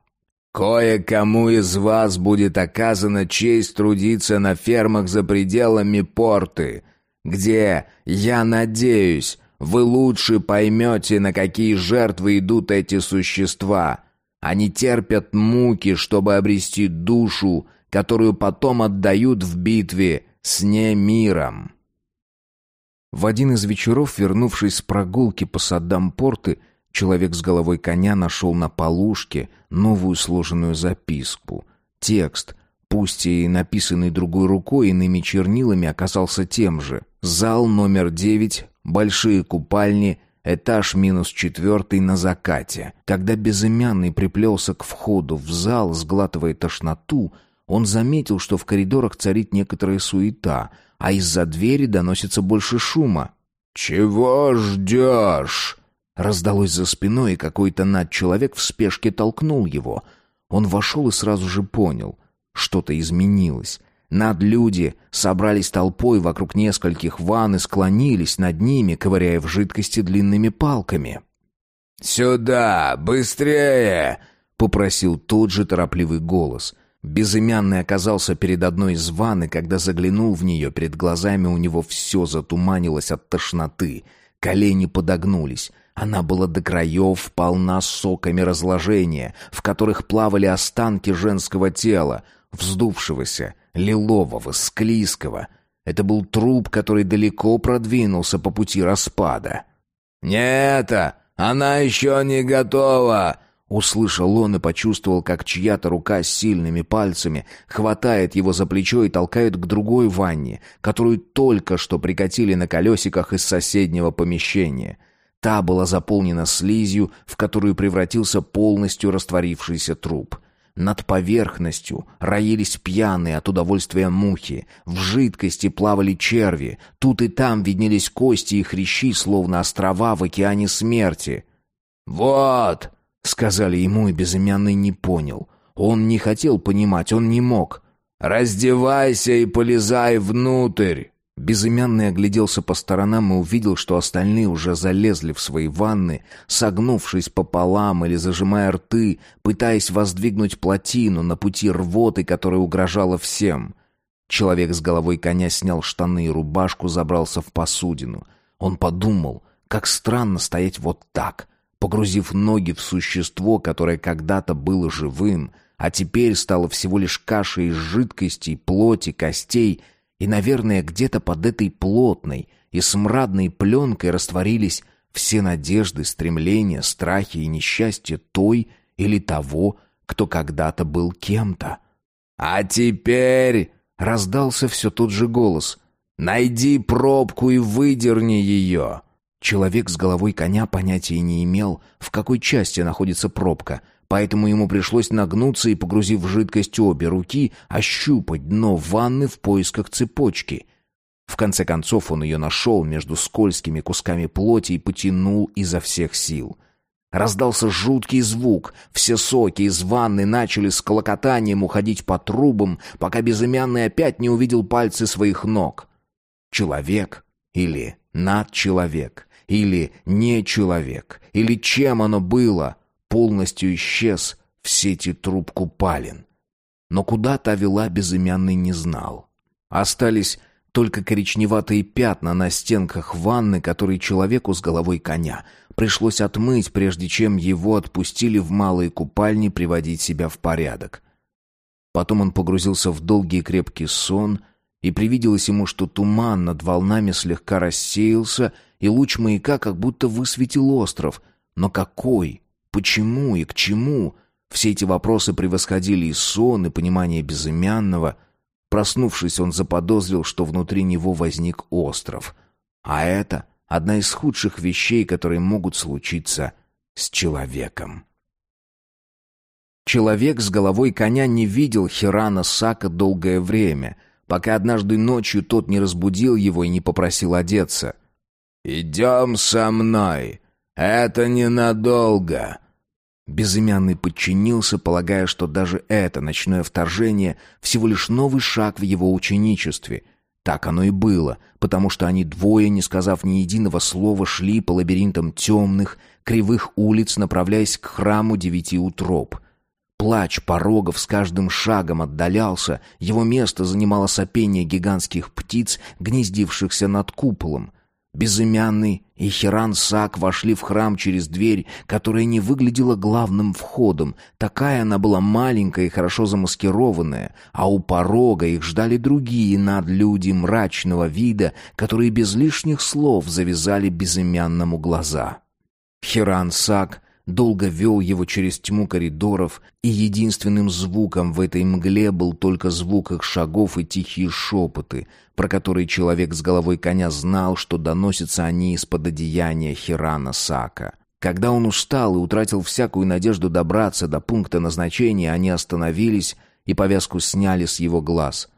«Кое-кому из вас будет оказана честь трудиться на фермах за пределами порты, где, я надеюсь, вы лучше поймете, на какие жертвы идут эти существа» Они терпят муки, чтобы обрести душу, которую потом отдают в битве с немиром. В один из вечеров, вернувшись с прогулки по садам порты, человек с головой коня нашел на полушке новую сложенную записку. Текст, пусть и написанный другой рукой иными чернилами, оказался тем же. Зал номер девять, большие купальни — Этаж минус четвертый на закате. Когда безымянный приплелся к входу в зал, сглатывая тошноту, он заметил, что в коридорах царит некоторая суета, а из-за двери доносится больше шума. «Чего ждешь?» Раздалось за спиной, и какой-то надчеловек в спешке толкнул его. Он вошел и сразу же понял. Что-то изменилось. Надлюди собрались толпой вокруг нескольких ванн и склонились над ними, ковыряя в жидкости длинными палками. «Сюда! Быстрее!» — попросил тот же торопливый голос. Безымянный оказался перед одной из ванн, и когда заглянул в нее, перед глазами у него все затуманилось от тошноты. Колени подогнулись. Она была до краев полна соками разложения, в которых плавали останки женского тела, вздувшегося, лилового, склизкого. Это был труп, который далеко продвинулся по пути распада. «Не это! Она еще не готова!» Услышал он и почувствовал, как чья-то рука с сильными пальцами хватает его за плечо и толкает к другой ванне, которую только что прикатили на колесиках из соседнего помещения. Та была заполнена слизью, в которую превратился полностью растворившийся труп. Над поверхностью роились пьяные от удовольствия мухи, в жидкости плавали черви, тут и там виднелись кости и хрящи, словно острова в океане смерти. «Вот!» — сказали ему, и безымянный не понял. Он не хотел понимать, он не мог. «Раздевайся и полезай внутрь!» Безымянный огляделся по сторонам и увидел, что остальные уже залезли в свои ванны, согнувшись пополам или зажимая рты, пытаясь воздвигнуть плотину на пути рвоты, которая угрожала всем. Человек с головой коня снял штаны и рубашку, забрался в посудину. Он подумал, как странно стоять вот так, погрузив ноги в существо, которое когда-то было живым, а теперь стало всего лишь кашей из жидкостей, плоти, костей, и, наверное, где-то под этой плотной и смрадной пленкой растворились все надежды, стремления, страхи и несчастья той или того, кто когда-то был кем-то. «А теперь...» — раздался все тот же голос. «Найди пробку и выдерни ее!» Человек с головой коня понятия не имел, в какой части находится пробка, поэтому ему пришлось нагнуться и, погрузив в жидкость обе руки, ощупать дно ванны в поисках цепочки. В конце концов он ее нашел между скользкими кусками плоти и потянул изо всех сил. Раздался жуткий звук. Все соки из ванны начали с колокотанием уходить по трубам, пока безымянный опять не увидел пальцы своих ног. Человек или надчеловек, или не человек, или чем оно было, полностью исчез в сети труб купалин. Но куда та вела безымянный не знал. Остались только коричневатые пятна на стенках ванны, которые человеку с головой коня пришлось отмыть, прежде чем его отпустили в малые купальни приводить себя в порядок. Потом он погрузился в долгий крепкий сон, и привиделось ему, что туман над волнами слегка рассеялся, и луч маяка как будто высветил остров. Но какой? Почему и к чему? Все эти вопросы превосходили и сон, и понимание безымянного — Проснувшись, он заподозрил, что внутри него возник остров. А это одна из худших вещей, которые могут случиться с человеком. Человек с головой коня не видел Хирана Сака долгое время, пока однажды ночью тот не разбудил его и не попросил одеться. «Идем со мной. Это ненадолго. Безымянный подчинился, полагая, что даже это ночное вторжение всего лишь новый шаг в его ученичестве. Так оно и было, потому что они двое, не сказав ни единого слова, шли по лабиринтам темных, кривых улиц, направляясь к храму девяти утроб. Плач порогов с каждым шагом отдалялся, его место занимало сопение гигантских птиц, гнездившихся над куполом — Безымянный и Хиран Сак вошли в храм через дверь, которая не выглядела главным входом. Такая она была маленькая и хорошо замаскированная, а у порога их ждали другие надлюди мрачного вида, которые без лишних слов завязали безымянному глаза. Хиран Сак долго вел его через тьму коридоров, и единственным звуком в этой мгле был только звук их шагов и тихие шепоты, про которые человек с головой коня знал, что доносятся они из-под одеяния Хирана Сака. Когда он устал и утратил всякую надежду добраться до пункта назначения, они остановились и повязку сняли с его глаз.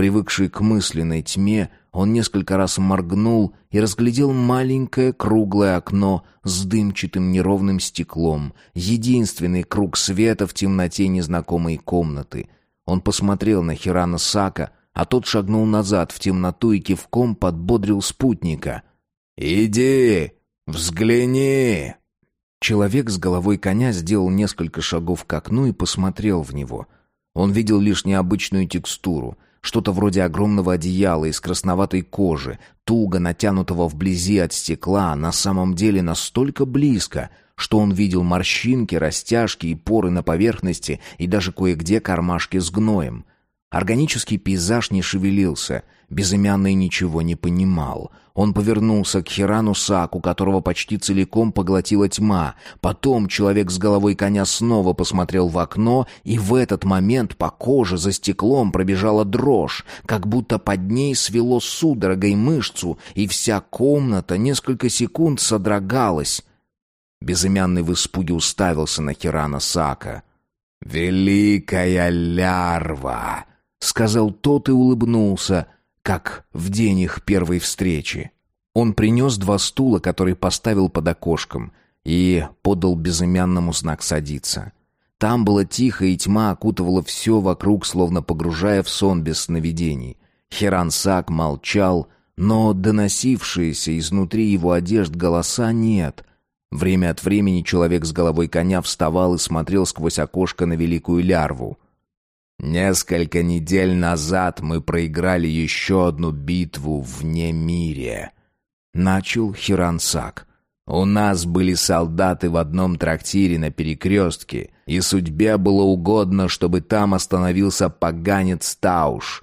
Привыкший к мысленной тьме, он несколько раз моргнул и разглядел маленькое круглое окно с дымчатым неровным стеклом, единственный круг света в темноте незнакомой комнаты. Он посмотрел на Хирана Сака, а тот шагнул назад в темноту и кивком подбодрил спутника. «Иди, взгляни!» Человек с головой коня сделал несколько шагов к окну и посмотрел в него. Он видел лишь необычную текстуру — что-то вроде огромного одеяла из красноватой кожи, туго натянутого вблизи от стекла, на самом деле настолько близко, что он видел морщинки, растяжки и поры на поверхности и даже кое-где кармашки с гноем. Органический пейзаж не шевелился, безымянный ничего не понимал. Он повернулся к Хирану Саку, которого почти целиком поглотила тьма. Потом человек с головой коня снова посмотрел в окно, и в этот момент по коже за стеклом пробежала дрожь, как будто под ней свело судорогой мышцу, и вся комната несколько секунд содрогалась. Безымянный в испуге уставился на Хирана Сака. «Великая лярва!» — сказал тот и улыбнулся, как в день их первой встречи. Он принес два стула, которые поставил под окошком, и подал безымянному знак «садиться». Там было тихо, и тьма окутывала все вокруг, словно погружая в сон без сновидений. Херансак молчал, но доносившиеся изнутри его одежд голоса нет. Время от времени человек с головой коня вставал и смотрел сквозь окошко на великую лярву — Несколько недель назад мы проиграли еще одну битву вне мире. Начал Хирансак. У нас были солдаты в одном трактире на перекрестке, и судьбе было угодно, чтобы там остановился поганец Тауш.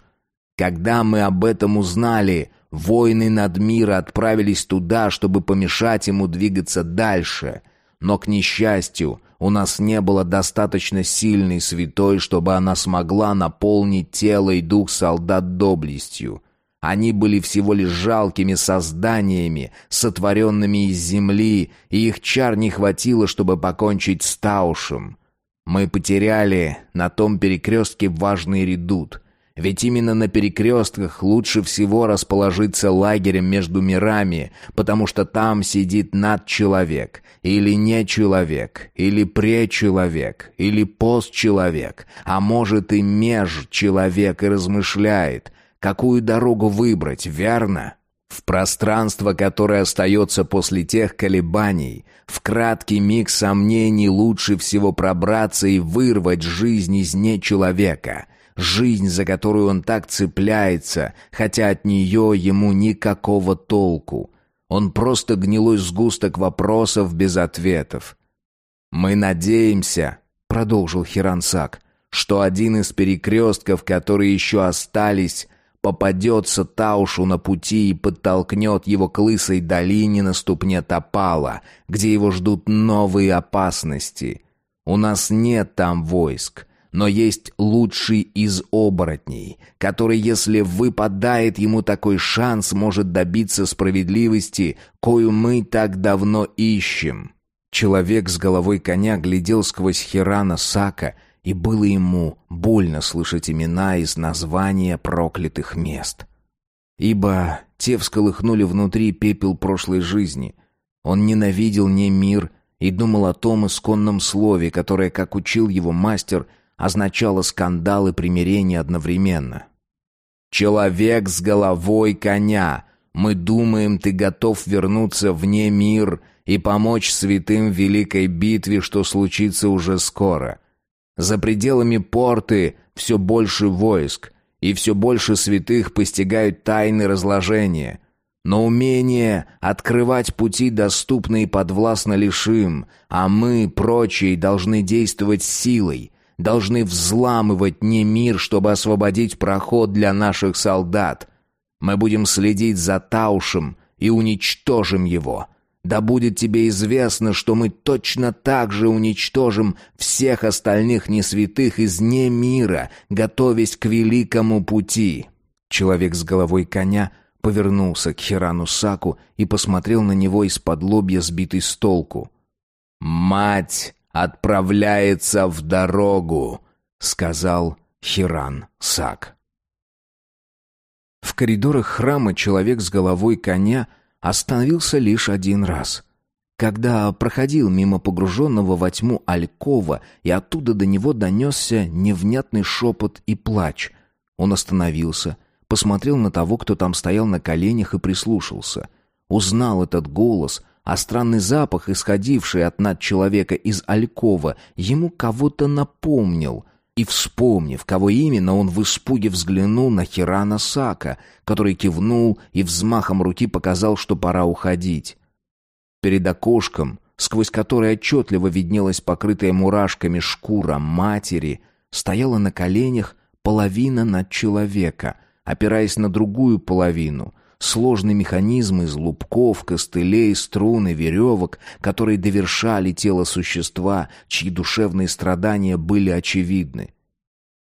Когда мы об этом узнали, воины над мира отправились туда, чтобы помешать ему двигаться дальше. Но, к несчастью, у нас не было достаточно сильной святой, чтобы она смогла наполнить тело и дух солдат доблестью. Они были всего лишь жалкими созданиями, сотворенными из земли, и их чар не хватило, чтобы покончить с Таушем. Мы потеряли на том перекрестке важный редут — ведь именно на перекрестках лучше всего расположиться лагерем между мирами, потому что там сидит надчеловек, или не человек, или пречеловек, или постчеловек, а может и межчеловек и размышляет, какую дорогу выбрать, верно? В пространство, которое остается после тех колебаний, в краткий миг сомнений лучше всего пробраться и вырвать жизнь из нечеловека — Жизнь, за которую он так цепляется, хотя от нее ему никакого толку. Он просто гнилой сгусток вопросов без ответов. «Мы надеемся», — продолжил Хирансак, «что один из перекрестков, которые еще остались, попадется Таушу на пути и подтолкнет его к лысой долине на ступне Топала, где его ждут новые опасности. У нас нет там войск, но есть лучший из оборотней, который, если выпадает ему такой шанс, может добиться справедливости, кою мы так давно ищем. Человек с головой коня глядел сквозь Хирана Сака, и было ему больно слышать имена из названия проклятых мест. Ибо те всколыхнули внутри пепел прошлой жизни. Он ненавидел не мир и думал о том исконном слове, которое, как учил его мастер, означало скандал и примирение одновременно. «Человек с головой коня. Мы думаем, ты готов вернуться вне мир и помочь святым в великой битве, что случится уже скоро. За пределами порты все больше войск, и все больше святых постигают тайны разложения». Но умение открывать пути доступны и подвластно лишь им, а мы, прочие, должны действовать силой, должны взламывать не мир, чтобы освободить проход для наших солдат. Мы будем следить за Таушем и уничтожим его. Да будет тебе известно, что мы точно так же уничтожим всех остальных несвятых из не мира, готовясь к великому пути». Человек с головой коня повернулся к Хирану Саку и посмотрел на него из-под лобья, сбитый с толку. «Мать отправляется в дорогу», — сказал Хиран Сак. В коридорах храма человек с головой коня остановился лишь один раз. Когда проходил мимо погруженного во тьму Алькова, и оттуда до него донесся невнятный шепот и плач. Он остановился, посмотрел на того, кто там стоял на коленях и прислушался. Узнал этот голос, а странный запах, исходивший от над человека из алькова, ему кого-то напомнил. И, вспомнив, кого именно, он в испуге взглянул на Хирана Сака, который кивнул и взмахом руки показал, что пора уходить. Перед окошком, сквозь которое отчетливо виднелась покрытая мурашками шкура матери, стояла на коленях половина над человека, опираясь на другую половину — сложный механизм из лупков, костылей, струн и веревок, которые довершали тело существа, чьи душевные страдания были очевидны.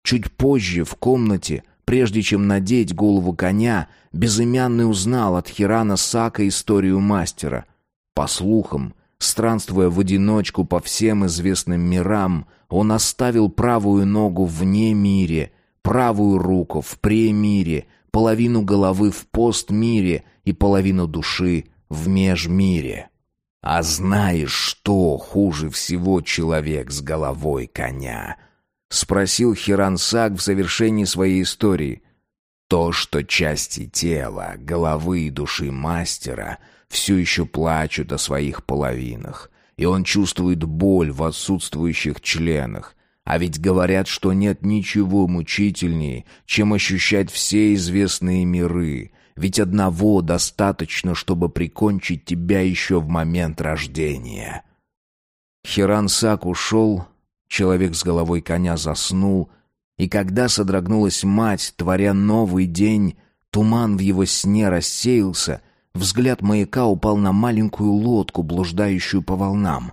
Чуть позже в комнате, прежде чем надеть голову коня, безымянный узнал от Хирана Сака историю мастера. По слухам, странствуя в одиночку по всем известным мирам, он оставил правую ногу вне мире, правую руку в премире, половину головы в постмире и половину души в межмире. А знаешь, что хуже всего человек с головой коня? Спросил Хирансак в завершении своей истории. То, что части тела, головы и души мастера все еще плачут о своих половинах, и он чувствует боль в отсутствующих членах, а ведь говорят, что нет ничего мучительнее, чем ощущать все известные миры, Ведь одного достаточно, чтобы прикончить тебя еще в момент рождения. Хиран Сак ушел, человек с головой коня заснул, и когда содрогнулась мать, творя новый день, туман в его сне рассеялся, взгляд маяка упал на маленькую лодку, блуждающую по волнам.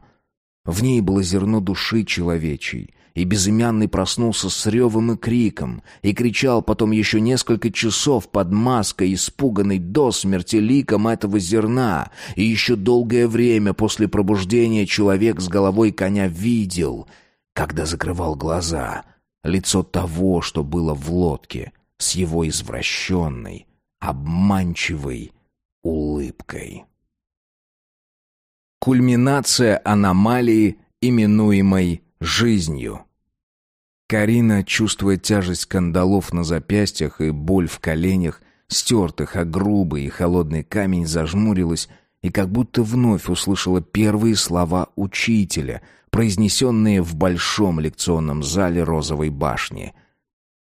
В ней было зерно души человечей, и безымянный проснулся с ревом и криком, и кричал потом еще несколько часов под маской, испуганный до смерти ликом этого зерна, и еще долгое время после пробуждения человек с головой коня видел, когда закрывал глаза, лицо того, что было в лодке, с его извращенной, обманчивой улыбкой. Кульминация аномалии, именуемой жизнью. Карина, чувствуя тяжесть кандалов на запястьях и боль в коленях, стертых о грубый и холодный камень, зажмурилась и как будто вновь услышала первые слова учителя, произнесенные в большом лекционном зале розовой башни.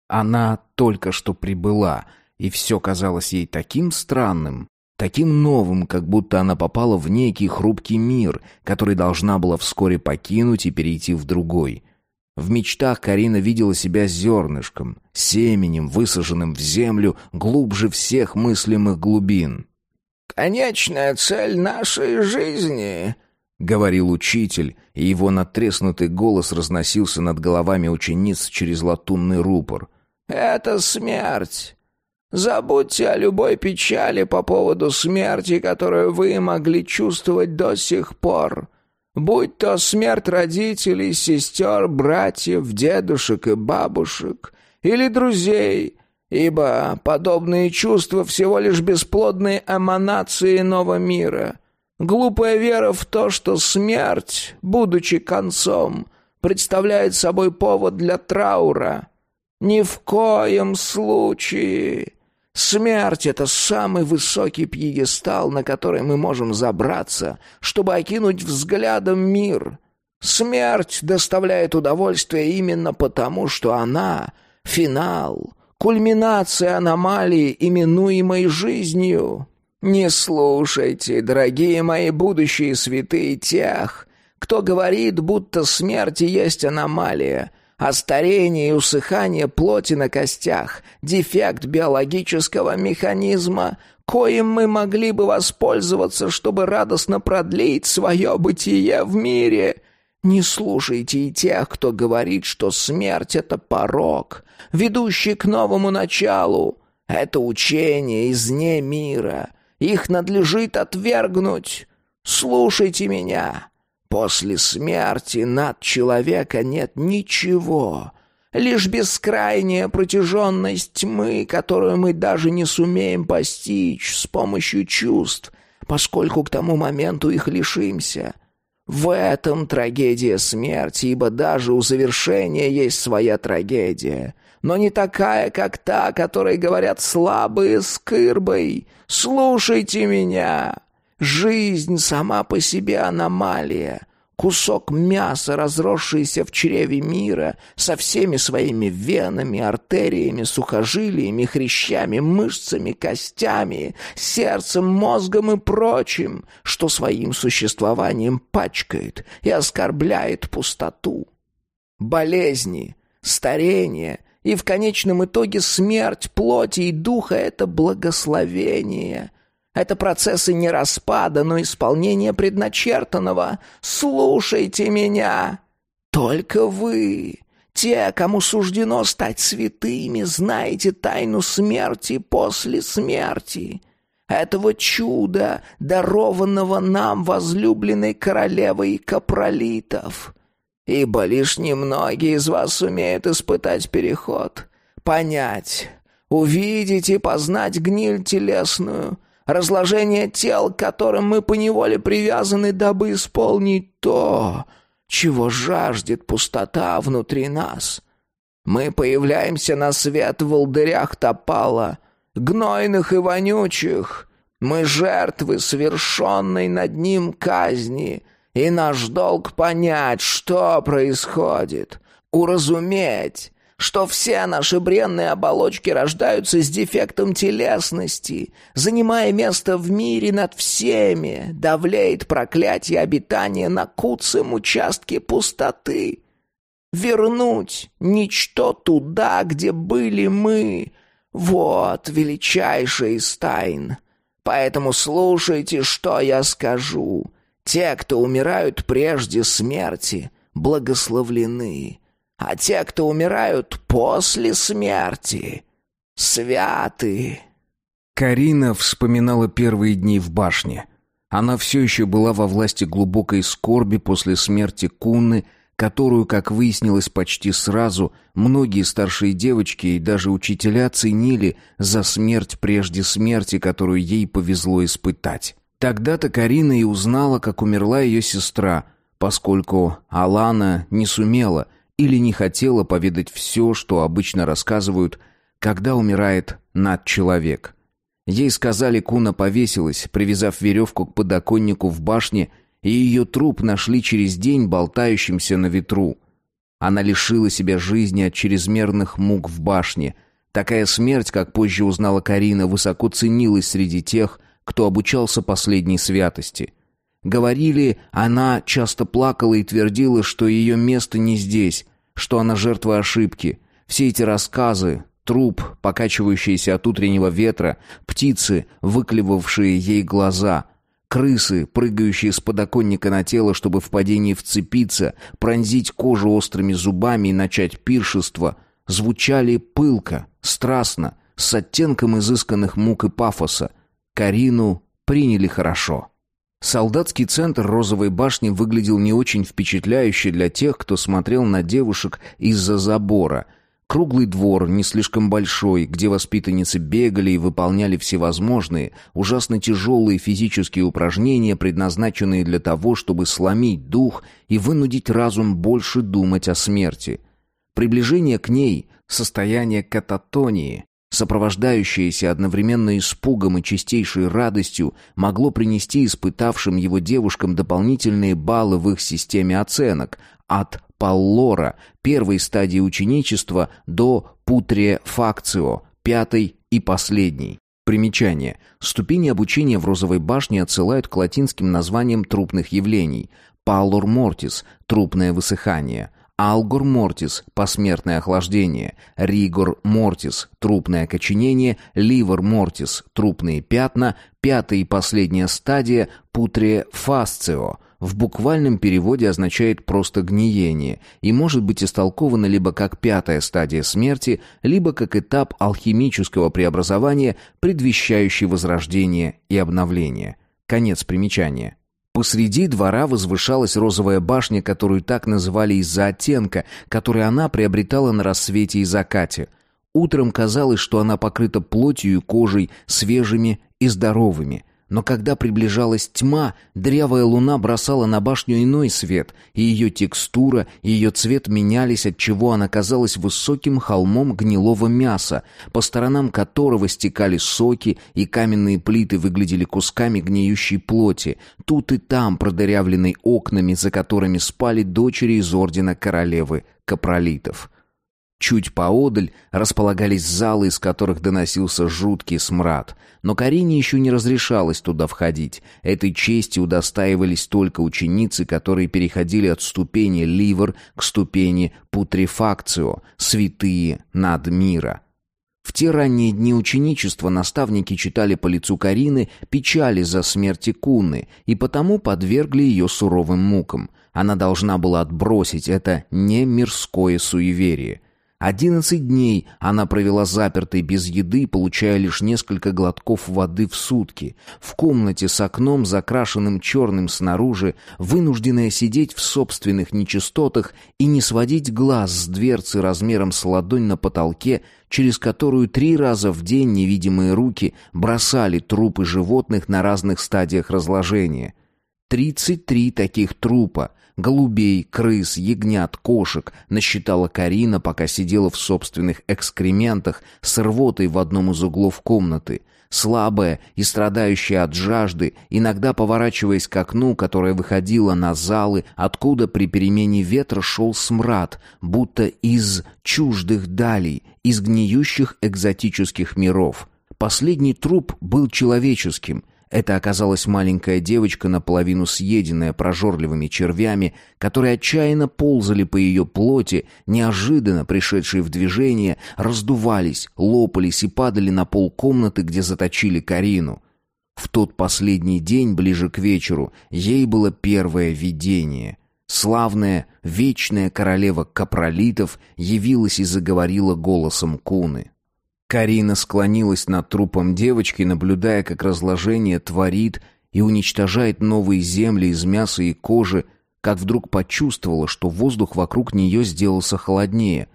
Она только что прибыла, и все казалось ей таким странным, таким новым, как будто она попала в некий хрупкий мир, который должна была вскоре покинуть и перейти в другой. В мечтах Карина видела себя зернышком, семенем, высаженным в землю глубже всех мыслимых глубин. «Конечная цель нашей жизни», — говорил учитель, и его натреснутый голос разносился над головами учениц через латунный рупор. «Это смерть. Забудьте о любой печали по поводу смерти, которую вы могли чувствовать до сих пор. Будь то смерть родителей, сестер, братьев, дедушек и бабушек, или друзей, ибо подобные чувства всего лишь бесплодные эманации иного мира. Глупая вера в то, что смерть, будучи концом, представляет собой повод для траура. Ни в коем случае Смерть — это самый высокий пьедестал, на который мы можем забраться, чтобы окинуть взглядом мир. Смерть доставляет удовольствие именно потому, что она — финал, кульминация аномалии, именуемой жизнью. Не слушайте, дорогие мои будущие святые, тех, кто говорит, будто смерть есть аномалия — а старение и усыхание плоти на костях — дефект биологического механизма, коим мы могли бы воспользоваться, чтобы радостно продлить свое бытие в мире. Не слушайте и тех, кто говорит, что смерть — это порог, ведущий к новому началу. Это учение изне мира. Их надлежит отвергнуть. Слушайте меня. После смерти над человека нет ничего, лишь бескрайняя протяженность тьмы, которую мы даже не сумеем постичь с помощью чувств, поскольку к тому моменту их лишимся. В этом трагедия смерти, ибо даже у завершения есть своя трагедия, но не такая, как та, о которой говорят слабые с кырбой. Слушайте меня!» Жизнь сама по себе аномалия, кусок мяса, разросшийся в чреве мира, со всеми своими венами, артериями, сухожилиями, хрящами, мышцами, костями, сердцем, мозгом и прочим, что своим существованием пачкает и оскорбляет пустоту. Болезни, старение и в конечном итоге смерть плоти и духа — это благословение — это процессы не распада, но исполнения предначертанного. Слушайте меня. Только вы, те, кому суждено стать святыми, знаете тайну смерти после смерти. Этого чуда, дарованного нам возлюбленной королевой капролитов. Ибо лишь немногие из вас сумеют испытать переход, понять, увидеть и познать гниль телесную — разложение тел, к которым мы поневоле привязаны, дабы исполнить то, чего жаждет пустота внутри нас. Мы появляемся на свет в волдырях топала, гнойных и вонючих. Мы жертвы совершенной над ним казни, и наш долг понять, что происходит, уразуметь, что все наши бренные оболочки рождаются с дефектом телесности, занимая место в мире над всеми, давлеет проклятие обитания на куцем участке пустоты. Вернуть ничто туда, где были мы, вот величайший из тайн. Поэтому слушайте, что я скажу. Те, кто умирают прежде смерти, благословлены, а те, кто умирают после смерти, святы. Карина вспоминала первые дни в башне. Она все еще была во власти глубокой скорби после смерти Кунны, которую, как выяснилось почти сразу, многие старшие девочки и даже учителя ценили за смерть прежде смерти, которую ей повезло испытать. Тогда-то Карина и узнала, как умерла ее сестра, поскольку Алана не сумела или не хотела поведать все, что обычно рассказывают, когда умирает надчеловек. Ей сказали, Куна повесилась, привязав веревку к подоконнику в башне и ее труп нашли через день болтающимся на ветру. Она лишила себя жизни от чрезмерных мук в башне. Такая смерть, как позже узнала Карина, высоко ценилась среди тех, кто обучался последней святости. Говорили, она часто плакала и твердила, что ее место не здесь, что она жертва ошибки. Все эти рассказы, труп, покачивающийся от утреннего ветра, птицы, выклевавшие ей глаза — Крысы, прыгающие с подоконника на тело, чтобы в падении вцепиться, пронзить кожу острыми зубами и начать пиршество, звучали пылко, страстно, с оттенком изысканных мук и пафоса. Карину приняли хорошо. Солдатский центр Розовой башни выглядел не очень впечатляюще для тех, кто смотрел на девушек из-за забора — Круглый двор, не слишком большой, где воспитанницы бегали и выполняли всевозможные, ужасно тяжелые физические упражнения, предназначенные для того, чтобы сломить дух и вынудить разум больше думать о смерти. Приближение к ней, состояние кататонии, сопровождающееся одновременно испугом и чистейшей радостью, могло принести испытавшим его девушкам дополнительные баллы в их системе оценок, от паллора, первой стадии ученичества, до путре-факцио, пятой и последней. Примечание. Ступени обучения в Розовой башне отсылают к латинским названиям трупных явлений. Паллор мортис – трупное высыхание. Алгор мортис – посмертное охлаждение. Ригор мортис – трупное окоченение. Ливор мортис – трупные пятна. Пятая и последняя стадия – путре-фасцио – в буквальном переводе означает просто гниение и может быть истолковано либо как пятая стадия смерти, либо как этап алхимического преобразования, предвещающий возрождение и обновление. Конец примечания. Посреди двора возвышалась розовая башня, которую так называли из-за оттенка, который она приобретала на рассвете и закате. Утром казалось, что она покрыта плотью и кожей, свежими и здоровыми. Но когда приближалась тьма, дрявая луна бросала на башню иной свет, и ее текстура и ее цвет менялись, отчего она казалась высоким холмом гнилого мяса, по сторонам которого стекали соки, и каменные плиты выглядели кусками гниющей плоти, тут и там продырявленной окнами, за которыми спали дочери из ордена королевы капролитов. Чуть поодаль располагались залы, из которых доносился жуткий смрад. Но Карине еще не разрешалось туда входить. Этой чести удостаивались только ученицы, которые переходили от ступени ливер к ступени путрефакцио, святые над мира. В те ранние дни ученичества наставники читали по лицу Карины печали за смерти Куны и потому подвергли ее суровым мукам. Она должна была отбросить это не мирское суеверие – Одиннадцать дней она провела запертой без еды, получая лишь несколько глотков воды в сутки, в комнате с окном, закрашенным черным снаружи, вынужденная сидеть в собственных нечистотах и не сводить глаз с дверцы размером с ладонь на потолке, через которую три раза в день невидимые руки бросали трупы животных на разных стадиях разложения. Тридцать три таких трупа, Голубей, крыс, ягнят, кошек насчитала Карина, пока сидела в собственных экскрементах с рвотой в одном из углов комнаты. Слабая и страдающая от жажды, иногда поворачиваясь к окну, которое выходило на залы, откуда при перемене ветра шел смрад, будто из чуждых далей, из гниющих экзотических миров. Последний труп был человеческим — это оказалась маленькая девочка, наполовину съеденная прожорливыми червями, которые отчаянно ползали по ее плоти, неожиданно пришедшие в движение, раздувались, лопались и падали на пол комнаты, где заточили Карину. В тот последний день, ближе к вечеру, ей было первое видение. Славная, вечная королева капролитов явилась и заговорила голосом Куны. Карина склонилась над трупом девочки, наблюдая, как разложение творит и уничтожает новые земли из мяса и кожи, как вдруг почувствовала, что воздух вокруг нее сделался холоднее.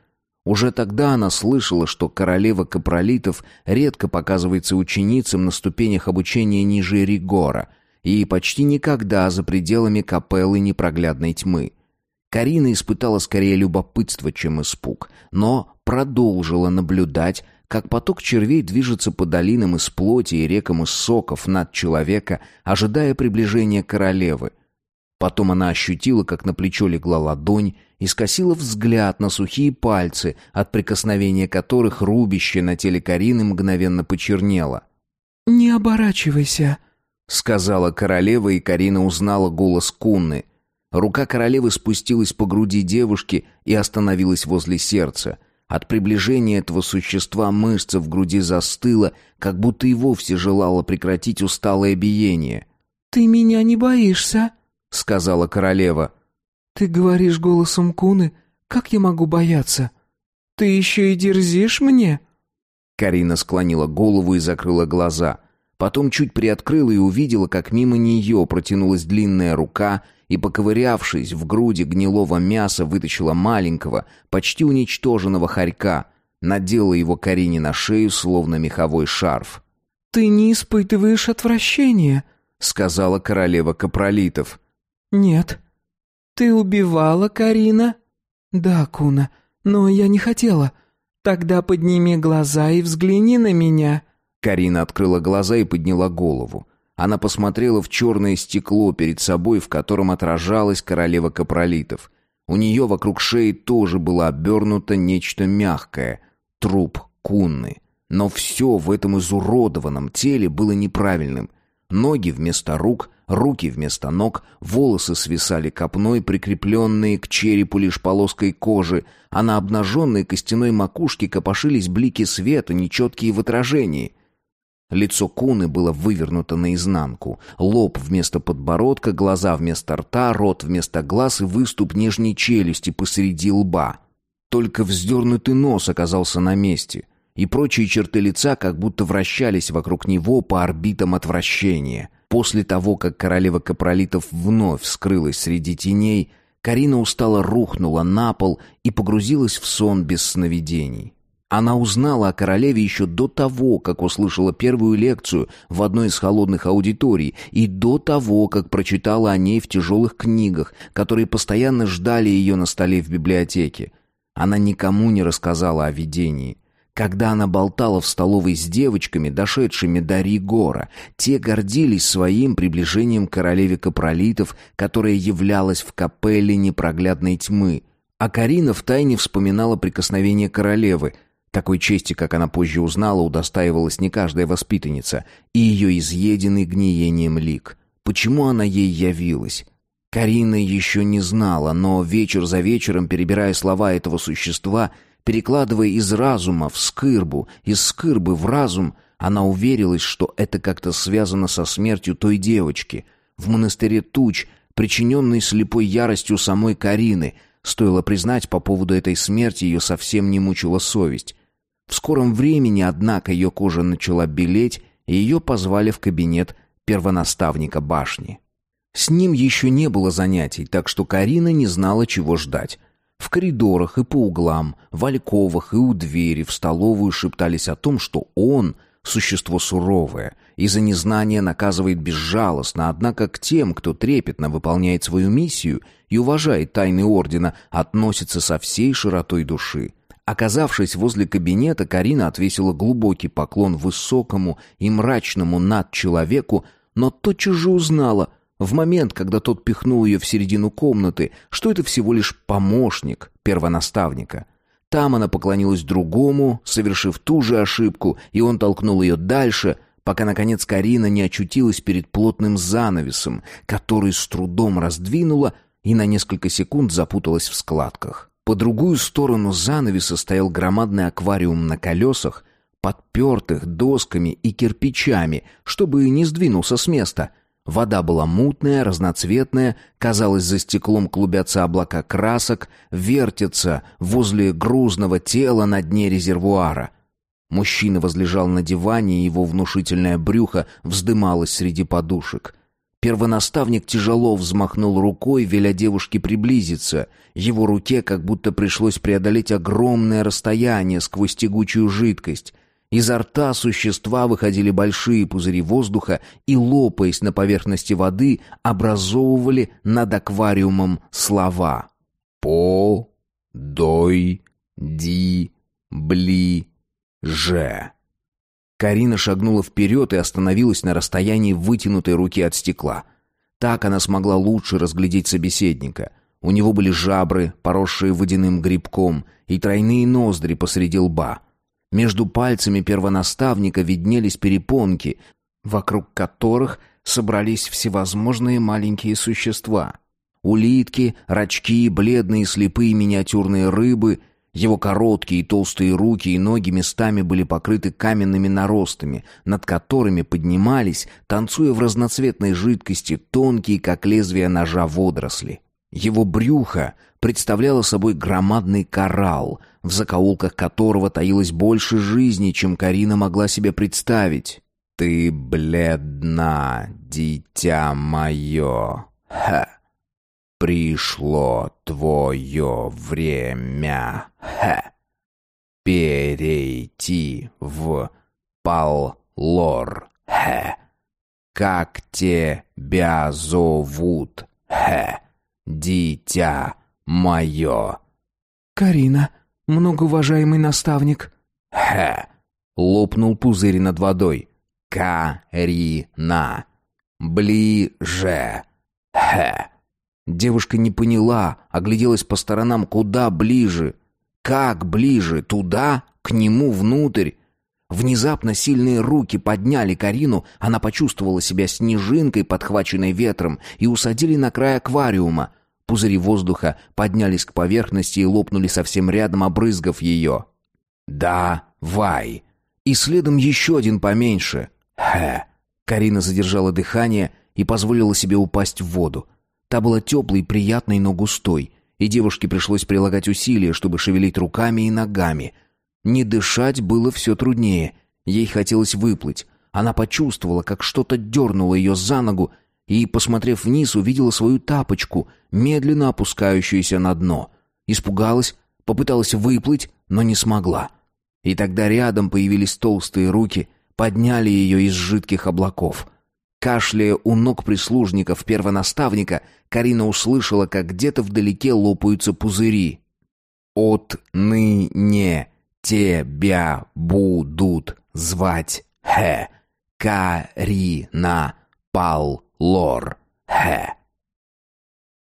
Уже тогда она слышала, что королева капролитов редко показывается ученицам на ступенях обучения ниже Ригора и почти никогда за пределами капеллы непроглядной тьмы. Карина испытала скорее любопытство, чем испуг, но продолжила наблюдать, как поток червей движется по долинам из плоти и рекам из соков над человека, ожидая приближения королевы. Потом она ощутила, как на плечо легла ладонь, и скосила взгляд на сухие пальцы, от прикосновения которых рубище на теле Карины мгновенно почернело. «Не оборачивайся», — сказала королева, и Карина узнала голос Кунны. Рука королевы спустилась по груди девушки и остановилась возле сердца — от приближения этого существа мышца в груди застыла, как будто и вовсе желала прекратить усталое биение. «Ты меня не боишься?» — сказала королева. «Ты говоришь голосом куны. Как я могу бояться? Ты еще и дерзишь мне?» Карина склонила голову и закрыла глаза. Потом чуть приоткрыла и увидела, как мимо нее протянулась длинная рука и, поковырявшись в груди гнилого мяса, вытащила маленького, почти уничтоженного хорька, надела его Карине на шею, словно меховой шарф. «Ты не испытываешь отвращения», — сказала королева Капролитов. «Нет». «Ты убивала Карина?» «Да, Куна, но я не хотела. Тогда подними глаза и взгляни на меня». Карина открыла глаза и подняла голову. Она посмотрела в черное стекло перед собой, в котором отражалась королева капролитов. У нее вокруг шеи тоже было обернуто нечто мягкое — труп кунны. Но все в этом изуродованном теле было неправильным. Ноги вместо рук, руки вместо ног, волосы свисали копной, прикрепленные к черепу лишь полоской кожи, а на обнаженной костяной макушке копошились блики света, нечеткие в отражении — Лицо Куны было вывернуто наизнанку. Лоб вместо подбородка, глаза вместо рта, рот вместо глаз и выступ нижней челюсти посреди лба. Только вздернутый нос оказался на месте, и прочие черты лица как будто вращались вокруг него по орбитам отвращения. После того, как королева капролитов вновь скрылась среди теней, Карина устало рухнула на пол и погрузилась в сон без сновидений. Она узнала о королеве еще до того, как услышала первую лекцию в одной из холодных аудиторий, и до того, как прочитала о ней в тяжелых книгах, которые постоянно ждали ее на столе в библиотеке. Она никому не рассказала о видении. Когда она болтала в столовой с девочками, дошедшими до Ригора, те гордились своим приближением к королеве капролитов, которая являлась в капелле непроглядной тьмы. А Карина втайне вспоминала прикосновение королевы — такой чести, как она позже узнала, удостаивалась не каждая воспитанница, и ее изъеденный гниением лик. Почему она ей явилась? Карина еще не знала, но вечер за вечером, перебирая слова этого существа, перекладывая из разума в скырбу, из скырбы в разум, она уверилась, что это как-то связано со смертью той девочки. В монастыре Туч, причиненной слепой яростью самой Карины, стоило признать, по поводу этой смерти ее совсем не мучила совесть. В скором времени, однако, ее кожа начала белеть, и ее позвали в кабинет первонаставника башни. С ним еще не было занятий, так что Карина не знала, чего ждать. В коридорах и по углам, в альковах и у двери в столовую шептались о том, что он существо суровое, и за незнание наказывает безжалостно, однако к тем, кто трепетно выполняет свою миссию и уважает тайны ордена, относится со всей широтой души. Оказавшись возле кабинета, Карина отвесила глубокий поклон высокому и мрачному над человеку, но тотчас же узнала, в момент, когда тот пихнул ее в середину комнаты, что это всего лишь помощник первонаставника. Там она поклонилась другому, совершив ту же ошибку, и он толкнул ее дальше, пока, наконец, Карина не очутилась перед плотным занавесом, который с трудом раздвинула и на несколько секунд запуталась в складках. По другую сторону занавеса стоял громадный аквариум на колесах, подпертых досками и кирпичами, чтобы не сдвинулся с места. Вода была мутная, разноцветная, казалось, за стеклом клубятся облака красок, вертятся возле грузного тела на дне резервуара. Мужчина возлежал на диване, и его внушительное брюхо вздымалось среди подушек. Первонаставник тяжело взмахнул рукой, веля девушке приблизиться. Его руке как будто пришлось преодолеть огромное расстояние сквозь тягучую жидкость. Изо рта существа выходили большие пузыри воздуха и, лопаясь на поверхности воды, образовывали над аквариумом слова. «По, дой, ди, бли, же». Карина шагнула вперед и остановилась на расстоянии вытянутой руки от стекла. Так она смогла лучше разглядеть собеседника. У него были жабры, поросшие водяным грибком, и тройные ноздри посреди лба. Между пальцами первонаставника виднелись перепонки, вокруг которых собрались всевозможные маленькие существа. Улитки, рачки, бледные слепые миниатюрные рыбы — его короткие и толстые руки и ноги местами были покрыты каменными наростами, над которыми поднимались, танцуя в разноцветной жидкости, тонкие, как лезвие ножа, водоросли. Его брюхо представляло собой громадный коралл, в закоулках которого таилось больше жизни, чем Карина могла себе представить. «Ты бледна, дитя мое!» Ха! Пришло твое время Ха. перейти в Паллор. Ха. Как тебя зовут? Ха. Дитя мое. Карина, многоуважаемый наставник. Ха. Лопнул пузырь над водой. Карина. Ближе. Ха. Девушка не поняла, огляделась по сторонам, куда ближе. Как ближе? Туда? К нему внутрь? Внезапно сильные руки подняли Карину, она почувствовала себя снежинкой, подхваченной ветром, и усадили на край аквариума. Пузыри воздуха поднялись к поверхности и лопнули совсем рядом, обрызгав ее. «Да, Вай!» И следом еще один поменьше. «Хэ!» Карина задержала дыхание и позволила себе упасть в воду. Та была теплой, приятной, но густой, и девушке пришлось прилагать усилия, чтобы шевелить руками и ногами. Не дышать было все труднее. Ей хотелось выплыть. Она почувствовала, как что-то дернуло ее за ногу, и, посмотрев вниз, увидела свою тапочку, медленно опускающуюся на дно. Испугалась, попыталась выплыть, но не смогла. И тогда рядом появились толстые руки, подняли ее из жидких облаков. Кашляя у ног прислужников первонаставника, Карина услышала, как где-то вдалеке лопаются пузыри. «Отныне тебя будут звать Хэ, Карина Паллор Хэ».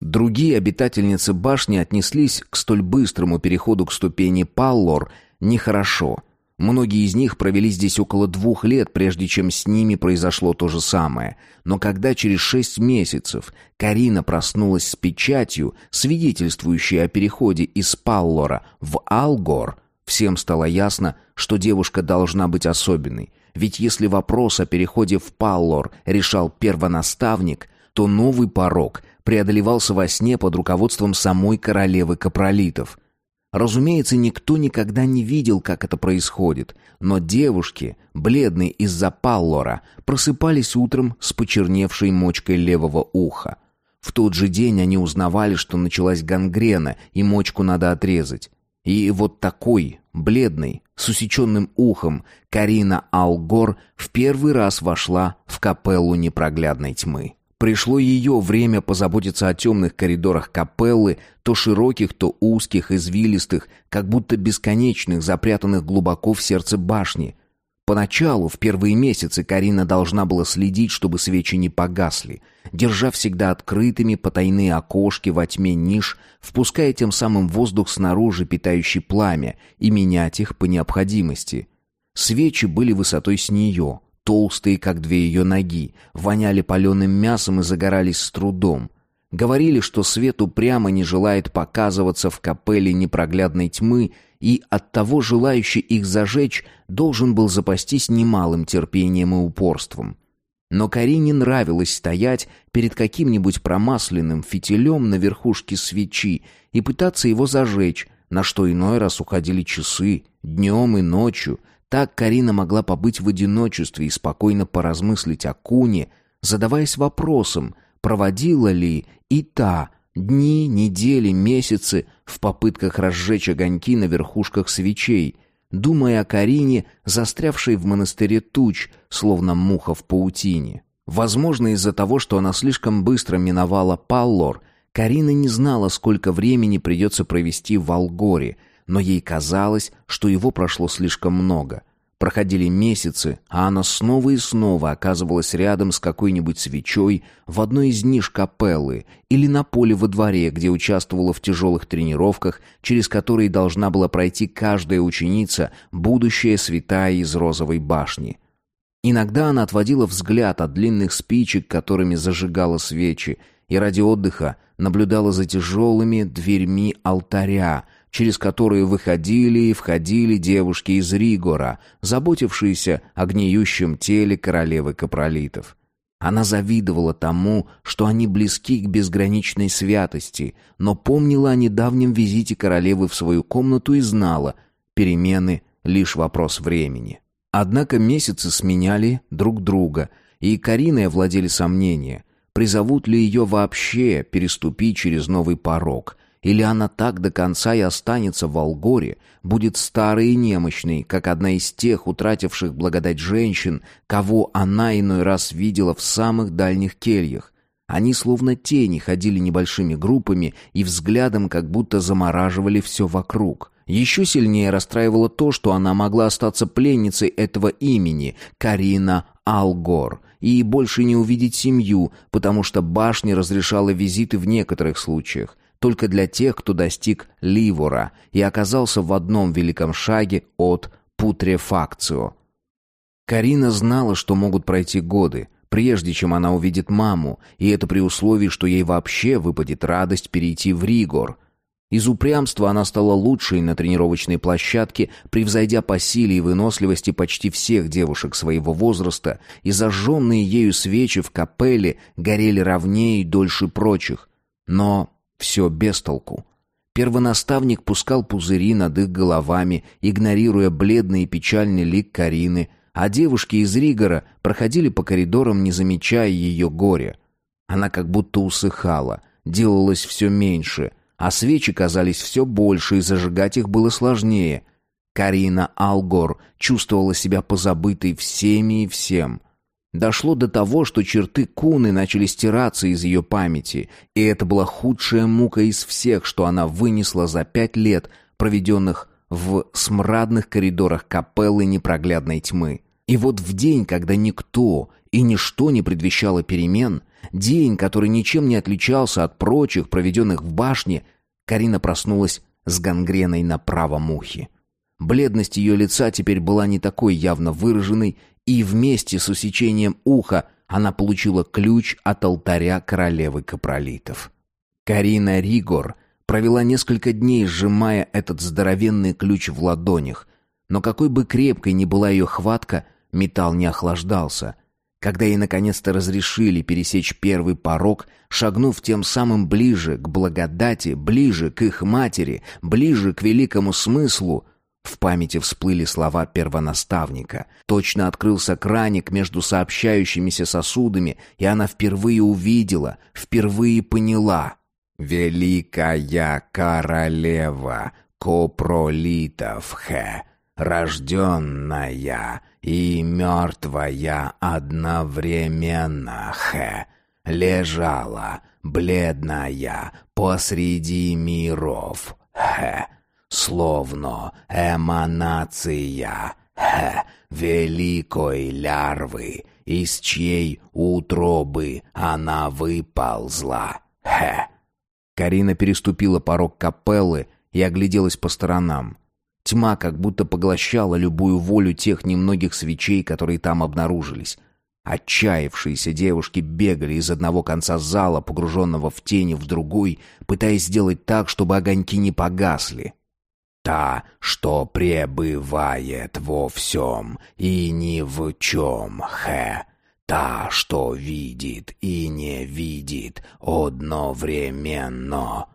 Другие обитательницы башни отнеслись к столь быстрому переходу к ступени Паллор нехорошо – Многие из них провели здесь около двух лет, прежде чем с ними произошло то же самое. Но когда через шесть месяцев Карина проснулась с печатью, свидетельствующей о переходе из Паллора в Алгор, всем стало ясно, что девушка должна быть особенной. Ведь если вопрос о переходе в Паллор решал первонаставник, то новый порог преодолевался во сне под руководством самой королевы капролитов – Разумеется, никто никогда не видел, как это происходит, но девушки, бледные из-за паллора, просыпались утром с почерневшей мочкой левого уха. В тот же день они узнавали, что началась гангрена, и мочку надо отрезать. И вот такой, бледной, с усеченным ухом, Карина Алгор в первый раз вошла в капеллу непроглядной тьмы. Пришло ее время позаботиться о темных коридорах капеллы, то широких, то узких, извилистых, как будто бесконечных, запрятанных глубоко в сердце башни. Поначалу, в первые месяцы, Карина должна была следить, чтобы свечи не погасли, держа всегда открытыми потайные окошки во тьме ниш, впуская тем самым воздух снаружи, питающий пламя, и менять их по необходимости. Свечи были высотой с нее, толстые, как две ее ноги, воняли паленым мясом и загорались с трудом. Говорили, что свет упрямо не желает показываться в капелле непроглядной тьмы, и оттого желающий их зажечь должен был запастись немалым терпением и упорством. Но Карине нравилось стоять перед каким-нибудь промасленным фитилем на верхушке свечи и пытаться его зажечь, на что иной раз уходили часы, днем и ночью. Так Карина могла побыть в одиночестве и спокойно поразмыслить о Куне, задаваясь вопросом, проводила ли и та дни, недели, месяцы в попытках разжечь огоньки на верхушках свечей, думая о Карине, застрявшей в монастыре туч, словно муха в паутине. Возможно, из-за того, что она слишком быстро миновала Паллор, Карина не знала, сколько времени придется провести в Алгоре, но ей казалось, что его прошло слишком много — Проходили месяцы, а она снова и снова оказывалась рядом с какой-нибудь свечой в одной из ниш капеллы или на поле во дворе, где участвовала в тяжелых тренировках, через которые должна была пройти каждая ученица, будущая святая из розовой башни. Иногда она отводила взгляд от длинных спичек, которыми зажигала свечи, и ради отдыха наблюдала за тяжелыми дверьми алтаря, через которые выходили и входили девушки из Ригора, заботившиеся о гниющем теле королевы капролитов. Она завидовала тому, что они близки к безграничной святости, но помнила о недавнем визите королевы в свою комнату и знала, перемены — лишь вопрос времени. Однако месяцы сменяли друг друга, и Кариной овладели сомнения, призовут ли ее вообще переступить через новый порог — или она так до конца и останется в Алгоре, будет старой и немощной, как одна из тех утративших благодать женщин, кого она иной раз видела в самых дальних кельях. Они словно тени ходили небольшими группами и взглядом как будто замораживали все вокруг. Еще сильнее расстраивало то, что она могла остаться пленницей этого имени — Карина Алгор — и больше не увидеть семью, потому что башня разрешала визиты в некоторых случаях только для тех, кто достиг Ливора и оказался в одном великом шаге от путрефакцио. Карина знала, что могут пройти годы, прежде чем она увидит маму, и это при условии, что ей вообще выпадет радость перейти в Ригор. Из упрямства она стала лучшей на тренировочной площадке, превзойдя по силе и выносливости почти всех девушек своего возраста, и зажженные ею свечи в капелле горели ровнее и дольше прочих. Но все без толку. Первонаставник пускал пузыри над их головами, игнорируя бледный и печальный лик Карины, а девушки из Ригора проходили по коридорам, не замечая ее горя. Она как будто усыхала, делалось все меньше, а свечи казались все больше, и зажигать их было сложнее. Карина Алгор чувствовала себя позабытой всеми и всем. Дошло до того, что черты Куны начали стираться из ее памяти, и это была худшая мука из всех, что она вынесла за пять лет, проведенных в смрадных коридорах капеллы непроглядной тьмы. И вот в день, когда никто и ничто не предвещало перемен, день, который ничем не отличался от прочих, проведенных в башне, Карина проснулась с гангреной на правом ухе. Бледность ее лица теперь была не такой явно выраженной, и вместе с усечением уха она получила ключ от алтаря королевы капролитов. Карина Ригор провела несколько дней, сжимая этот здоровенный ключ в ладонях, но какой бы крепкой ни была ее хватка, металл не охлаждался. Когда ей наконец-то разрешили пересечь первый порог, шагнув тем самым ближе к благодати, ближе к их матери, ближе к великому смыслу, в памяти всплыли слова первонаставника. Точно открылся краник между сообщающимися сосудами, и она впервые увидела, впервые поняла. «Великая королева Копролитов Хэ, рожденная и мертвая одновременно, хе, лежала, бледная, посреди миров, хе, словно эманация, хе, великой лярвы, из чьей утробы она выползла, хе. Карина переступила порог капеллы и огляделась по сторонам. Тьма как будто поглощала любую волю тех немногих свечей, которые там обнаружились. Отчаявшиеся девушки бегали из одного конца зала, погруженного в тени, в другой, пытаясь сделать так, чтобы огоньки не погасли. «Та, что пребывает во всем и ни в чем, хе, та, что видит и не видит одновременно,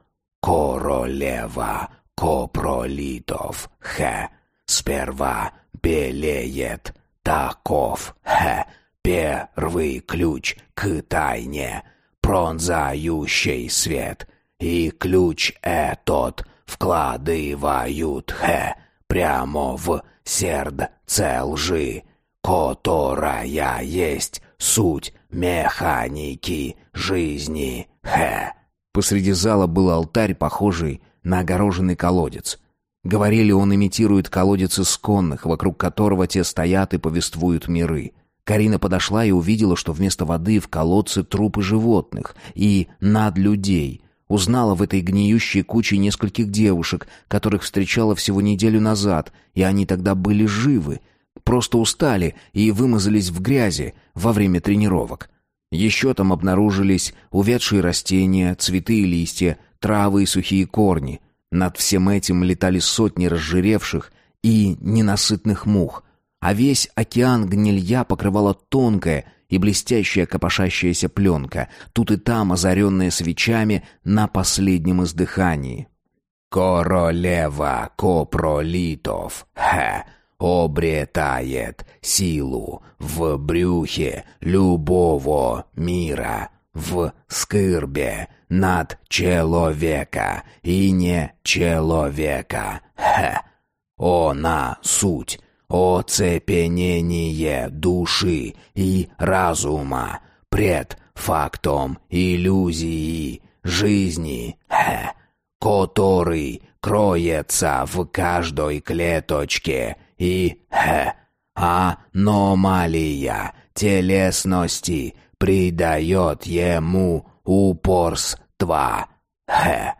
королева копролитов, хе, сперва белеет, таков, хе, первый ключ к тайне, пронзающий свет, и ключ этот вкладывают, хе, прямо в сердце лжи, которая есть суть механики жизни, хе. Посреди зала был алтарь, похожий на огороженный колодец. Говорили, он имитирует колодец исконных, вокруг которого те стоят и повествуют миры. Карина подошла и увидела, что вместо воды в колодце трупы животных и над людей. Узнала в этой гниющей куче нескольких девушек, которых встречала всего неделю назад, и они тогда были живы, просто устали и вымазались в грязи во время тренировок. Еще там обнаружились увядшие растения, цветы и листья, травы и сухие корни. Над всем этим летали сотни разжиревших и ненасытных мух, а весь океан гнилья покрывала тонкая и блестящая копошащаяся пленка, тут и там озаренная свечами на последнем издыхании. «Королева копролитов, хе!» обретает силу в брюхе любого мира, в скырбе над человека и не человека. Хе. Она суть, оцепенение души и разума пред фактом иллюзии жизни, который кроется в каждой клеточке и, аномалия телесности придает ему упорства. Хе.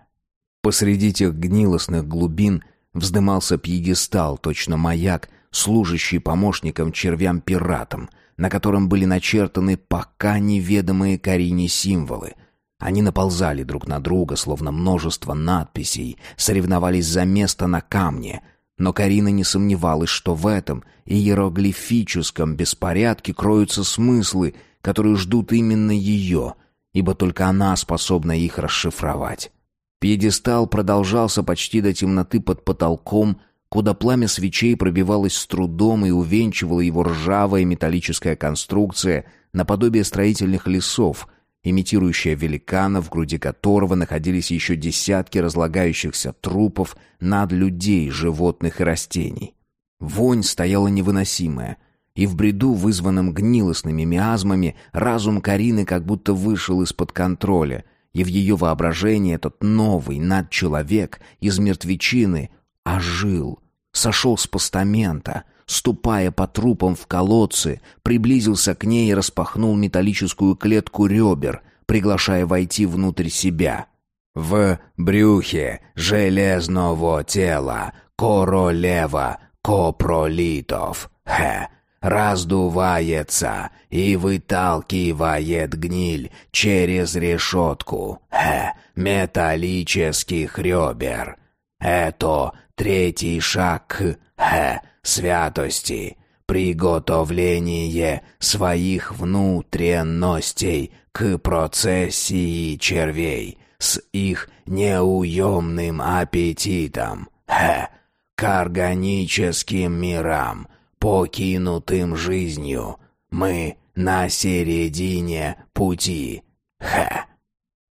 Посреди тех гнилостных глубин вздымался пьедестал, точно маяк, служащий помощником червям-пиратам, на котором были начертаны пока неведомые Карине символы. Они наползали друг на друга, словно множество надписей, соревновались за место на камне. Но Карина не сомневалась, что в этом иероглифическом беспорядке кроются смыслы, которые ждут именно ее — ибо только она способна их расшифровать. Пьедестал продолжался почти до темноты под потолком, куда пламя свечей пробивалось с трудом и увенчивала его ржавая металлическая конструкция наподобие строительных лесов, имитирующая великана, в груди которого находились еще десятки разлагающихся трупов над людей, животных и растений. Вонь стояла невыносимая — и в бреду, вызванном гнилостными миазмами, разум Карины как будто вышел из-под контроля, и в ее воображении этот новый надчеловек из мертвечины ожил, сошел с постамента, ступая по трупам в колодцы, приблизился к ней и распахнул металлическую клетку ребер, приглашая войти внутрь себя. «В брюхе железного тела королева копролитов, хе, раздувается и выталкивает гниль через решетку хе, металлических ребер. Это третий шаг хе, святости, приготовление своих внутренностей к процессии червей с их неуемным аппетитом, хе, к органическим мирам — покинутым жизнью. Мы на середине пути. Ха!»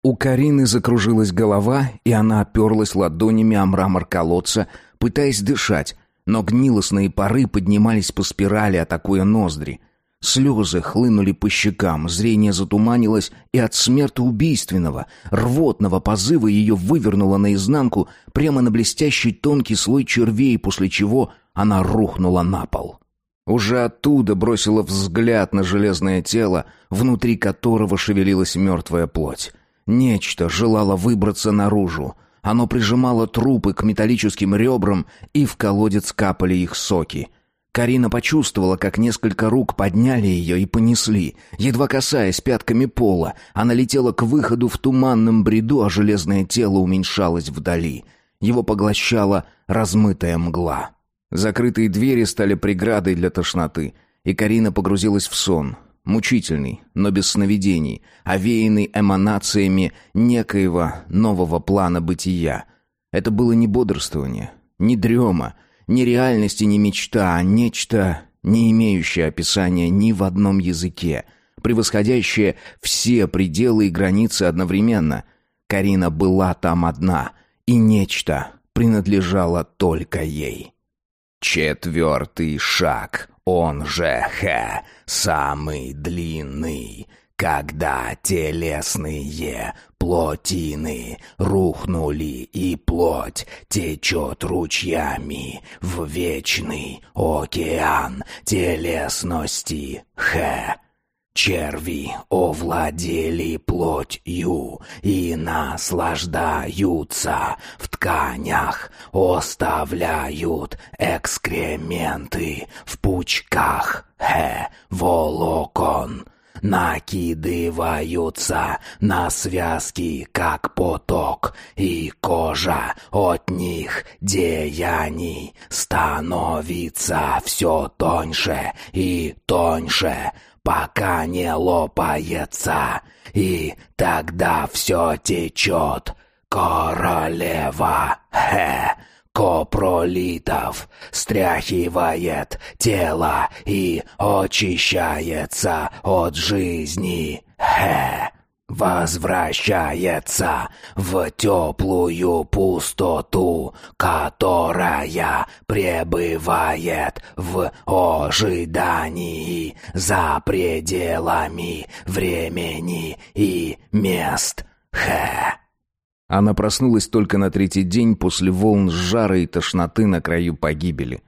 У Карины закружилась голова, и она оперлась ладонями о мрамор колодца, пытаясь дышать, но гнилостные пары поднимались по спирали, атакуя ноздри. Слезы хлынули по щекам, зрение затуманилось, и от смертоубийственного, рвотного позыва ее вывернуло наизнанку прямо на блестящий тонкий слой червей, после чего она рухнула на пол. Уже оттуда бросила взгляд на железное тело, внутри которого шевелилась мертвая плоть. Нечто желало выбраться наружу. Оно прижимало трупы к металлическим ребрам, и в колодец капали их соки. Карина почувствовала, как несколько рук подняли ее и понесли. Едва касаясь пятками пола, она летела к выходу в туманном бреду, а железное тело уменьшалось вдали. Его поглощала размытая мгла. Закрытые двери стали преградой для тошноты, и Карина погрузилась в сон, мучительный, но без сновидений, овеянный эманациями некоего нового плана бытия. Это было не бодрствование, не дрема, не реальность и не мечта, а нечто, не имеющее описания ни в одном языке, превосходящее все пределы и границы одновременно. Карина была там одна, и нечто принадлежало только ей. Четвертый шаг, он же Х, самый длинный, когда телесные плотины рухнули и плоть течет ручьями в вечный океан телесности Х. Черви овладели плотью и наслаждаются в тканях, оставляют экскременты в пучках. Хе волокон, накидываются на связки, как поток, и кожа от них деяний становится все тоньше и тоньше, пока не лопается, и тогда все течет. Королева, хе, копролитов, стряхивает тело и очищается от жизни, хе возвращается в теплую пустоту, которая пребывает в ожидании за пределами времени и мест. Хэ. Она проснулась только на третий день после волн жара и тошноты на краю погибели.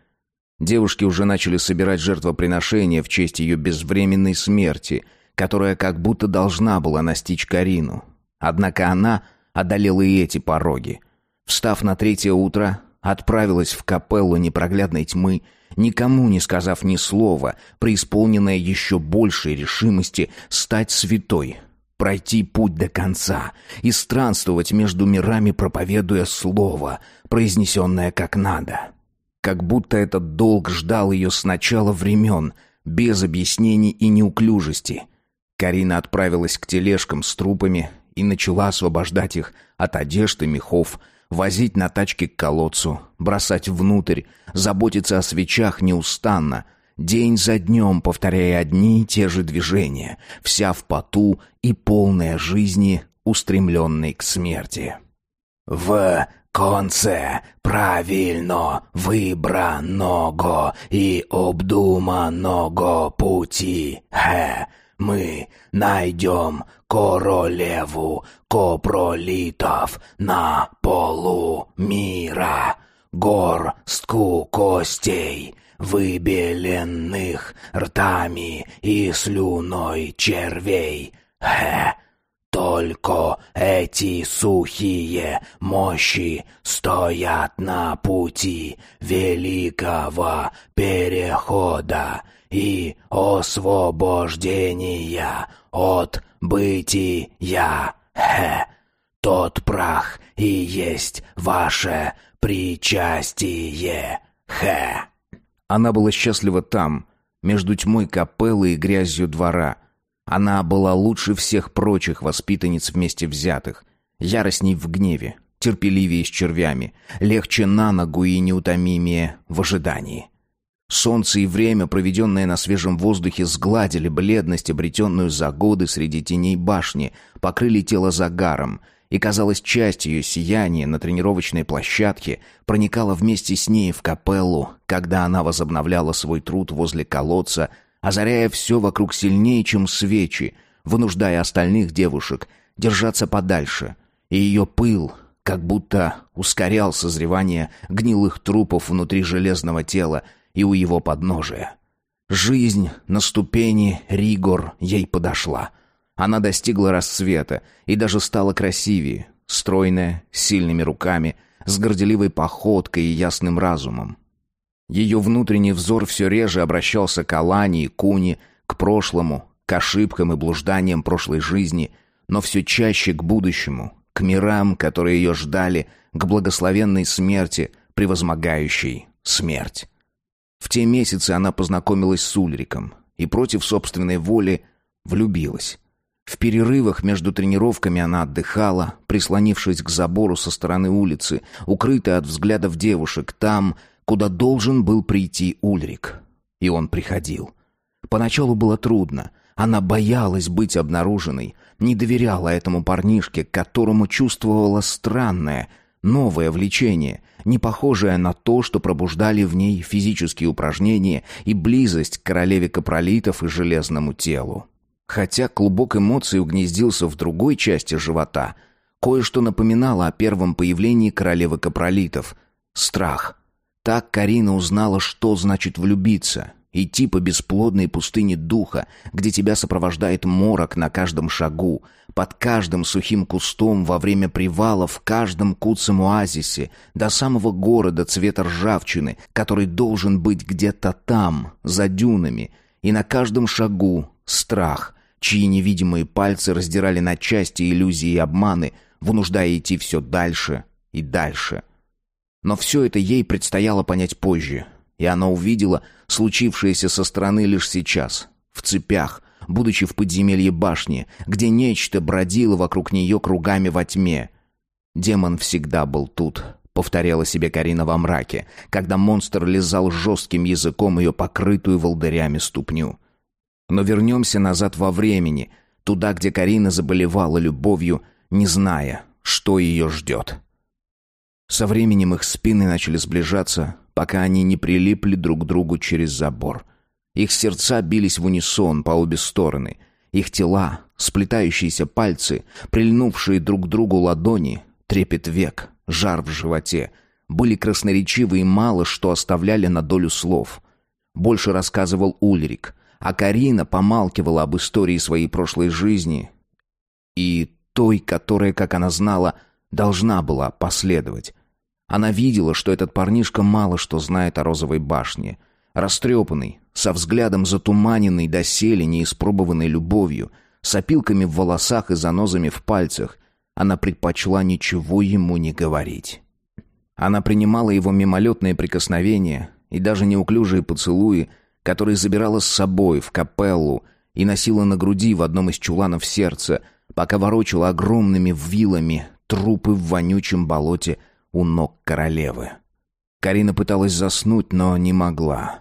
Девушки уже начали собирать жертвоприношения в честь ее безвременной смерти — которая как будто должна была настичь Карину. Однако она одолела и эти пороги. Встав на третье утро, отправилась в капеллу непроглядной тьмы, никому не сказав ни слова, преисполненная еще большей решимости стать святой, пройти путь до конца и странствовать между мирами, проповедуя слово, произнесенное как надо. Как будто этот долг ждал ее с начала времен, без объяснений и неуклюжести — Карина отправилась к тележкам с трупами и начала освобождать их от одежды, мехов, возить на тачке к колодцу, бросать внутрь, заботиться о свечах неустанно, день за днем повторяя одни и те же движения, вся в поту и полная жизни, устремленной к смерти. «В конце правильно выбранного и обдуманного пути, хе, мы найдем королеву копролитов на полу мира, горстку костей, выбеленных ртами и слюной червей. Хе! Только эти сухие мощи стоят на пути великого перехода, и освобождения от бытия. Хе. Тот прах и есть ваше причастие. Хе. Она была счастлива там, между тьмой капеллы и грязью двора. Она была лучше всех прочих воспитанниц вместе взятых. Яростней в гневе, терпеливее с червями, легче на ногу и неутомимее в ожидании. Солнце и время, проведенное на свежем воздухе, сгладили бледность, обретенную за годы среди теней башни, покрыли тело загаром, и, казалось, часть ее сияния на тренировочной площадке проникала вместе с ней в капеллу, когда она возобновляла свой труд возле колодца, озаряя все вокруг сильнее, чем свечи, вынуждая остальных девушек держаться подальше, и ее пыл как будто ускорял созревание гнилых трупов внутри железного тела и у его подножия. Жизнь на ступени Ригор ей подошла. Она достигла расцвета и даже стала красивее, стройная, с сильными руками, с горделивой походкой и ясным разумом. Ее внутренний взор все реже обращался к Алане и Куни, к прошлому, к ошибкам и блужданиям прошлой жизни, но все чаще к будущему, к мирам, которые ее ждали, к благословенной смерти, превозмогающей смерть. В те месяцы она познакомилась с Ульриком и против собственной воли влюбилась. В перерывах между тренировками она отдыхала, прислонившись к забору со стороны улицы, укрытая от взглядов девушек, там, куда должен был прийти Ульрик. И он приходил. Поначалу было трудно. Она боялась быть обнаруженной, не доверяла этому парнишке, которому чувствовала странное, новое влечение, не похожее на то, что пробуждали в ней физические упражнения и близость к королеве капролитов и железному телу. Хотя клубок эмоций угнездился в другой части живота, кое-что напоминало о первом появлении королевы капролитов — страх. Так Карина узнала, что значит влюбиться, идти по бесплодной пустыне духа, где тебя сопровождает морок на каждом шагу, под каждым сухим кустом во время привала в каждом куцем оазисе, до самого города цвета ржавчины, который должен быть где-то там, за дюнами, и на каждом шагу страх, чьи невидимые пальцы раздирали на части иллюзии и обманы, вынуждая идти все дальше и дальше. Но все это ей предстояло понять позже, и она увидела случившееся со стороны лишь сейчас, в цепях, будучи в подземелье башни, где нечто бродило вокруг нее кругами во тьме. Демон всегда был тут, повторяла себе Карина во мраке, когда монстр лизал жестким языком ее покрытую волдырями ступню. Но вернемся назад во времени, туда, где Карина заболевала любовью, не зная, что ее ждет. Со временем их спины начали сближаться, пока они не прилипли друг к другу через забор. Их сердца бились в унисон по обе стороны. Их тела, сплетающиеся пальцы, прильнувшие друг к другу ладони, трепет век, жар в животе, были красноречивы и мало что оставляли на долю слов. Больше рассказывал Ульрик, а Карина помалкивала об истории своей прошлой жизни и той, которая, как она знала, должна была последовать. Она видела, что этот парнишка мало что знает о розовой башне. Растрепанный, со взглядом затуманенный доселе неиспробованной любовью, с опилками в волосах и занозами в пальцах, она предпочла ничего ему не говорить. Она принимала его мимолетные прикосновения и даже неуклюжие поцелуи, который забирала с собой в капеллу и носила на груди в одном из чуланов сердца, пока ворочала огромными вилами трупы в вонючем болоте у ног королевы. Карина пыталась заснуть, но не могла.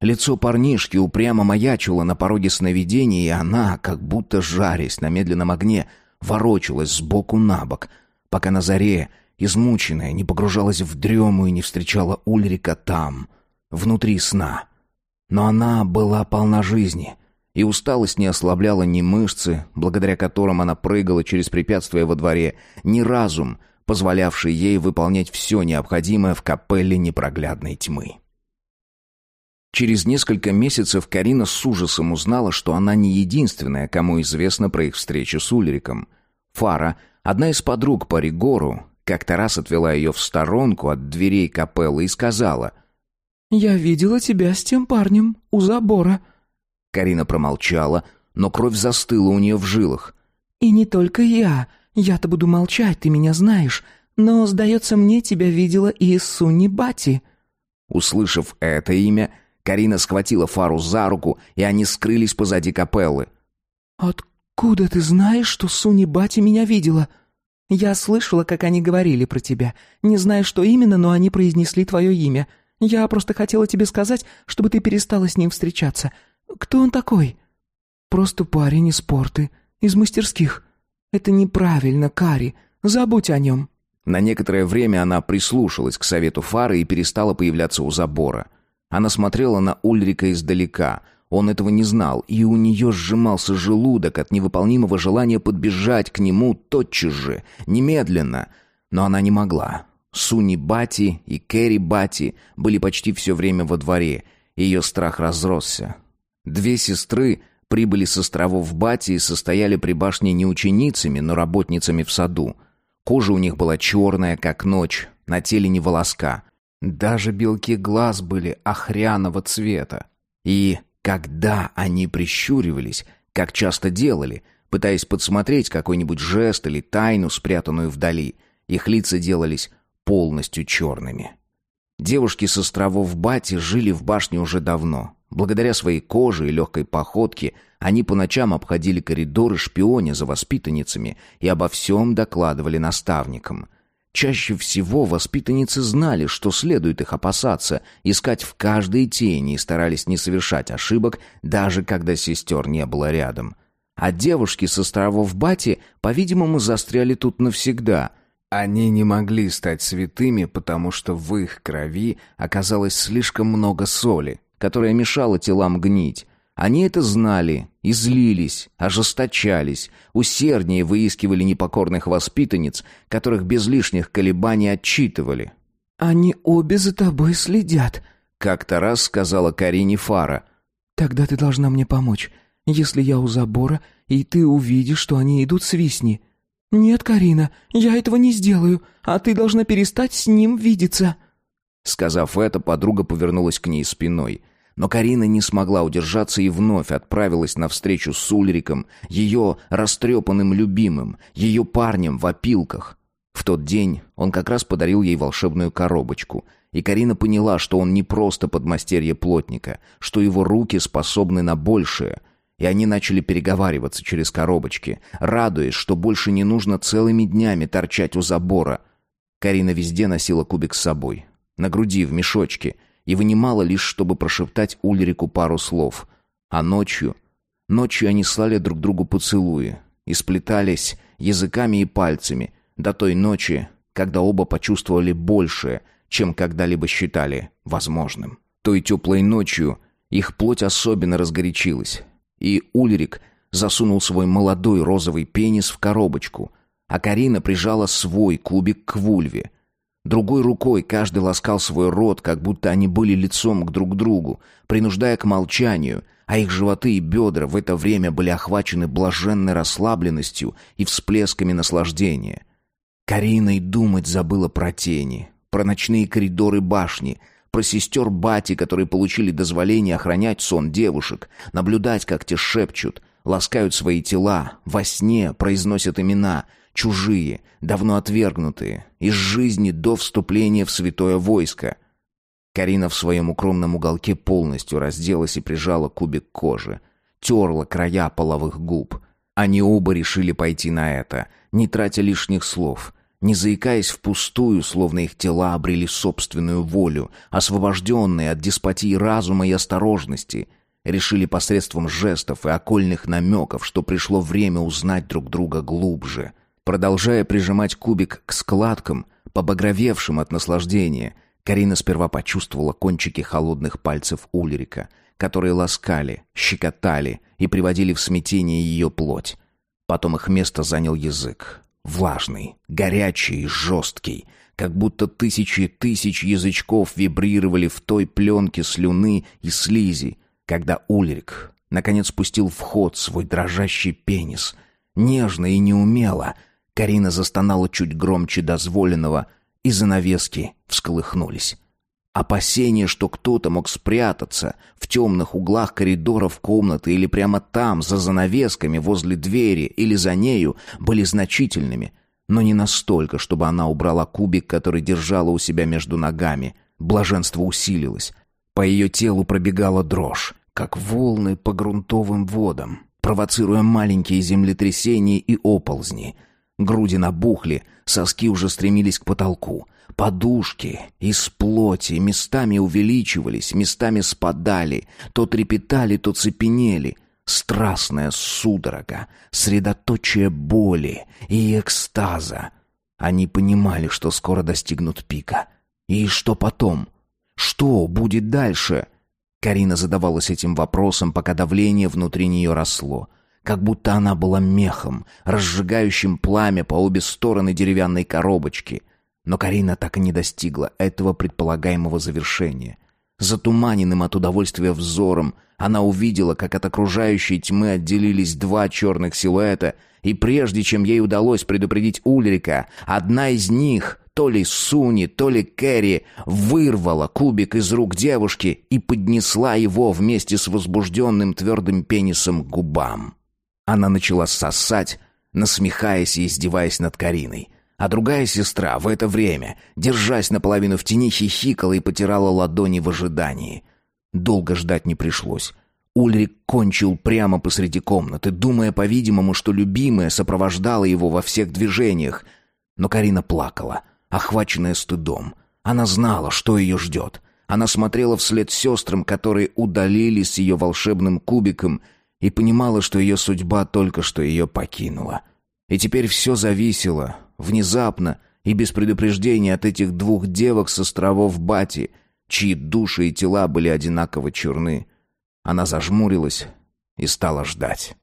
Лицо парнишки упрямо маячило на пороге сновидения, и она, как будто жарясь на медленном огне, ворочалась сбоку на бок, пока на заре, измученная, не погружалась в дрему и не встречала Ульрика там, внутри сна. Но она была полна жизни, и усталость не ослабляла ни мышцы, благодаря которым она прыгала через препятствия во дворе, ни разум, позволявший ей выполнять все необходимое в капелле непроглядной тьмы. Через несколько месяцев Карина с ужасом узнала, что она не единственная, кому известно про их встречу с Ульриком. Фара, одна из подруг по Ригору, как-то раз отвела ее в сторонку от дверей капеллы и сказала — «Я видела тебя с тем парнем у забора». Карина промолчала, но кровь застыла у нее в жилах. «И не только я. Я-то буду молчать, ты меня знаешь. Но, сдается мне, тебя видела и Сунни Бати». Услышав это имя, Карина схватила Фару за руку, и они скрылись позади капеллы. «Откуда ты знаешь, что Суни Бати меня видела?» «Я слышала, как они говорили про тебя. Не знаю, что именно, но они произнесли твое имя. Я просто хотела тебе сказать, чтобы ты перестала с ним встречаться. Кто он такой?» «Просто парень из порты, из мастерских. Это неправильно, Кари. Забудь о нем». На некоторое время она прислушалась к совету Фары и перестала появляться у забора. Она смотрела на Ульрика издалека. Он этого не знал, и у нее сжимался желудок от невыполнимого желания подбежать к нему тотчас же, немедленно. Но она не могла. Суни Бати и Кэрри Бати были почти все время во дворе, и ее страх разросся. Две сестры прибыли с островов Бати и состояли при башне не ученицами, но работницами в саду. Кожа у них была черная, как ночь, на теле не волоска. Даже белки глаз были охряного цвета. И когда они прищуривались, как часто делали, пытаясь подсмотреть какой-нибудь жест или тайну, спрятанную вдали, их лица делались полностью черными. Девушки с островов Бати жили в башне уже давно. Благодаря своей коже и легкой походке они по ночам обходили коридоры шпионя за воспитанницами и обо всем докладывали наставникам. Чаще всего воспитанницы знали, что следует их опасаться, искать в каждой тени и старались не совершать ошибок, даже когда сестер не было рядом. А девушки с островов Бати, по-видимому, застряли тут навсегда. Они не могли стать святыми, потому что в их крови оказалось слишком много соли, которая мешала телам гнить. Они это знали и злились, ожесточались, усерднее выискивали непокорных воспитанниц, которых без лишних колебаний отчитывали. «Они обе за тобой следят», — как-то раз сказала Карине Фара. «Тогда ты должна мне помочь. Если я у забора, и ты увидишь, что они идут, свистни». «Нет, Карина, я этого не сделаю, а ты должна перестать с ним видеться». Сказав это, подруга повернулась к ней спиной — но Карина не смогла удержаться и вновь отправилась на встречу с Ульриком, ее растрепанным любимым, ее парнем в опилках. В тот день он как раз подарил ей волшебную коробочку, и Карина поняла, что он не просто подмастерье плотника, что его руки способны на большее, и они начали переговариваться через коробочки, радуясь, что больше не нужно целыми днями торчать у забора. Карина везде носила кубик с собой, на груди, в мешочке — и вынимала лишь, чтобы прошептать Ульрику пару слов. А ночью... Ночью они слали друг другу поцелуи и сплетались языками и пальцами до той ночи, когда оба почувствовали большее, чем когда-либо считали возможным. Той теплой ночью их плоть особенно разгорячилась, и Ульрик засунул свой молодой розовый пенис в коробочку, а Карина прижала свой кубик к вульве, Другой рукой каждый ласкал свой рот, как будто они были лицом к друг другу, принуждая к молчанию, а их животы и бедра в это время были охвачены блаженной расслабленностью и всплесками наслаждения. Карина и думать забыла про тени, про ночные коридоры башни, про сестер Бати, которые получили дозволение охранять сон девушек, наблюдать, как те шепчут, ласкают свои тела, во сне произносят имена — чужие, давно отвергнутые, из жизни до вступления в святое войско. Карина в своем укромном уголке полностью разделась и прижала кубик кожи, терла края половых губ. Они оба решили пойти на это, не тратя лишних слов, не заикаясь впустую, словно их тела обрели собственную волю, освобожденные от деспотии разума и осторожности — решили посредством жестов и окольных намеков, что пришло время узнать друг друга глубже. Продолжая прижимать кубик к складкам, побагровевшим от наслаждения, Карина сперва почувствовала кончики холодных пальцев Ульрика, которые ласкали, щекотали и приводили в смятение ее плоть. Потом их место занял язык. Влажный, горячий, жесткий, как будто тысячи тысяч язычков вибрировали в той пленке слюны и слизи, когда Ульрик наконец спустил в ход свой дрожащий пенис, нежно и неумело — Карина застонала чуть громче дозволенного, и занавески всколыхнулись. Опасение, что кто-то мог спрятаться в темных углах коридоров комнаты или прямо там, за занавесками, возле двери или за нею, были значительными, но не настолько, чтобы она убрала кубик, который держала у себя между ногами. Блаженство усилилось. По ее телу пробегала дрожь, как волны по грунтовым водам, провоцируя маленькие землетрясения и оползни — Груди набухли, соски уже стремились к потолку. Подушки из плоти местами увеличивались, местами спадали, то трепетали, то цепенели. Страстная судорога, средоточие боли и экстаза. Они понимали, что скоро достигнут пика. И что потом? Что будет дальше? Карина задавалась этим вопросом, пока давление внутри нее росло. Как будто она была мехом, разжигающим пламя по обе стороны деревянной коробочки. Но Карина так и не достигла этого предполагаемого завершения. Затуманенным от удовольствия взором она увидела, как от окружающей тьмы отделились два черных силуэта, и прежде чем ей удалось предупредить Ульрика, одна из них, то ли Суни, то ли Кэрри, вырвала кубик из рук девушки и поднесла его вместе с возбужденным твердым пенисом к губам. Она начала сосать, насмехаясь и издеваясь над Кариной. А другая сестра в это время, держась наполовину в тени, хихикала и потирала ладони в ожидании. Долго ждать не пришлось. Ульрик кончил прямо посреди комнаты, думая, по-видимому, что любимая сопровождала его во всех движениях. Но Карина плакала, охваченная стыдом. Она знала, что ее ждет. Она смотрела вслед сестрам, которые удалились с ее волшебным кубиком, и понимала, что ее судьба только что ее покинула. И теперь все зависело, внезапно и без предупреждения от этих двух девок с островов Бати, чьи души и тела были одинаково черны. Она зажмурилась и стала ждать.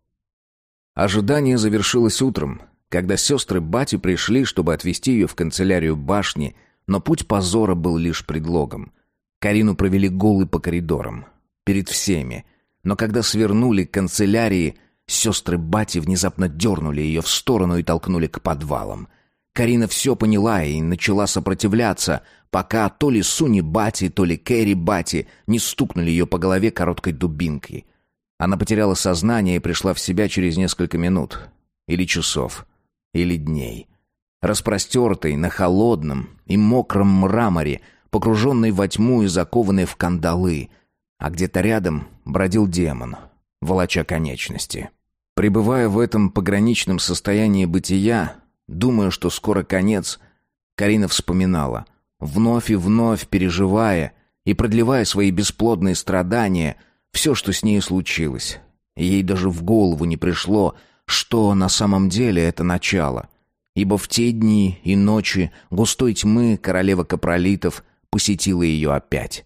Ожидание завершилось утром, когда сестры Бати пришли, чтобы отвезти ее в канцелярию башни, но путь позора был лишь предлогом. Карину провели голы по коридорам, перед всеми, но когда свернули к канцелярии, сестры Бати внезапно дернули ее в сторону и толкнули к подвалам. Карина все поняла и начала сопротивляться, пока то ли Суни Бати, то ли Кэрри Бати не стукнули ее по голове короткой дубинкой. Она потеряла сознание и пришла в себя через несколько минут. Или часов. Или дней. Распростертой на холодном и мокром мраморе, погруженной во тьму и закованной в кандалы. А где-то рядом бродил демон, волоча конечности. Пребывая в этом пограничном состоянии бытия, думая, что скоро конец, Карина вспоминала, вновь и вновь переживая и продлевая свои бесплодные страдания, все, что с ней случилось. Ей даже в голову не пришло, что на самом деле это начало. Ибо в те дни и ночи густой тьмы королева капролитов посетила ее опять.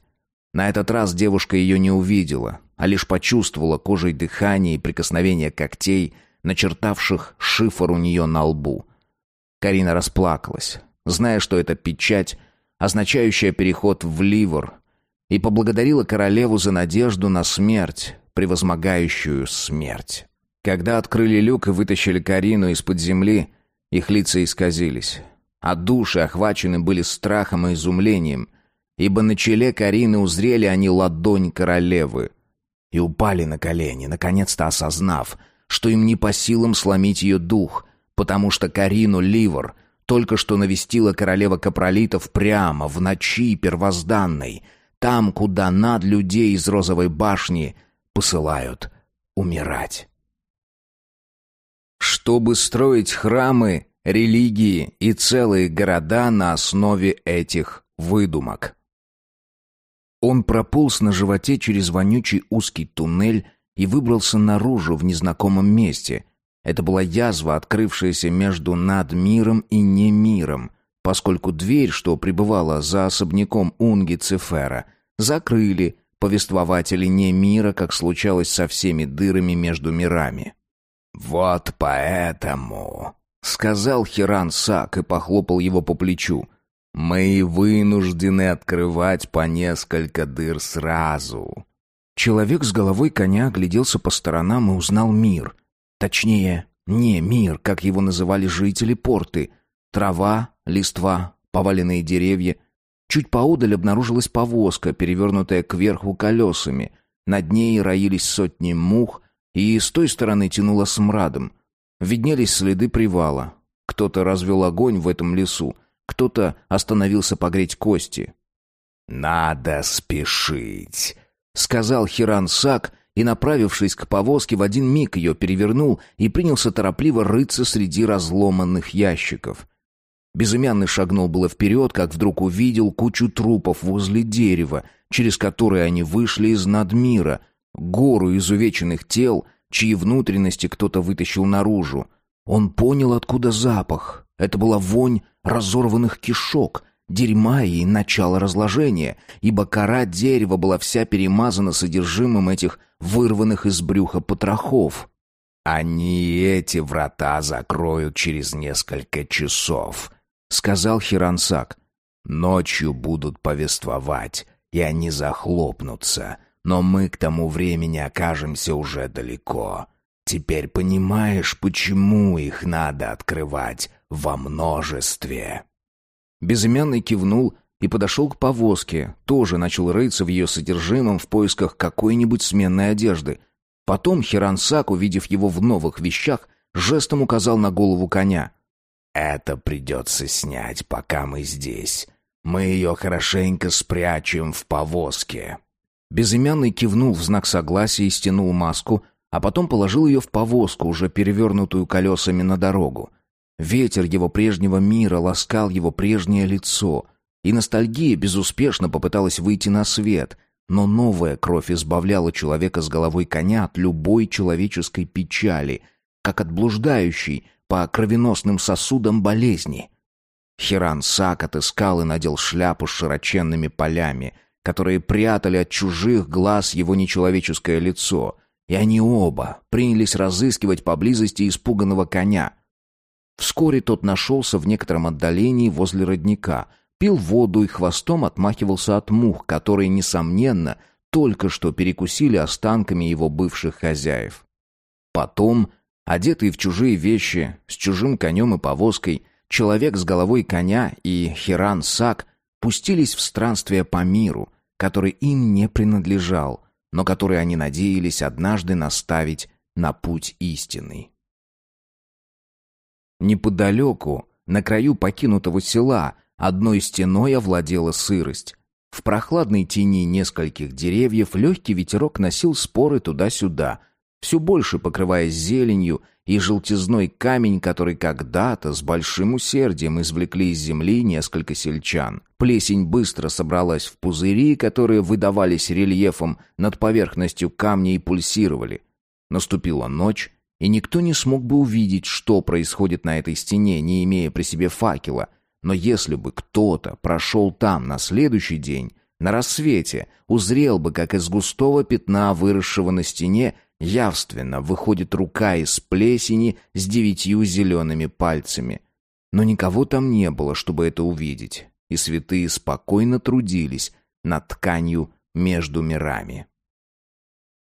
На этот раз девушка ее не увидела, а лишь почувствовала кожей дыхание и прикосновение когтей, начертавших шифр у нее на лбу. Карина расплакалась, зная, что это печать, означающая переход в Ливор, и поблагодарила королеву за надежду на смерть, превозмогающую смерть. Когда открыли люк и вытащили Карину из-под земли, их лица исказились, а души охвачены были страхом и изумлением, ибо на челе Карины узрели они ладонь королевы и упали на колени, наконец-то осознав, что им не по силам сломить ее дух, потому что Карину Ливор только что навестила королева капролитов прямо в ночи первозданной, там, куда над людей из розовой башни посылают умирать. Чтобы строить храмы, религии и целые города на основе этих выдумок. Он прополз на животе через вонючий узкий туннель и выбрался наружу в незнакомом месте, это была язва, открывшаяся между над миром и не миром, поскольку дверь, что пребывала за особняком Унги Цифера, закрыли повествователи не мира, как случалось со всеми дырами между мирами. «Вот поэтому», — сказал Хиран Сак и похлопал его по плечу, «мы вынуждены открывать по несколько дыр сразу». Человек с головой коня огляделся по сторонам и узнал мир — Точнее, не мир, как его называли жители порты. Трава, листва, поваленные деревья. Чуть поодаль обнаружилась повозка, перевернутая кверху колесами. Над ней роились сотни мух, и с той стороны тянуло смрадом. Виднелись следы привала. Кто-то развел огонь в этом лесу, кто-то остановился погреть кости. «Надо спешить», — сказал Хиран Сак — и, направившись к повозке, в один миг ее перевернул и принялся торопливо рыться среди разломанных ящиков. Безымянный шагнул было вперед, как вдруг увидел кучу трупов возле дерева, через которые они вышли из надмира, гору изувеченных тел, чьи внутренности кто-то вытащил наружу. Он понял, откуда запах. Это была вонь разорванных кишок, дерьма и начало разложения, ибо кора дерева была вся перемазана содержимым этих вырванных из брюха потрохов. «Они эти врата закроют через несколько часов», — сказал Хирансак. «Ночью будут повествовать, и они захлопнутся, но мы к тому времени окажемся уже далеко. Теперь понимаешь, почему их надо открывать во множестве?» Безымянный кивнул и подошел к повозке, тоже начал рыться в ее содержимом в поисках какой-нибудь сменной одежды. Потом Хирансак, увидев его в новых вещах, жестом указал на голову коня. «Это придется снять, пока мы здесь. Мы ее хорошенько спрячем в повозке». Безымянный кивнул в знак согласия и стянул маску, а потом положил ее в повозку, уже перевернутую колесами на дорогу. Ветер его прежнего мира ласкал его прежнее лицо, и ностальгия безуспешно попыталась выйти на свет, но новая кровь избавляла человека с головой коня от любой человеческой печали, как от блуждающей по кровеносным сосудам болезни. Хиран Сак отыскал и надел шляпу с широченными полями, которые прятали от чужих глаз его нечеловеческое лицо, и они оба принялись разыскивать поблизости испуганного коня — Вскоре тот нашелся в некотором отдалении возле родника, пил воду и хвостом отмахивался от мух, которые, несомненно, только что перекусили останками его бывших хозяев. Потом, одетый в чужие вещи, с чужим конем и повозкой, человек с головой коня и Хиран Сак пустились в странствие по миру, который им не принадлежал, но который они надеялись однажды наставить на путь истинный. Неподалеку, на краю покинутого села, одной стеной овладела сырость. В прохладной тени нескольких деревьев легкий ветерок носил споры туда-сюда, все больше покрываясь зеленью и желтизной камень, который когда-то с большим усердием извлекли из земли несколько сельчан. Плесень быстро собралась в пузыри, которые выдавались рельефом над поверхностью камня и пульсировали. Наступила ночь, и никто не смог бы увидеть, что происходит на этой стене, не имея при себе факела. Но если бы кто-то прошел там на следующий день, на рассвете, узрел бы, как из густого пятна, выросшего на стене, явственно выходит рука из плесени с девятью зелеными пальцами. Но никого там не было, чтобы это увидеть, и святые спокойно трудились над тканью между мирами.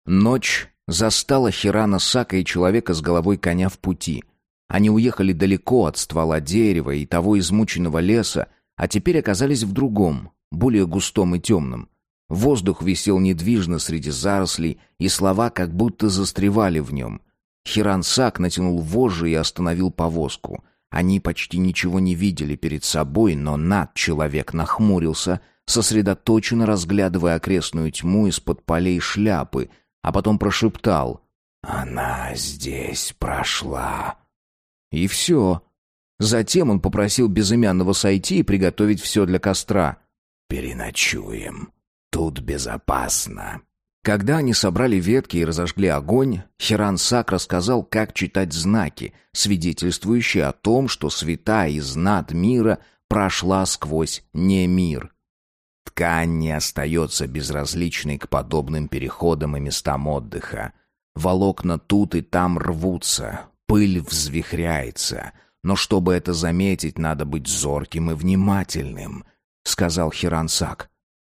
Ночь застала Хирана Сака и человека с головой коня в пути. Они уехали далеко от ствола дерева и того измученного леса, а теперь оказались в другом, более густом и темном. Воздух висел недвижно среди зарослей, и слова как будто застревали в нем. Хиран Сак натянул вожжи и остановил повозку. Они почти ничего не видели перед собой, но над человек нахмурился, сосредоточенно разглядывая окрестную тьму из-под полей шляпы — а потом прошептал «Она здесь прошла». И все. Затем он попросил безымянного сойти и приготовить все для костра. «Переночуем. Тут безопасно». Когда они собрали ветки и разожгли огонь, Хиран Сак рассказал, как читать знаки, свидетельствующие о том, что святая из над мира прошла сквозь не мир. Ткань не остается безразличной к подобным переходам и местам отдыха. Волокна тут и там рвутся, пыль взвихряется. Но чтобы это заметить, надо быть зорким и внимательным, — сказал Хирансак.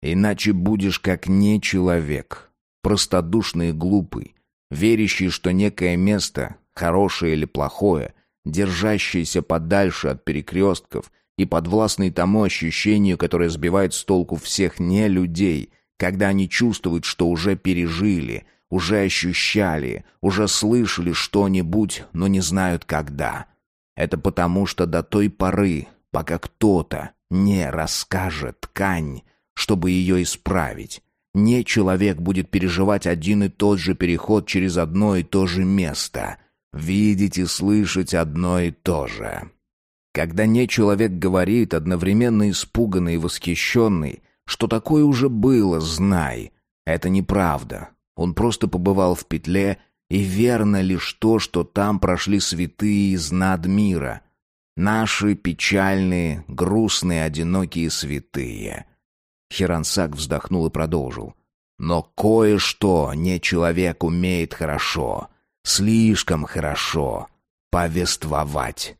Иначе будешь как не человек, простодушный и глупый, верящий, что некое место, хорошее или плохое, держащееся подальше от перекрестков — и подвластный тому ощущению, которое сбивает с толку всех не людей, когда они чувствуют, что уже пережили, уже ощущали, уже слышали что-нибудь, но не знают когда. Это потому, что до той поры, пока кто-то не расскажет ткань, чтобы ее исправить, не человек будет переживать один и тот же переход через одно и то же место, видеть и слышать одно и то же. Когда не человек говорит, одновременно испуганный и восхищенный, что такое уже было, знай. Это неправда. Он просто побывал в петле, и верно лишь то, что там прошли святые из над мира. Наши печальные, грустные, одинокие святые. Хирансак вздохнул и продолжил. Но кое-что не человек умеет хорошо, слишком хорошо повествовать.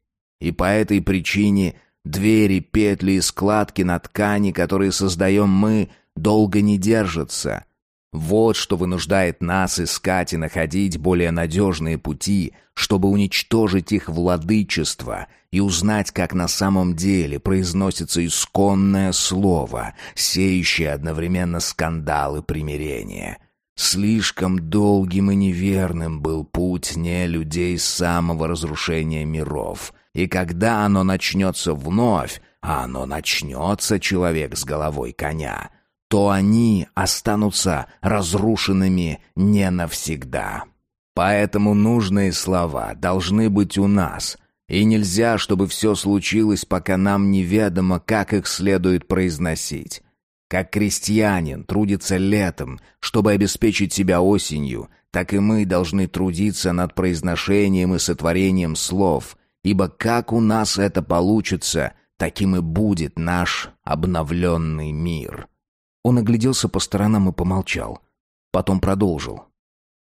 И по этой причине двери, петли и складки на ткани, которые создаем мы, долго не держатся. Вот что вынуждает нас искать и находить более надежные пути, чтобы уничтожить их владычество и узнать, как на самом деле произносится исконное слово, сеющее одновременно скандалы примирения. Слишком долгим и неверным был путь не людей самого разрушения миров. И когда оно начнется вновь, а оно начнется, человек с головой коня, то они останутся разрушенными не навсегда. Поэтому нужные слова должны быть у нас, и нельзя, чтобы все случилось, пока нам неведомо, как их следует произносить. Как крестьянин трудится летом, чтобы обеспечить себя осенью, так и мы должны трудиться над произношением и сотворением слов, ибо как у нас это получится, таким и будет наш обновленный мир». Он огляделся по сторонам и помолчал. Потом продолжил.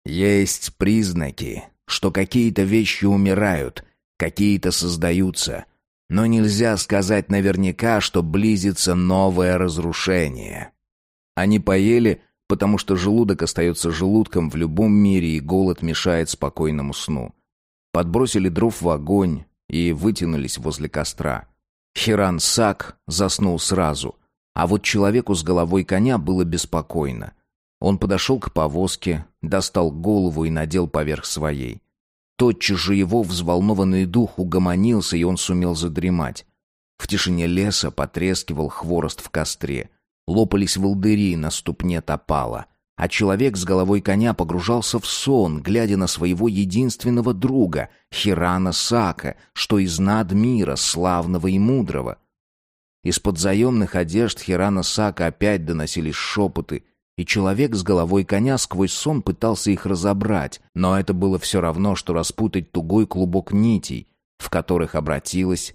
«Есть признаки, что какие-то вещи умирают, какие-то создаются, но нельзя сказать наверняка, что близится новое разрушение». Они поели, потому что желудок остается желудком в любом мире, и голод мешает спокойному сну. Подбросили дров в огонь и вытянулись возле костра. Хиран Сак заснул сразу — а вот человеку с головой коня было беспокойно. Он подошел к повозке, достал голову и надел поверх своей. Тотчас же его взволнованный дух угомонился, и он сумел задремать. В тишине леса потрескивал хворост в костре. Лопались волдыри на ступне топала. А человек с головой коня погружался в сон, глядя на своего единственного друга, Хирана Сака, что из над мира, славного и мудрого. Из-под заемных одежд Хирана Сака опять доносились шепоты, и человек с головой коня сквозь сон пытался их разобрать, но это было все равно, что распутать тугой клубок нитей, в которых обратилась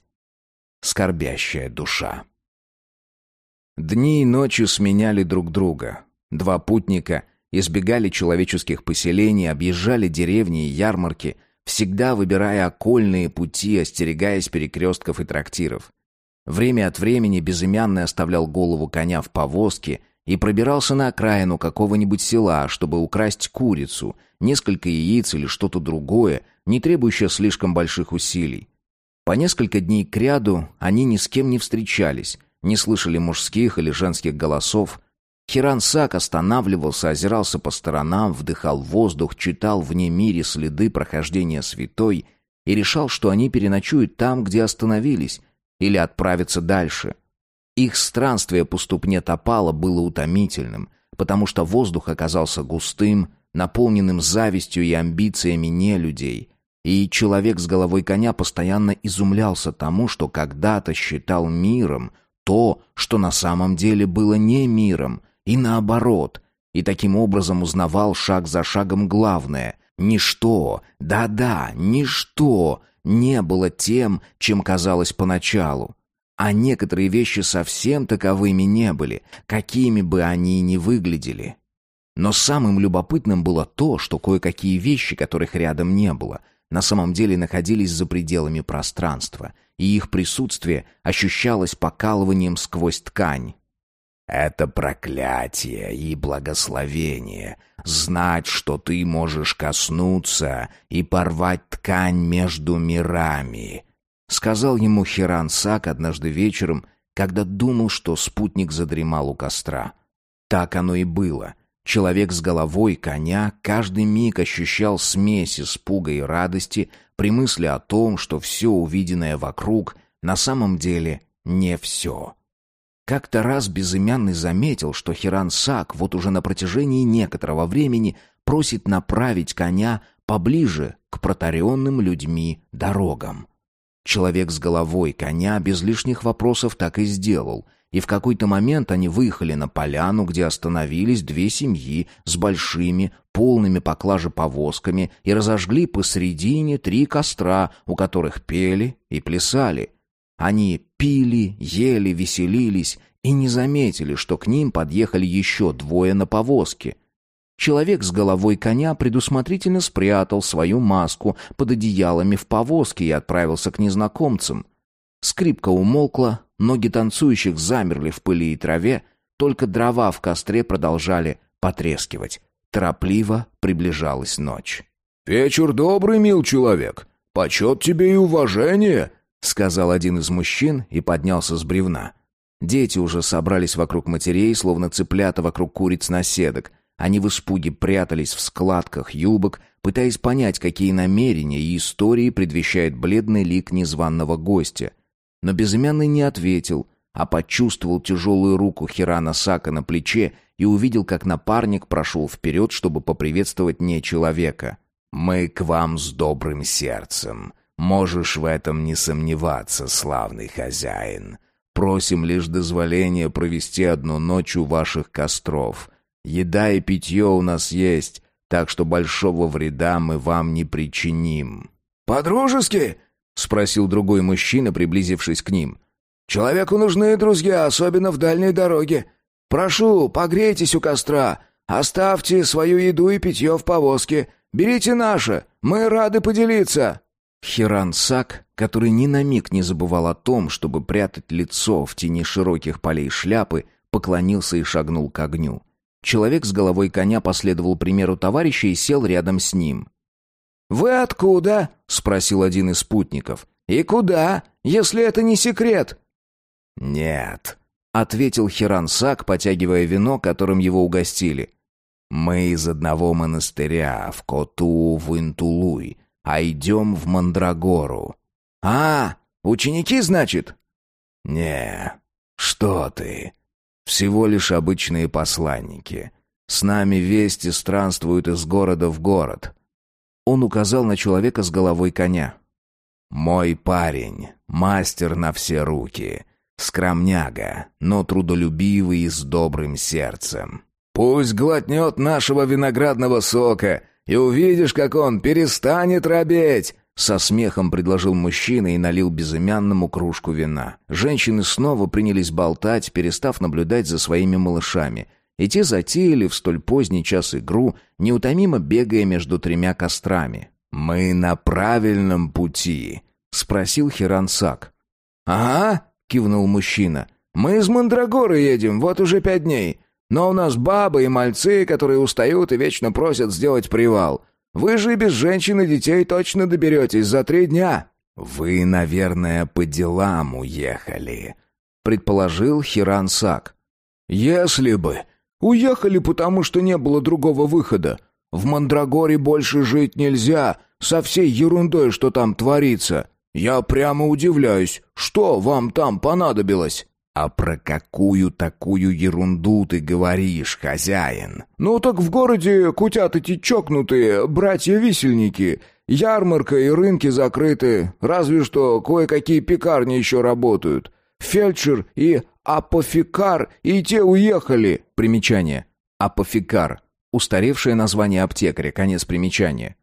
скорбящая душа. Дни и ночи сменяли друг друга. Два путника избегали человеческих поселений, объезжали деревни и ярмарки, всегда выбирая окольные пути, остерегаясь перекрестков и трактиров. Время от времени безымянный оставлял голову коня в повозке и пробирался на окраину какого-нибудь села, чтобы украсть курицу, несколько яиц или что-то другое, не требующее слишком больших усилий. По несколько дней кряду они ни с кем не встречались, не слышали мужских или женских голосов. Хиран Сак останавливался, озирался по сторонам, вдыхал воздух, читал вне мире следы прохождения святой и решал, что они переночуют там, где остановились, или отправиться дальше. Их странствие по ступне Топала было утомительным, потому что воздух оказался густым, наполненным завистью и амбициями не людей, и человек с головой коня постоянно изумлялся тому, что когда-то считал миром то, что на самом деле было не миром, и наоборот, и таким образом узнавал шаг за шагом главное — ничто, да-да, ничто не было тем, чем казалось поначалу. А некоторые вещи совсем таковыми не были, какими бы они ни выглядели. Но самым любопытным было то, что кое-какие вещи, которых рядом не было, на самом деле находились за пределами пространства, и их присутствие ощущалось покалыванием сквозь ткань. Это проклятие и благословение — знать, что ты можешь коснуться и порвать ткань между мирами, — сказал ему Хиран Сак однажды вечером, когда думал, что спутник задремал у костра. Так оно и было. Человек с головой коня каждый миг ощущал смесь испуга и радости при мысли о том, что все увиденное вокруг на самом деле не все. Как-то раз безымянный заметил, что Хиран Сак вот уже на протяжении некоторого времени просит направить коня поближе к протаренным людьми дорогам. Человек с головой коня без лишних вопросов так и сделал, и в какой-то момент они выехали на поляну, где остановились две семьи с большими, полными поклажи повозками и разожгли посредине три костра, у которых пели и плясали. Они пили, ели, веселились и не заметили, что к ним подъехали еще двое на повозке. Человек с головой коня предусмотрительно спрятал свою маску под одеялами в повозке и отправился к незнакомцам. Скрипка умолкла, ноги танцующих замерли в пыли и траве, только дрова в костре продолжали потрескивать. Торопливо приближалась ночь. «Вечер добрый, мил человек. Почет тебе и уважение», — сказал один из мужчин и поднялся с бревна. Дети уже собрались вокруг матерей, словно цыплята вокруг куриц наседок. Они в испуге прятались в складках юбок, пытаясь понять, какие намерения и истории предвещает бледный лик незваного гостя. Но безымянный не ответил, а почувствовал тяжелую руку Хирана Сака на плече и увидел, как напарник прошел вперед, чтобы поприветствовать не человека. «Мы к вам с добрым сердцем. Можешь в этом не сомневаться, славный хозяин. Просим лишь дозволения провести одну ночь у ваших костров. Еда и питье у нас есть, так что большого вреда мы вам не причиним». «По-дружески?» — спросил другой мужчина, приблизившись к ним. «Человеку нужны друзья, особенно в дальней дороге. Прошу, погрейтесь у костра, оставьте свою еду и питье в повозке. Берите наше, мы рады поделиться». Хиран Сак, который ни на миг не забывал о том, чтобы прятать лицо в тени широких полей шляпы, поклонился и шагнул к огню. Человек с головой коня последовал примеру товарища и сел рядом с ним. «Вы откуда?» — спросил один из спутников. «И куда, если это не секрет?» «Нет», — ответил Хиран Сак, потягивая вино, которым его угостили. «Мы из одного монастыря в Коту-Винтулуй, а идем в Мандрагору». «А, ученики, значит?» «Не, что ты. Всего лишь обычные посланники. С нами вести странствуют из города в город». Он указал на человека с головой коня. «Мой парень, мастер на все руки, скромняга, но трудолюбивый и с добрым сердцем». «Пусть глотнет нашего виноградного сока, и увидишь, как он перестанет робеть!» Со смехом предложил мужчина и налил безымянному кружку вина. Женщины снова принялись болтать, перестав наблюдать за своими малышами. И те затеяли в столь поздний час игру, неутомимо бегая между тремя кострами. «Мы на правильном пути», — спросил Хирансак. «Ага», — кивнул мужчина. «Мы из Мандрагоры едем, вот уже пять дней. Но у нас бабы и мальцы, которые устают и вечно просят сделать привал. Вы же без женщин и детей точно доберетесь за три дня». «Вы, наверное, по делам уехали», — предположил Хиран Сак. «Если бы. Уехали, потому что не было другого выхода. В Мандрагоре больше жить нельзя, со всей ерундой, что там творится. Я прямо удивляюсь, что вам там понадобилось?» «А про какую такую ерунду ты говоришь, хозяин?» «Ну так в городе кутят эти чокнутые братья-висельники. Ярмарка и рынки закрыты, разве что кое-какие пекарни еще работают. Фельдшер и апофикар и те уехали». Примечание. Апофикар. Устаревшее название аптекаря, конец примечания.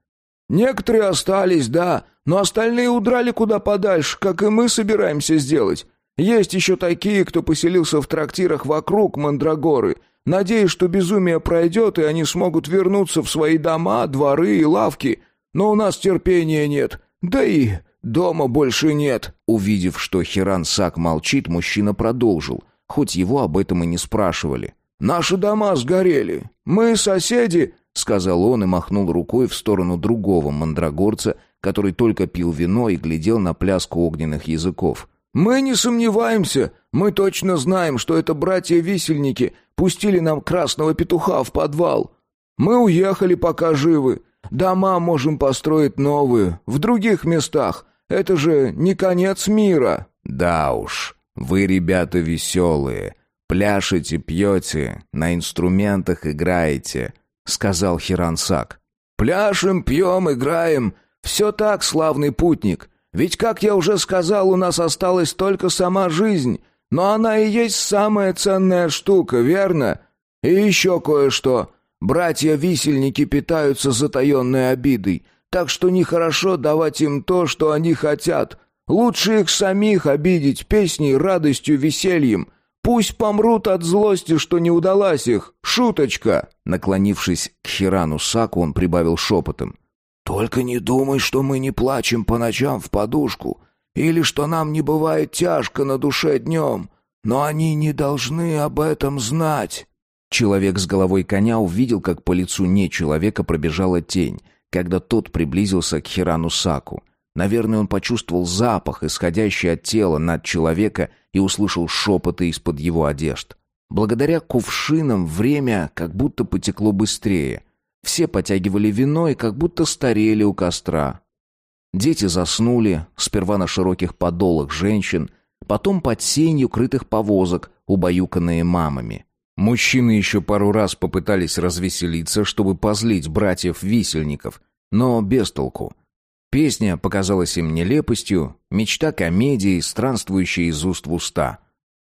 «Некоторые остались, да, но остальные удрали куда подальше, как и мы собираемся сделать. Есть еще такие, кто поселился в трактирах вокруг Мандрагоры, надеясь, что безумие пройдет, и они смогут вернуться в свои дома, дворы и лавки. Но у нас терпения нет, да и дома больше нет». Увидев, что Хиран Сак молчит, мужчина продолжил, хоть его об этом и не спрашивали. «Наши дома сгорели. Мы соседи», — сказал он и махнул рукой в сторону другого мандрагорца, который только пил вино и глядел на пляску огненных языков. «Мы не сомневаемся. Мы точно знаем, что это братья-висельники пустили нам красного петуха в подвал. Мы уехали, пока живы. Дома можем построить новые, в других местах. Это же не конец мира». «Да уж, вы, ребята, веселые. Пляшете, пьете, на инструментах играете», — сказал Хирансак. «Пляшем, пьем, играем. Все так, славный путник». Ведь, как я уже сказал, у нас осталась только сама жизнь. но она и есть самая ценная штука, верно? И еще кое-что. Братья-висельники питаются затаенной обидой, так что нехорошо давать им то, что они хотят. Лучше их самих обидеть песней, радостью, весельем. Пусть помрут от злости, что не удалась их. Шуточка!» Наклонившись к Хирану Саку, он прибавил шепотом. «Только не думай, что мы не плачем по ночам в подушку, или что нам не бывает тяжко на душе днем, но они не должны об этом знать». Человек с головой коня увидел, как по лицу нечеловека пробежала тень, когда тот приблизился к Хирану Саку. Наверное, он почувствовал запах, исходящий от тела над человека, и услышал шепоты из-под его одежд. Благодаря кувшинам время как будто потекло быстрее. Все потягивали вино и как будто старели у костра. Дети заснули, сперва на широких подолах женщин, потом под сенью крытых повозок, убаюканные мамами. Мужчины еще пару раз попытались развеселиться, чтобы позлить братьев-висельников, но без толку. Песня показалась им нелепостью, мечта комедии, странствующая из уст в уста.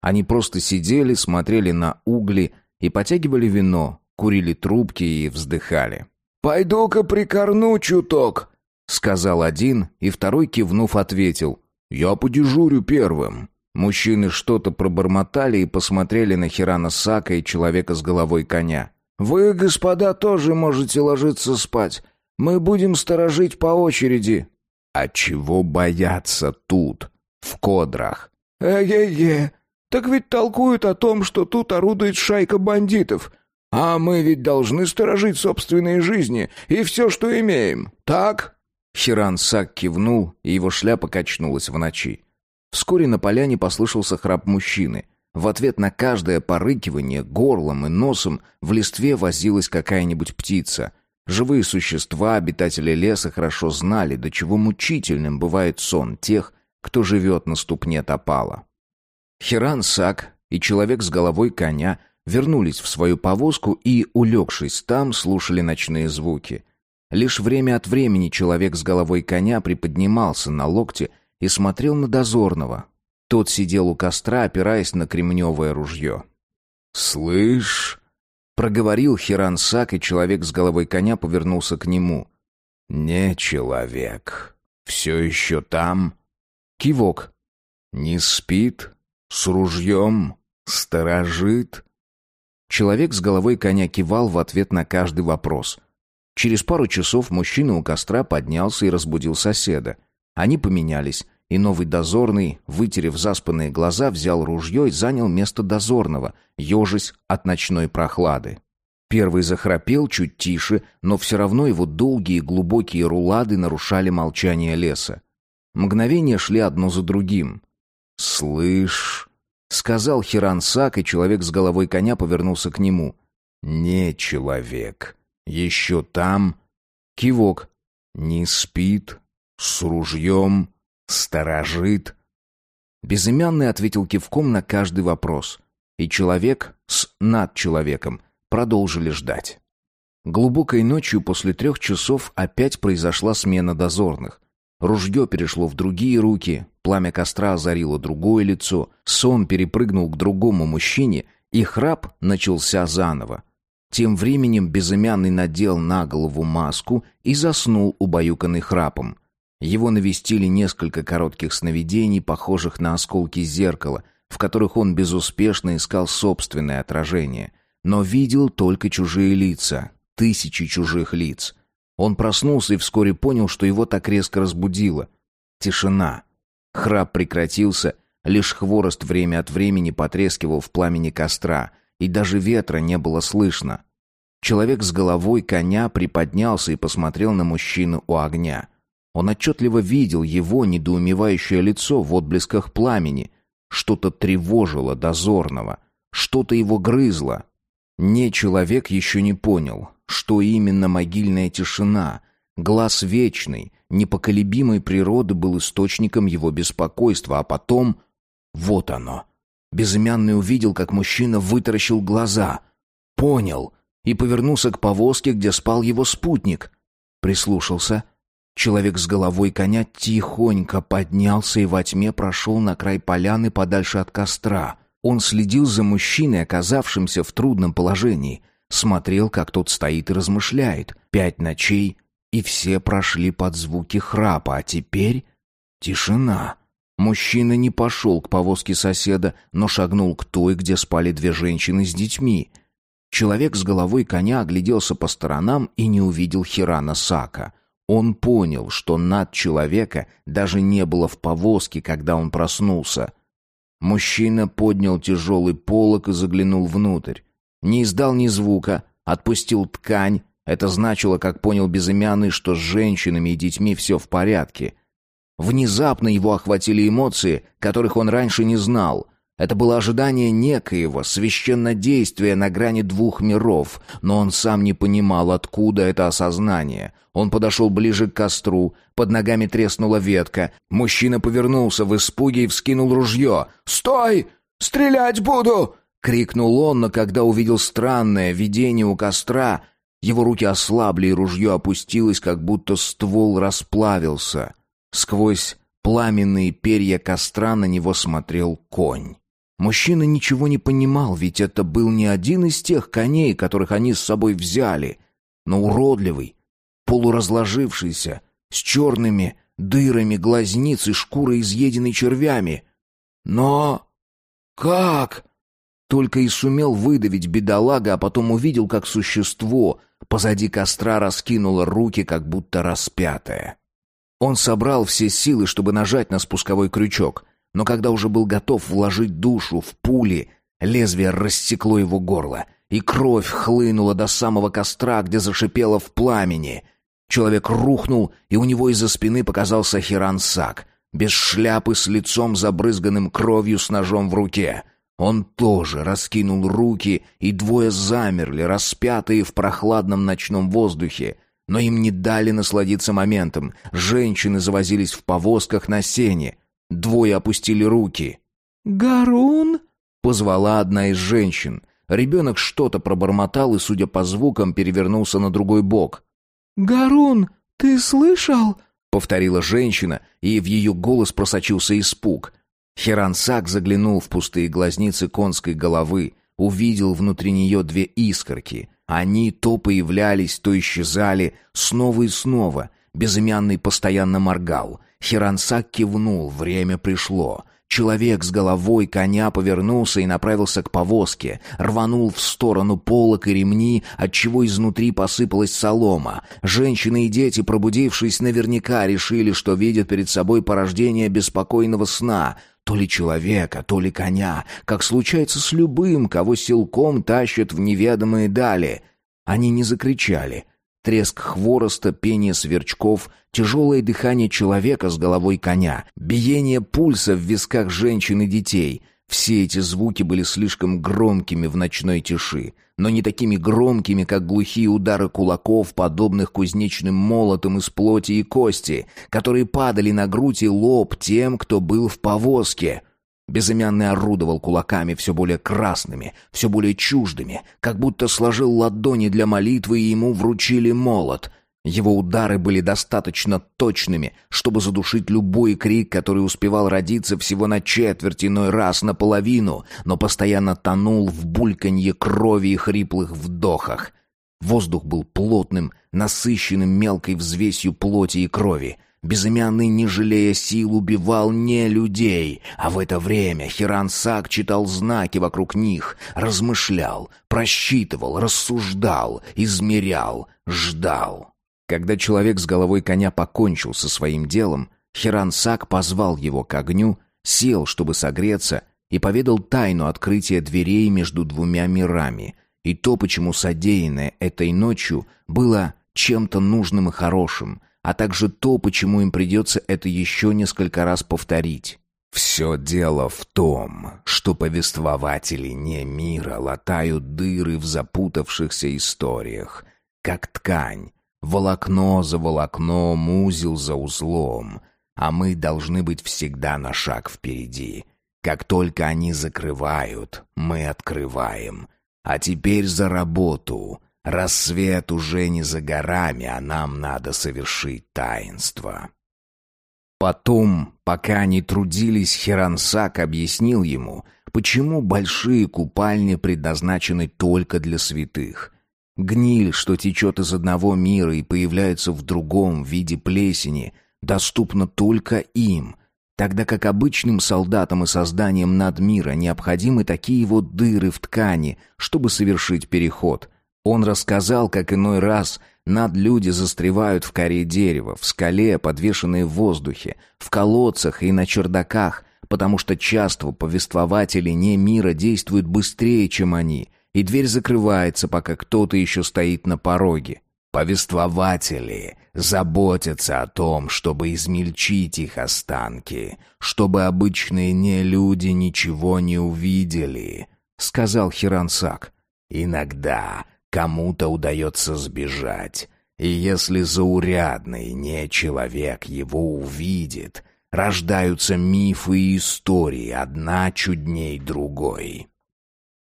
Они просто сидели, смотрели на угли и потягивали вино, курили трубки и вздыхали. «Пойду-ка прикорну чуток», — сказал один, и второй, кивнув, ответил. «Я подежурю первым». Мужчины что-то пробормотали и посмотрели на Хирана Сака и человека с головой коня. «Вы, господа, тоже можете ложиться спать. Мы будем сторожить по очереди». «А чего бояться тут, в кодрах?» «Э-е-е, так ведь толкуют о том, что тут орудует шайка бандитов. А мы ведь должны сторожить собственные жизни и все, что имеем, так?» Хиран Сак кивнул, и его шляпа качнулась в ночи. Вскоре на поляне послышался храп мужчины. В ответ на каждое порыкивание горлом и носом в листве возилась какая-нибудь птица — Живые существа, обитатели леса, хорошо знали, до чего мучительным бывает сон тех, кто живет на ступне топала. Хиран Сак и человек с головой коня вернулись в свою повозку и, улегшись там, слушали ночные звуки. Лишь время от времени человек с головой коня приподнимался на локте и смотрел на дозорного. Тот сидел у костра, опираясь на кремневое ружье. «Слышь!» Проговорил Хирансак, и человек с головой коня повернулся к нему. «Не человек. Все еще там?» Кивок. «Не спит? С ружьем? Сторожит?» Человек с головой коня кивал в ответ на каждый вопрос. Через пару часов мужчина у костра поднялся и разбудил соседа. Они поменялись, и новый дозорный, вытерев заспанные глаза, взял ружье и занял место дозорного, ежась от ночной прохлады. Первый захрапел чуть тише, но все равно его долгие глубокие рулады нарушали молчание леса. Мгновения шли одно за другим. «Слышь», — сказал Хирансак, и человек с головой коня повернулся к нему. «Не человек. Еще там...» Кивок. «Не спит. С ружьем. «Сторожит». Безымянный ответил кивком на каждый вопрос. И человек с над человеком продолжили ждать. Глубокой ночью после трех часов опять произошла смена дозорных. Ружье перешло в другие руки, пламя костра озарило другое лицо, сон перепрыгнул к другому мужчине, и храп начался заново. Тем временем безымянный надел на голову маску и заснул убаюканный храпом. Его навестили несколько коротких сновидений, похожих на осколки зеркала, в которых он безуспешно искал собственное отражение, но видел только чужие лица, тысячи чужих лиц. Он проснулся и вскоре понял, что его так резко разбудило. Тишина. Храп прекратился, лишь хворост время от времени потрескивал в пламени костра, и даже ветра не было слышно. Человек с головой коня приподнялся и посмотрел на мужчину у огня — он отчетливо видел его недоумевающее лицо в отблесках пламени. Что-то тревожило дозорного, что-то его грызло. Не человек еще не понял, что именно могильная тишина, глаз вечный, непоколебимой природы был источником его беспокойства, а потом... Вот оно. Безымянный увидел, как мужчина вытаращил глаза. Понял. И повернулся к повозке, где спал его спутник. Прислушался — Человек с головой коня тихонько поднялся и во тьме прошел на край поляны подальше от костра. Он следил за мужчиной, оказавшимся в трудном положении. Смотрел, как тот стоит и размышляет. Пять ночей, и все прошли под звуки храпа, а теперь тишина. Мужчина не пошел к повозке соседа, но шагнул к той, где спали две женщины с детьми. Человек с головой коня огляделся по сторонам и не увидел Хирана Сака. Он понял, что над человека даже не было в повозке, когда он проснулся. Мужчина поднял тяжелый полог и заглянул внутрь. Не издал ни звука, отпустил ткань. Это значило, как понял безымянный, что с женщинами и детьми все в порядке — Внезапно его охватили эмоции, которых он раньше не знал. Это было ожидание некоего священнодействия на грани двух миров, но он сам не понимал, откуда это осознание. Он подошел ближе к костру, под ногами треснула ветка. Мужчина повернулся в испуге и вскинул ружье. «Стой! Стрелять буду!» — крикнул он, но когда увидел странное видение у костра, его руки ослабли и ружье опустилось, как будто ствол расплавился. Сквозь пламенные перья костра на него смотрел конь. Мужчина ничего не понимал, ведь это был не один из тех коней, которых они с собой взяли, но уродливый, полуразложившийся, с черными дырами глазниц и шкурой, изъеденной червями. Но... как? Только и сумел выдавить бедолага, а потом увидел, как существо позади костра раскинуло руки, как будто распятое. Он собрал все силы, чтобы нажать на спусковой крючок, но когда уже был готов вложить душу в пули, лезвие рассекло его горло, и кровь хлынула до самого костра, где зашипело в пламени. Человек рухнул, и у него из-за спины показался Хиран Сак, без шляпы, с лицом забрызганным кровью, с ножом в руке. Он тоже раскинул руки, и двое замерли, распятые в прохладном ночном воздухе — но им не дали насладиться моментом. Женщины завозились в повозках на сене. Двое опустили руки. «Гарун?» — позвала одна из женщин. Ребенок что-то пробормотал и, судя по звукам, перевернулся на другой бок. «Гарун, ты слышал?» — повторила женщина, и в ее голос просочился испуг. Херансак заглянул в пустые глазницы конской головы, увидел внутри нее две искорки — они то появлялись, то исчезали, снова и снова. Безымянный постоянно моргал. Хирансак кивнул, время пришло. Человек с головой коня повернулся и направился к повозке, рванул в сторону полок и ремни, отчего изнутри посыпалась солома. Женщины и дети, пробудившись, наверняка решили, что видят перед собой порождение беспокойного сна, то ли человека, то ли коня, как случается с любым, кого силком тащат в неведомые дали. Они не закричали. Треск хвороста, пение сверчков, тяжелое дыхание человека с головой коня, биение пульса в висках женщин и детей — все эти звуки были слишком громкими в ночной тиши, но не такими громкими, как глухие удары кулаков, подобных кузнечным молотам из плоти и кости, которые падали на грудь и лоб тем, кто был в повозке. Безымянный орудовал кулаками все более красными, все более чуждыми, как будто сложил ладони для молитвы и ему вручили молот — его удары были достаточно точными, чтобы задушить любой крик, который успевал родиться всего на четверть иной раз наполовину, но постоянно тонул в бульканье крови и хриплых вдохах. Воздух был плотным, насыщенным мелкой взвесью плоти и крови. Безымянный, не жалея сил, убивал не людей, а в это время Хиран Сак читал знаки вокруг них, размышлял, просчитывал, рассуждал, измерял, ждал. Когда человек с головой коня покончил со своим делом, Хиран Сак позвал его к огню, сел, чтобы согреться, и поведал тайну открытия дверей между двумя мирами, и то, почему содеянное этой ночью было чем-то нужным и хорошим, а также то, почему им придется это еще несколько раз повторить. Все дело в том, что повествователи не мира латают дыры в запутавшихся историях, как ткань, волокно за волокном, узел за узлом, а мы должны быть всегда на шаг впереди. Как только они закрывают, мы открываем. А теперь за работу. Рассвет уже не за горами, а нам надо совершить таинство». Потом, пока они трудились, Херансак объяснил ему, почему большие купальни предназначены только для святых. Гниль, что течет из одного мира и появляется в другом в виде плесени, доступна только им, тогда как обычным солдатам и созданиям надмира необходимы такие вот дыры в ткани, чтобы совершить переход. Он рассказал, как иной раз над люди застревают в коре дерева, в скале, подвешенные в воздухе, в колодцах и на чердаках, потому что часто повествователи не мира действуют быстрее, чем они, и дверь закрывается, пока кто-то еще стоит на пороге. Повествователи заботятся о том, чтобы измельчить их останки, чтобы обычные нелюди ничего не увидели, — сказал Хирансак. Иногда кому-то удается сбежать, и если заурядный не человек его увидит, рождаются мифы и истории, одна чудней другой.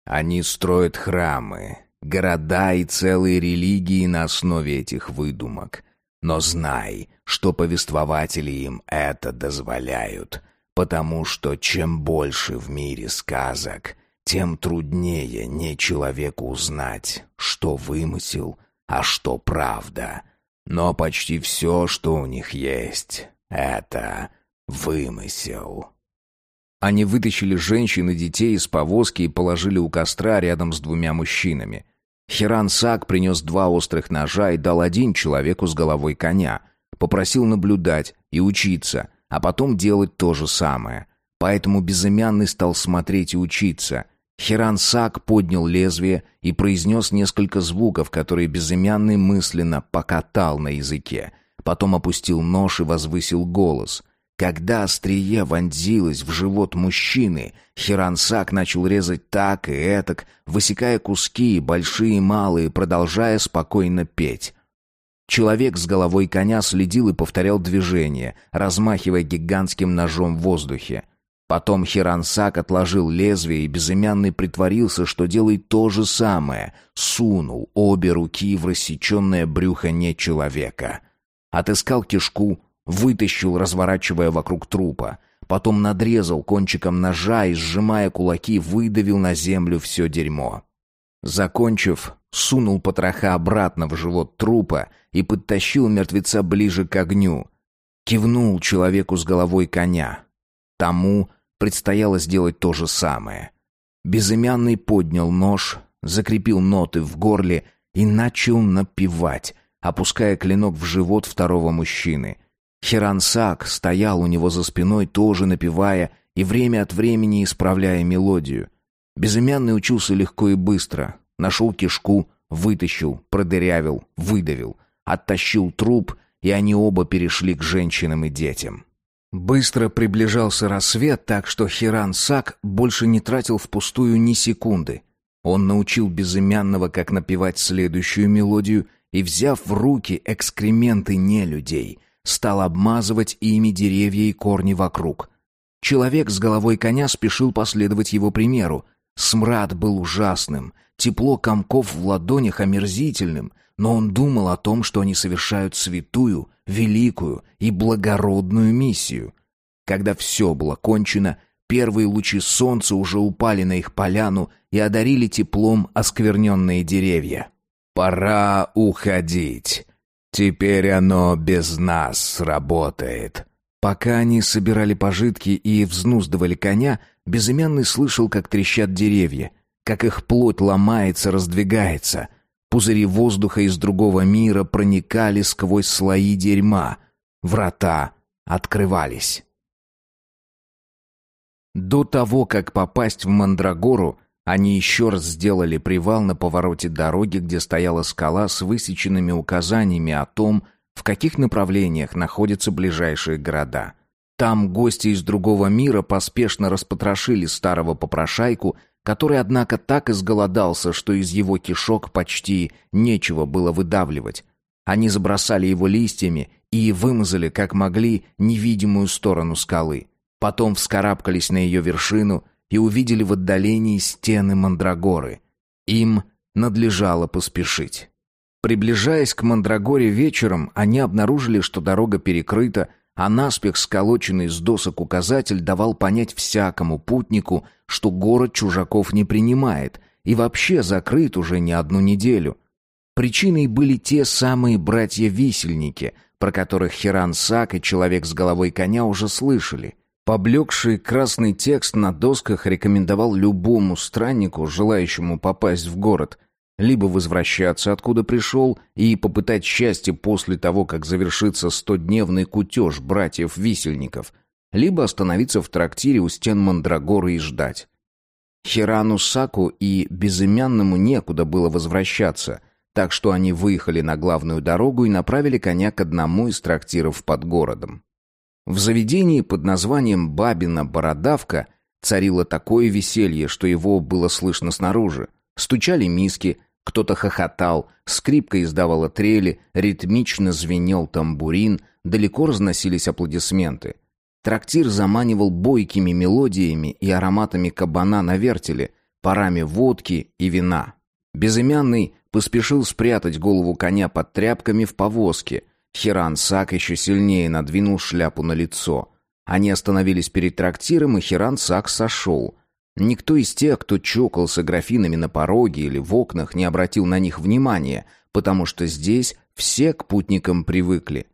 Они строят храмы, города и целые религии на основе этих выдумок. Но знай, что повествователи им это дозволяют, потому что чем больше в мире сказок, тем труднее не человеку узнать, что вымысел, а что правда. Но почти все, что у них есть, это вымысел. Они вытащили женщин и детей из повозки и положили у костра рядом с двумя мужчинами. Хиран Сак принес два острых ножа и дал один человеку с головой коня. Попросил наблюдать и учиться, а потом делать то же самое. Поэтому безымянный стал смотреть и учиться. Хиран Сак поднял лезвие и произнес несколько звуков, которые безымянный мысленно покатал на языке. Потом опустил нож и возвысил голос — когда острие вонзилось в живот мужчины, Хирансак начал резать так и этак, высекая куски, большие и малые, продолжая спокойно петь. Человек с головой коня следил и повторял движение, размахивая гигантским ножом в воздухе. Потом Хирансак отложил лезвие и безымянный притворился, что делает то же самое, сунул обе руки в рассеченное брюхо не человека. Отыскал кишку, Вытащил, разворачивая вокруг трупа. Потом надрезал кончиком ножа и, сжимая кулаки, выдавил на землю все дерьмо. Закончив, сунул потроха обратно в живот трупа и подтащил мертвеца ближе к огню. Кивнул человеку с головой коня. Тому предстояло сделать то же самое. Безымянный поднял нож, закрепил ноты в горле и начал напевать, опуская клинок в живот второго мужчины — Хирансак стоял у него за спиной, тоже напевая и время от времени исправляя мелодию. Безымянный учился легко и быстро. Нашел кишку, вытащил, продырявил, выдавил. Оттащил труп, и они оба перешли к женщинам и детям. Быстро приближался рассвет, так что Хиран Сак больше не тратил впустую ни секунды. Он научил безымянного, как напевать следующую мелодию, и, взяв в руки экскременты не людей стал обмазывать ими деревья и корни вокруг. Человек с головой коня спешил последовать его примеру. Смрад был ужасным, тепло комков в ладонях омерзительным, но он думал о том, что они совершают святую, великую и благородную миссию. Когда все было кончено, первые лучи солнца уже упали на их поляну и одарили теплом оскверненные деревья. «Пора уходить», Теперь оно без нас работает. Пока они собирали пожитки и взнуздывали коня, безымянный слышал, как трещат деревья, как их плоть ломается, раздвигается. Пузыри воздуха из другого мира проникали сквозь слои дерьма. Врата открывались. До того, как попасть в Мандрагору, они еще раз сделали привал на повороте дороги, где стояла скала с высеченными указаниями о том, в каких направлениях находятся ближайшие города. Там гости из другого мира поспешно распотрошили старого попрошайку, который, однако, так изголодался, что из его кишок почти нечего было выдавливать. Они забросали его листьями и вымазали, как могли, невидимую сторону скалы. Потом вскарабкались на ее вершину — и увидели в отдалении стены Мандрагоры. Им надлежало поспешить. Приближаясь к Мандрагоре вечером, они обнаружили, что дорога перекрыта, а наспех сколоченный с досок указатель давал понять всякому путнику, что город чужаков не принимает и вообще закрыт уже не одну неделю. Причиной были те самые братья-висельники, про которых Хиран Сак и человек с головой коня уже слышали. Поблекший красный текст на досках рекомендовал любому страннику, желающему попасть в город, либо возвращаться, откуда пришел, и попытать счастье после того, как завершится стодневный кутеж братьев-висельников, либо остановиться в трактире у стен Мандрагоры и ждать. Хирану Саку и безымянному некуда было возвращаться, так что они выехали на главную дорогу и направили коня к одному из трактиров под городом. В заведении под названием «Бабина бородавка» царило такое веселье, что его было слышно снаружи. Стучали миски, кто-то хохотал, скрипка издавала трели, ритмично звенел тамбурин, далеко разносились аплодисменты. Трактир заманивал бойкими мелодиями и ароматами кабана на вертеле, парами водки и вина. Безымянный поспешил спрятать голову коня под тряпками в повозке. Хиран Сак еще сильнее надвинул шляпу на лицо. Они остановились перед трактиром, и Хиран Сак сошел. Никто из тех, кто чокался графинами на пороге или в окнах, не обратил на них внимания, потому что здесь все к путникам привыкли.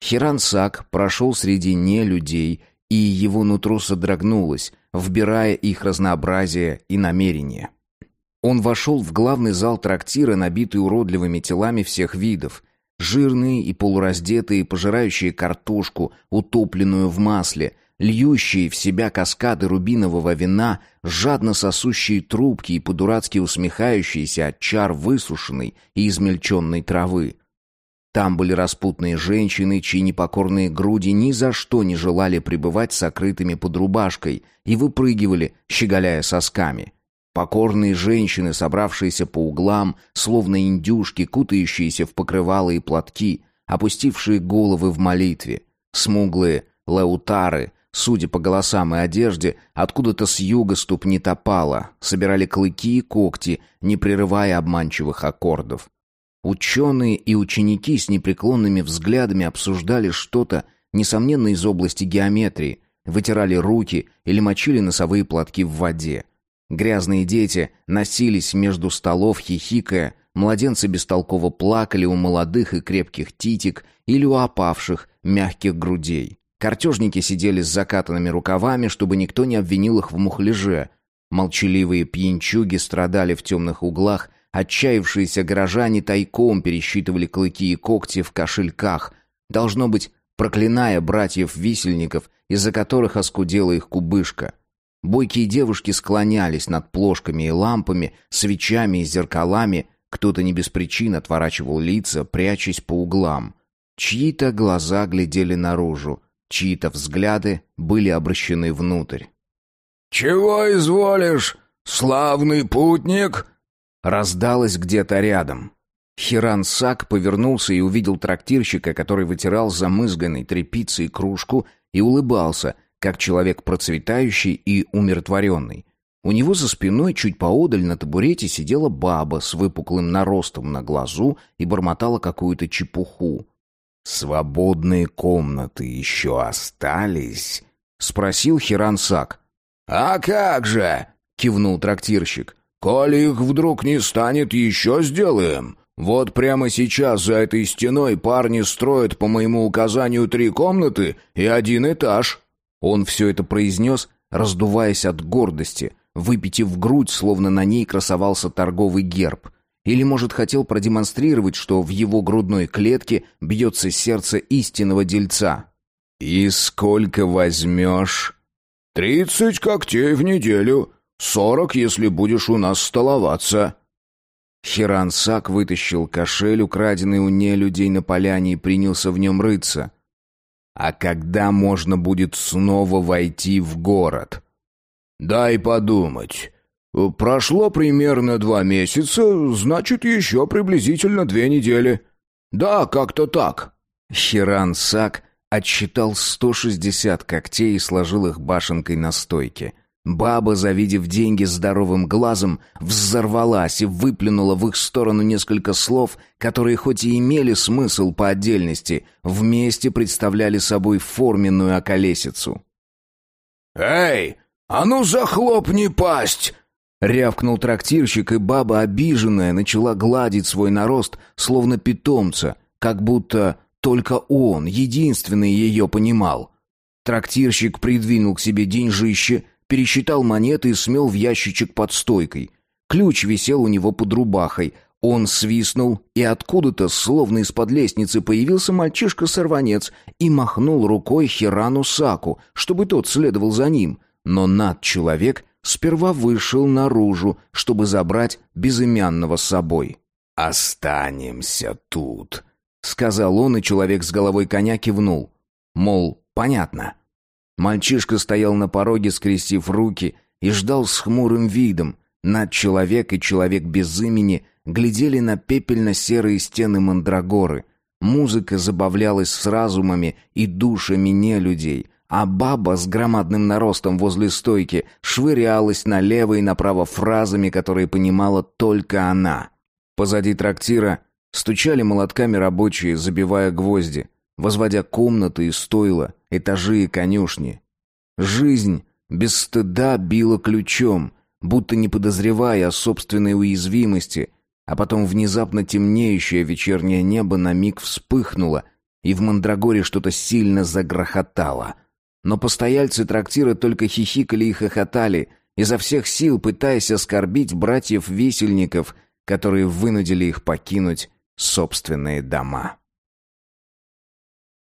Хирансак прошел среди не людей, и его нутро содрогнулось, вбирая их разнообразие и намерения. Он вошел в главный зал трактира, набитый уродливыми телами всех видов. Жирные и полураздетые, пожирающие картошку, утопленную в масле, льющие в себя каскады рубинового вина, жадно сосущие трубки и по-дурацки усмехающиеся от чар высушенной и измельченной травы. Там были распутные женщины, чьи непокорные груди ни за что не желали пребывать сокрытыми под рубашкой и выпрыгивали, щеголяя сосками. Покорные женщины, собравшиеся по углам, словно индюшки, кутающиеся в покрывала и платки, опустившие головы в молитве. Смуглые лаутары, Судя по голосам и одежде, откуда-то с юга ступни топала, собирали клыки и когти, не прерывая обманчивых аккордов. Ученые и ученики с непреклонными взглядами обсуждали что-то, несомненно, из области геометрии, вытирали руки или мочили носовые платки в воде. Грязные дети носились между столов, хихикая, младенцы бестолково плакали у молодых и крепких титик или у опавших, мягких грудей. Картежники сидели с закатанными рукавами, чтобы никто не обвинил их в мухляже. Молчаливые пьянчуги страдали в темных углах, отчаявшиеся горожане тайком пересчитывали клыки и когти в кошельках, должно быть, проклиная братьев-висельников, из-за которых оскудела их кубышка. Бойкие девушки склонялись над плошками и лампами, свечами и зеркалами, кто-то не без причин отворачивал лица, прячась по углам. Чьи-то глаза глядели наружу, Чьи-то взгляды были обращены внутрь. «Чего изволишь, славный путник?» Раздалось где-то рядом. Хиран Сак повернулся и увидел трактирщика, который вытирал замызганной тряпицей кружку и улыбался, как человек процветающий и умиротворенный. У него за спиной чуть поодаль на табурете сидела баба с выпуклым наростом на глазу и бормотала какую-то чепуху. «Свободные комнаты еще остались?» — спросил Хиран Сак. «А как же!» — кивнул трактирщик. «Коли их вдруг не станет, еще сделаем. Вот прямо сейчас за этой стеной парни строят по моему указанию три комнаты и один этаж». Он все это произнес, раздуваясь от гордости, выпитив грудь, словно на ней красовался торговый герб. Или, может, хотел продемонстрировать, что в его грудной клетке бьется сердце истинного дельца. «И сколько возьмешь?» «Тридцать когтей в неделю. Сорок, если будешь у нас столоваться». Хиран Сак вытащил кошель, украденный у нелюдей на поляне, и принялся в нем рыться. «А когда можно будет снова войти в город?» «Дай подумать. Прошло примерно два месяца, значит, еще приблизительно две недели. Да, как-то так. Хиран Сак отсчитал 160 когтей и сложил их башенкой на стойке. Баба, завидев деньги здоровым глазом, взорвалась и выплюнула в их сторону несколько слов, которые хоть и имели смысл по отдельности, вместе представляли собой форменную околесицу. «Эй, а ну захлопни пасть!» Рявкнул трактирщик, и баба, обиженная, начала гладить свой нарост, словно питомца, как будто только он, единственный, ее понимал. Трактирщик придвинул к себе деньжище, пересчитал монеты и смел в ящичек под стойкой. Ключ висел у него под рубахой. Он свистнул, и откуда-то, словно из-под лестницы, появился мальчишка-сорванец и махнул рукой Хирану Саку, чтобы тот следовал за ним. Но над человек сперва вышел наружу, чтобы забрать безымянного с собой. «Останемся тут», — сказал он, и человек с головой коня кивнул. Мол, понятно. Мальчишка стоял на пороге, скрестив руки, и ждал с хмурым видом. Над человек и человек без имени глядели на пепельно-серые стены мандрагоры. Музыка забавлялась с разумами и душами не людей, а баба с громадным наростом возле стойки швырялась налево и направо фразами, которые понимала только она. Позади трактира стучали молотками рабочие, забивая гвозди, возводя комнаты и стойла, этажи и конюшни. Жизнь без стыда била ключом, будто не подозревая о собственной уязвимости, а потом внезапно темнеющее вечернее небо на миг вспыхнуло, и в Мандрагоре что-то сильно загрохотало. Но постояльцы трактира только хихикали и хохотали, изо всех сил пытаясь оскорбить братьев-висельников, которые вынудили их покинуть собственные дома.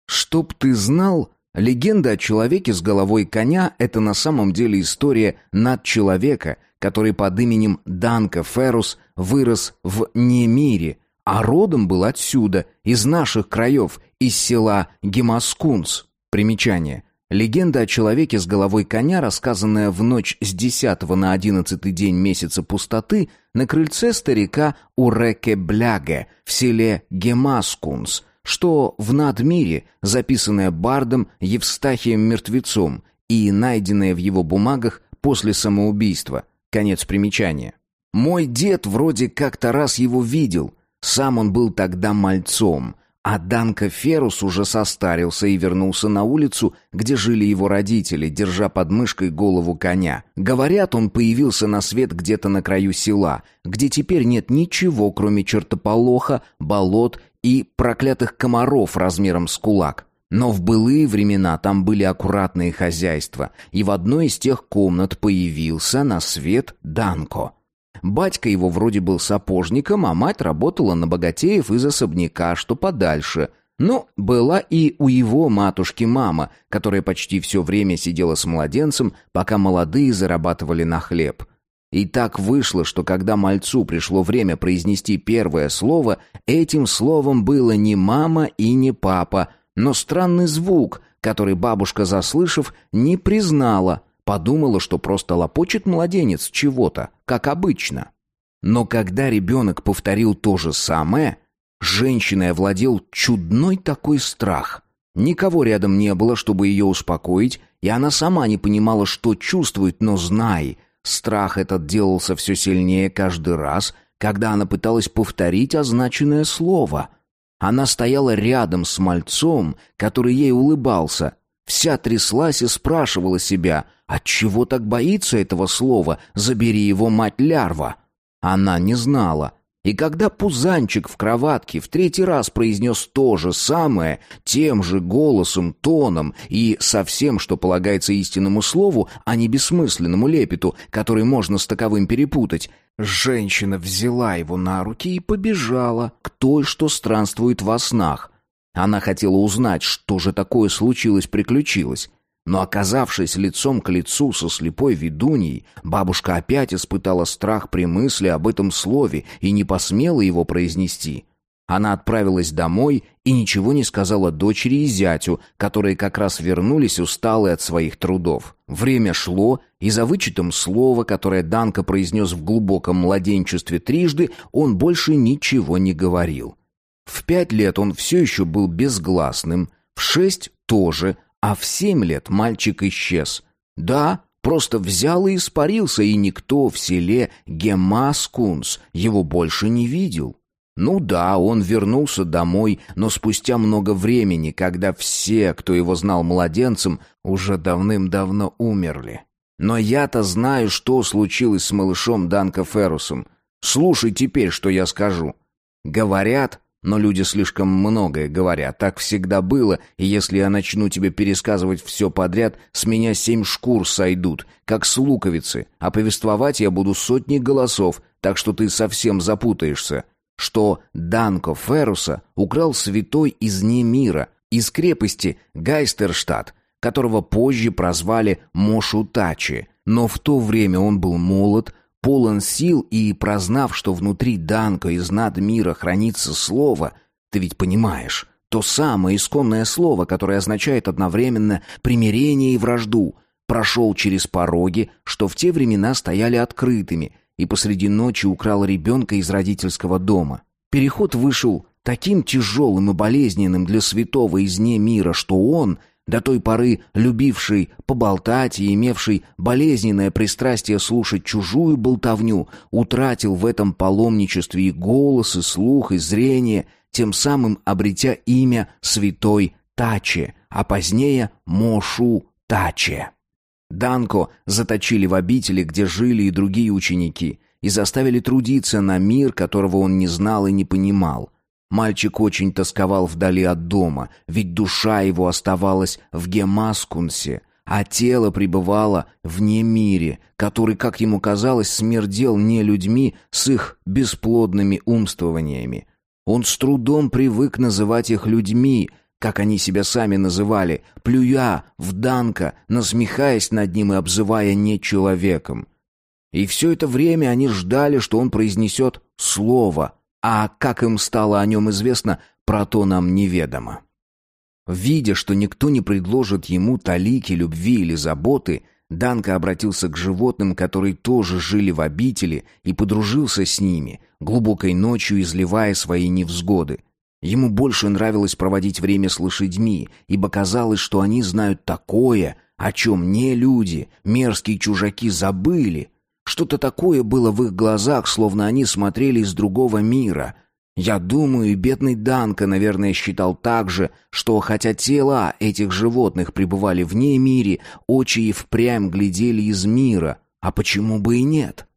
Чтоб ты знал, легенда о человеке с головой коня — это на самом деле история надчеловека, который под именем Данка Феррус вырос в Немире, а родом был отсюда, из наших краев, из села Гемаскунс. Примечание. Легенда о человеке с головой коня, рассказанная в ночь с 10 на 11 день месяца пустоты на крыльце старика Уреке Бляге в селе Гемаскунс, что в надмире, записанное бардом Евстахием Мертвецом и найденное в его бумагах после самоубийства. Конец примечания. Мой дед вроде как-то раз его видел. Сам он был тогда мальцом, а Данка Ферус уже состарился и вернулся на улицу, где жили его родители, держа под мышкой голову коня. Говорят, он появился на свет где-то на краю села, где теперь нет ничего, кроме чертополоха, болот и проклятых комаров размером с кулак. Но в былые времена там были аккуратные хозяйства, и в одной из тех комнат появился на свет Данко — Батька его вроде был сапожником, а мать работала на богатеев из особняка, что подальше. Но была и у его матушки мама, которая почти все время сидела с младенцем, пока молодые зарабатывали на хлеб. И так вышло, что когда мальцу пришло время произнести первое слово, этим словом было не мама и не папа, но странный звук, который бабушка, заслышав, не признала – Подумала, что просто лопочет младенец чего-то, как обычно. Но когда ребенок повторил то же самое, женщиной овладел чудной такой страх. Никого рядом не было, чтобы ее успокоить, и она сама не понимала, что чувствует, но знай, страх этот делался все сильнее каждый раз, когда она пыталась повторить означенное слово. Она стояла рядом с мальцом, который ей улыбался, вся тряслась и спрашивала себя, отчего так боится этого слова «забери его, мать лярва». Она не знала. И когда пузанчик в кроватке в третий раз произнес то же самое, тем же голосом, тоном и со всем, что полагается истинному слову, а не бессмысленному лепету, который можно с таковым перепутать, женщина взяла его на руки и побежала к той, что странствует во снах, она хотела узнать, что же такое случилось-приключилось. Но оказавшись лицом к лицу со слепой ведуньей, бабушка опять испытала страх при мысли об этом слове и не посмела его произнести. Она отправилась домой и ничего не сказала дочери и зятю, которые как раз вернулись усталые от своих трудов. Время шло, и за вычетом слова, которое Данка произнес в глубоком младенчестве трижды, он больше ничего не говорил. В пять лет он все еще был безгласным, в шесть тоже, а в семь лет мальчик исчез. Да, просто взял и испарился, и никто в селе Гемаскунс его больше не видел. Ну да, он вернулся домой, но спустя много времени, когда все, кто его знал младенцем, уже давным-давно умерли. Но я-то знаю, что случилось с малышом Данко Феррусом. Слушай теперь, что я скажу. Говорят, но люди слишком многое говорят. Так всегда было, и если я начну тебе пересказывать все подряд, с меня семь шкур сойдут, как с луковицы, а повествовать я буду сотни голосов, так что ты совсем запутаешься. Что Данко Ферруса украл святой из Немира, из крепости Гайстерштадт, которого позже прозвали Мошутачи. Но в то время он был молод, полон сил и, прознав, что внутри Данка из над мира хранится слово, ты ведь понимаешь, то самое исконное слово, которое означает одновременно примирение и вражду, прошел через пороги, что в те времена стояли открытыми, и посреди ночи украл ребенка из родительского дома. Переход вышел таким тяжелым и болезненным для святого из не мира, что он — до той поры любивший поболтать и имевший болезненное пристрастие слушать чужую болтовню, утратил в этом паломничестве и голос, и слух, и зрение, тем самым обретя имя святой Таче, а позднее Мошу Таче. Данко заточили в обители, где жили и другие ученики, и заставили трудиться на мир, которого он не знал и не понимал – Мальчик очень тосковал вдали от дома, ведь душа его оставалась в Гемаскунсе, а тело пребывало вне мире, который, как ему казалось, смердел не людьми с их бесплодными умствованиями. Он с трудом привык называть их людьми, как они себя сами называли, плюя в Данка, насмехаясь над ним и обзывая не человеком. И все это время они ждали, что он произнесет слово — а как им стало о нем известно, про то нам неведомо. Видя, что никто не предложит ему талики любви или заботы, Данка обратился к животным, которые тоже жили в обители, и подружился с ними, глубокой ночью изливая свои невзгоды. Ему больше нравилось проводить время с лошадьми, ибо казалось, что они знают такое, о чем не люди, мерзкие чужаки забыли, что-то такое было в их глазах, словно они смотрели из другого мира. Я думаю, и бедный Данка, наверное, считал так же, что хотя тела этих животных пребывали вне мире, очи и впрямь глядели из мира. А почему бы и нет?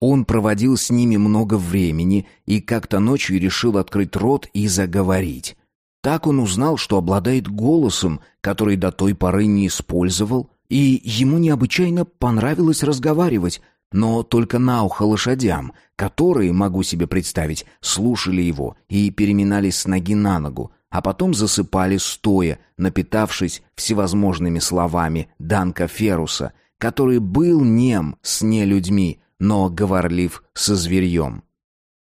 Он проводил с ними много времени и как-то ночью решил открыть рот и заговорить. Так он узнал, что обладает голосом, который до той поры не использовал, и ему необычайно понравилось разговаривать, но только на ухо лошадям, которые, могу себе представить, слушали его и переминались с ноги на ногу, а потом засыпали стоя, напитавшись всевозможными словами Данка Феруса, который был нем с нелюдьми, но говорлив со зверьем.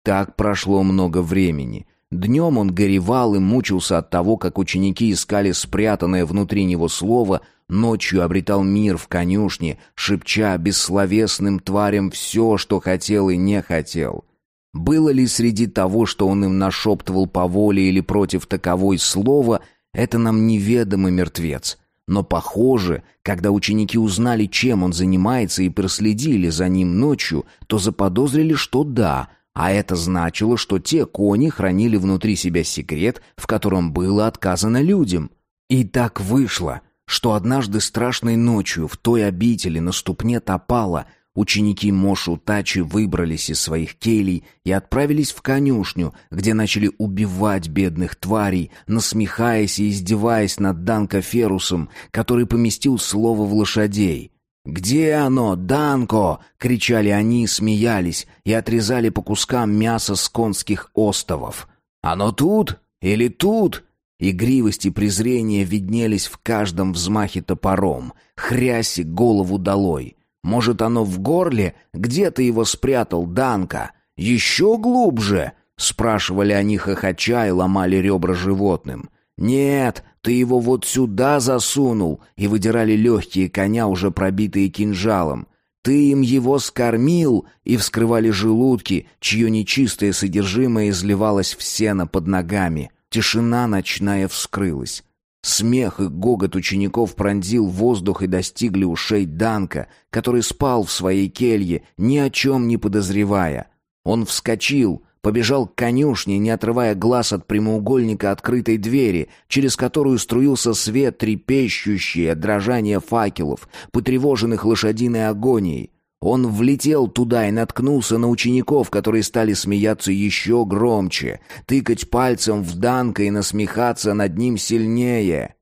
Так прошло много времени, Днем он горевал и мучился от того, как ученики искали спрятанное внутри него слово, ночью обретал мир в конюшне, шепча бессловесным тварям все, что хотел и не хотел. Было ли среди того, что он им нашептывал по воле или против таковой слова, это нам неведомый мертвец. Но похоже, когда ученики узнали, чем он занимается и проследили за ним ночью, то заподозрили, что да — а это значило, что те кони хранили внутри себя секрет, в котором было отказано людям. И так вышло, что однажды страшной ночью в той обители на ступне Топала ученики Мошу Тачи выбрались из своих келей и отправились в конюшню, где начали убивать бедных тварей, насмехаясь и издеваясь над Данко Ферусом, который поместил слово в лошадей. «Где оно, Данко?» — кричали они, смеялись и отрезали по кускам мясо с конских остовов. «Оно тут? Или тут?» Игривость и презрение виднелись в каждом взмахе топором. Хряси голову долой. «Может, оно в горле? Где ты его спрятал, Данка? Еще глубже?» — спрашивали они хохоча и ломали ребра животным. «Нет, ты его вот сюда засунул!» И выдирали легкие коня, уже пробитые кинжалом. «Ты им его скормил!» И вскрывали желудки, чье нечистое содержимое изливалось в сено под ногами. Тишина ночная вскрылась. Смех и гогот учеников пронзил воздух и достигли ушей Данка, который спал в своей келье, ни о чем не подозревая. Он вскочил, побежал к конюшне, не отрывая глаз от прямоугольника открытой двери, через которую струился свет, трепещущий от дрожания факелов, потревоженных лошадиной агонией. Он влетел туда и наткнулся на учеников, которые стали смеяться еще громче, тыкать пальцем в Данка и насмехаться над ним сильнее.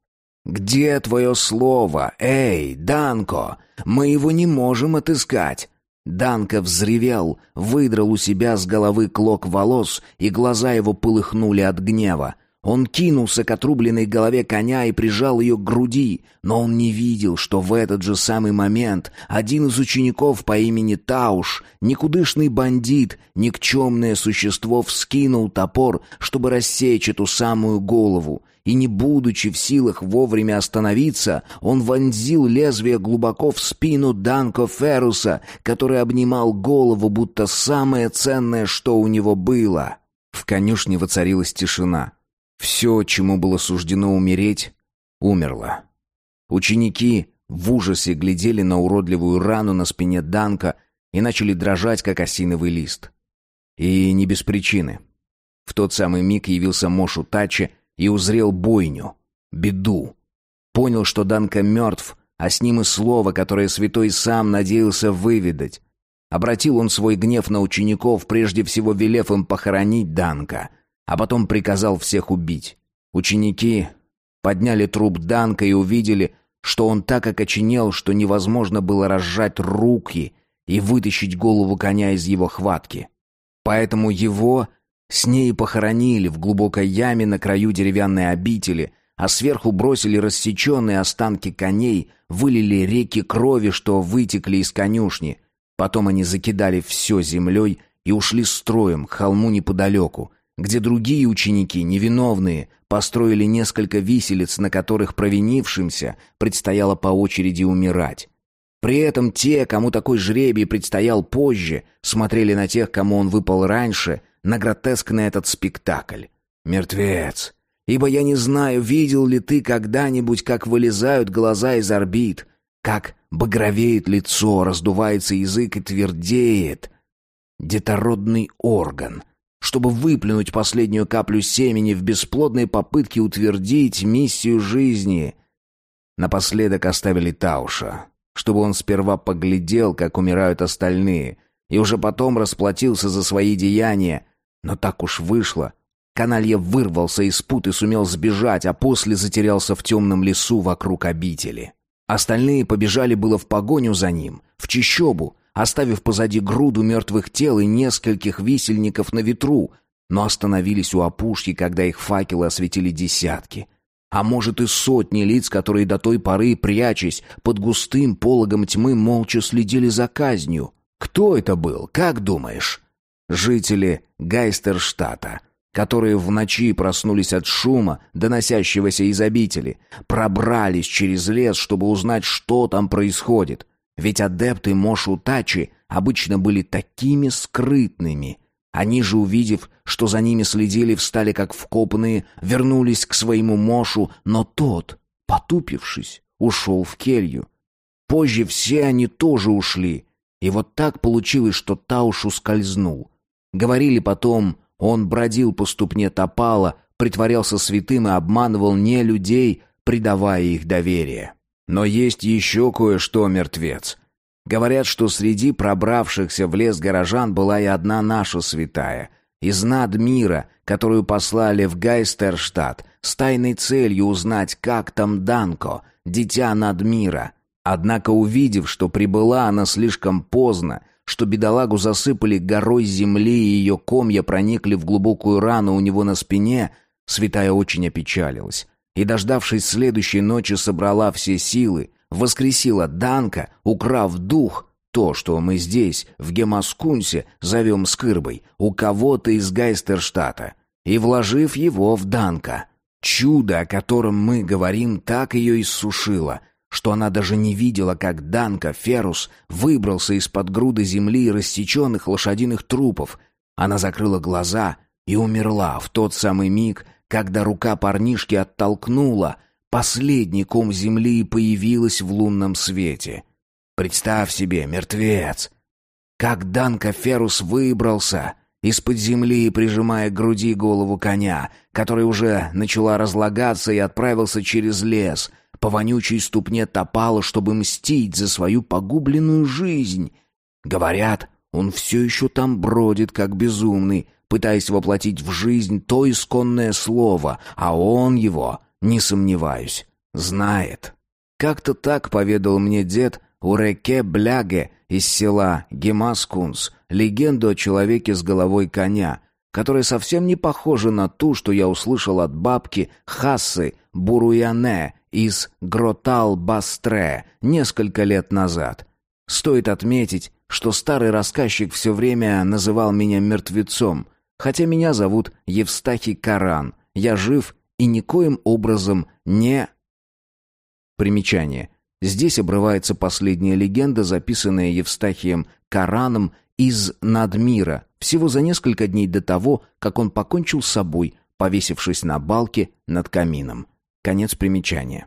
«Где твое слово? Эй, Данко! Мы его не можем отыскать!» Данка взревел, выдрал у себя с головы клок волос, и глаза его полыхнули от гнева. Он кинулся к отрубленной голове коня и прижал ее к груди, но он не видел, что в этот же самый момент один из учеников по имени Тауш, никудышный бандит, никчемное существо, вскинул топор, чтобы рассечь эту самую голову, и не будучи в силах вовремя остановиться, он вонзил лезвие глубоко в спину Данко Ферруса, который обнимал голову, будто самое ценное, что у него было. В конюшне воцарилась тишина. Все, чему было суждено умереть, умерло. Ученики в ужасе глядели на уродливую рану на спине Данка и начали дрожать, как осиновый лист. И не без причины. В тот самый миг явился Мошу Тачи и узрел бойню, беду. Понял, что Данка мертв, а с ним и слово, которое святой сам надеялся выведать. Обратил он свой гнев на учеников, прежде всего велев им похоронить Данка, а потом приказал всех убить. Ученики подняли труп Данка и увидели, что он так окоченел, что невозможно было разжать руки и вытащить голову коня из его хватки. Поэтому его с ней похоронили в глубокой яме на краю деревянной обители, а сверху бросили рассеченные останки коней, вылили реки крови, что вытекли из конюшни. Потом они закидали все землей и ушли строем к холму неподалеку, где другие ученики, невиновные, построили несколько виселиц, на которых провинившимся предстояло по очереди умирать. При этом те, кому такой жребий предстоял позже, смотрели на тех, кому он выпал раньше, на гротескный этот спектакль. «Мертвец! Ибо я не знаю, видел ли ты когда-нибудь, как вылезают глаза из орбит, как багровеет лицо, раздувается язык и твердеет. Детородный орган, чтобы выплюнуть последнюю каплю семени в бесплодной попытке утвердить миссию жизни. Напоследок оставили Тауша, чтобы он сперва поглядел, как умирают остальные, и уже потом расплатился за свои деяния. Но так уж вышло. Каналья вырвался из пут и сумел сбежать, а после затерялся в темном лесу вокруг обители. Остальные побежали было в погоню за ним, в чищобу, оставив позади груду мертвых тел и нескольких висельников на ветру, но остановились у опушки, когда их факелы осветили десятки. А может и сотни лиц, которые до той поры, прячась под густым пологом тьмы, молча следили за казнью. Кто это был, как думаешь? Жители Гайстерштата, которые в ночи проснулись от шума, доносящегося из обители, пробрались через лес, чтобы узнать, что там происходит. Ведь адепты Мошутачи обычно были такими скрытными. Они же, увидев, что за ними следили, встали как вкопанные, вернулись к своему Мошу, но тот, потупившись, ушел в келью. Позже все они тоже ушли. И вот так получилось, что Тауш ускользнул. Говорили потом, он бродил по ступне Топала, притворялся святым и обманывал не людей, предавая их доверие. Но есть еще кое-что, мертвец. Говорят, что среди пробравшихся в лес горожан была и одна наша святая, из над мира, которую послали в Гайстерштадт с тайной целью узнать, как там Данко, дитя над мира. Однако, увидев, что прибыла она слишком поздно, что бедолагу засыпали горой земли и ее комья проникли в глубокую рану у него на спине, святая очень опечалилась и, дождавшись следующей ночи, собрала все силы, воскресила Данка, украв дух, то, что мы здесь, в Гемаскунсе, зовем скырбой, у кого-то из Гайстерштата, и вложив его в Данка. Чудо, о котором мы говорим, так ее иссушило, что она даже не видела, как Данка, Ферус, выбрался из-под груды земли и рассеченных лошадиных трупов. Она закрыла глаза и умерла в тот самый миг, когда рука парнишки оттолкнула последний ком земли появилась в лунном свете. Представь себе, мертвец! Как Данка Ферус выбрался из-под земли, прижимая к груди голову коня, который уже начала разлагаться и отправился через лес, по вонючей ступне топала, чтобы мстить за свою погубленную жизнь. Говорят, он все еще там бродит, как безумный, пытаясь воплотить в жизнь то исконное слово, а он его, не сомневаюсь, знает. Как-то так поведал мне дед Уреке Бляге из села Гемаскунс легенду о человеке с головой коня, которая совсем не похожа на ту, что я услышал от бабки Хассы Буруяне из Гротал-Бастре несколько лет назад. Стоит отметить, что старый рассказчик все время называл меня мертвецом, хотя меня зовут Евстахий Каран. Я жив и никоим образом не... Примечание. Здесь обрывается последняя легенда, записанная Евстахием Кораном из Надмира, всего за несколько дней до того, как он покончил с собой, повесившись на балке над камином. Конец примечания.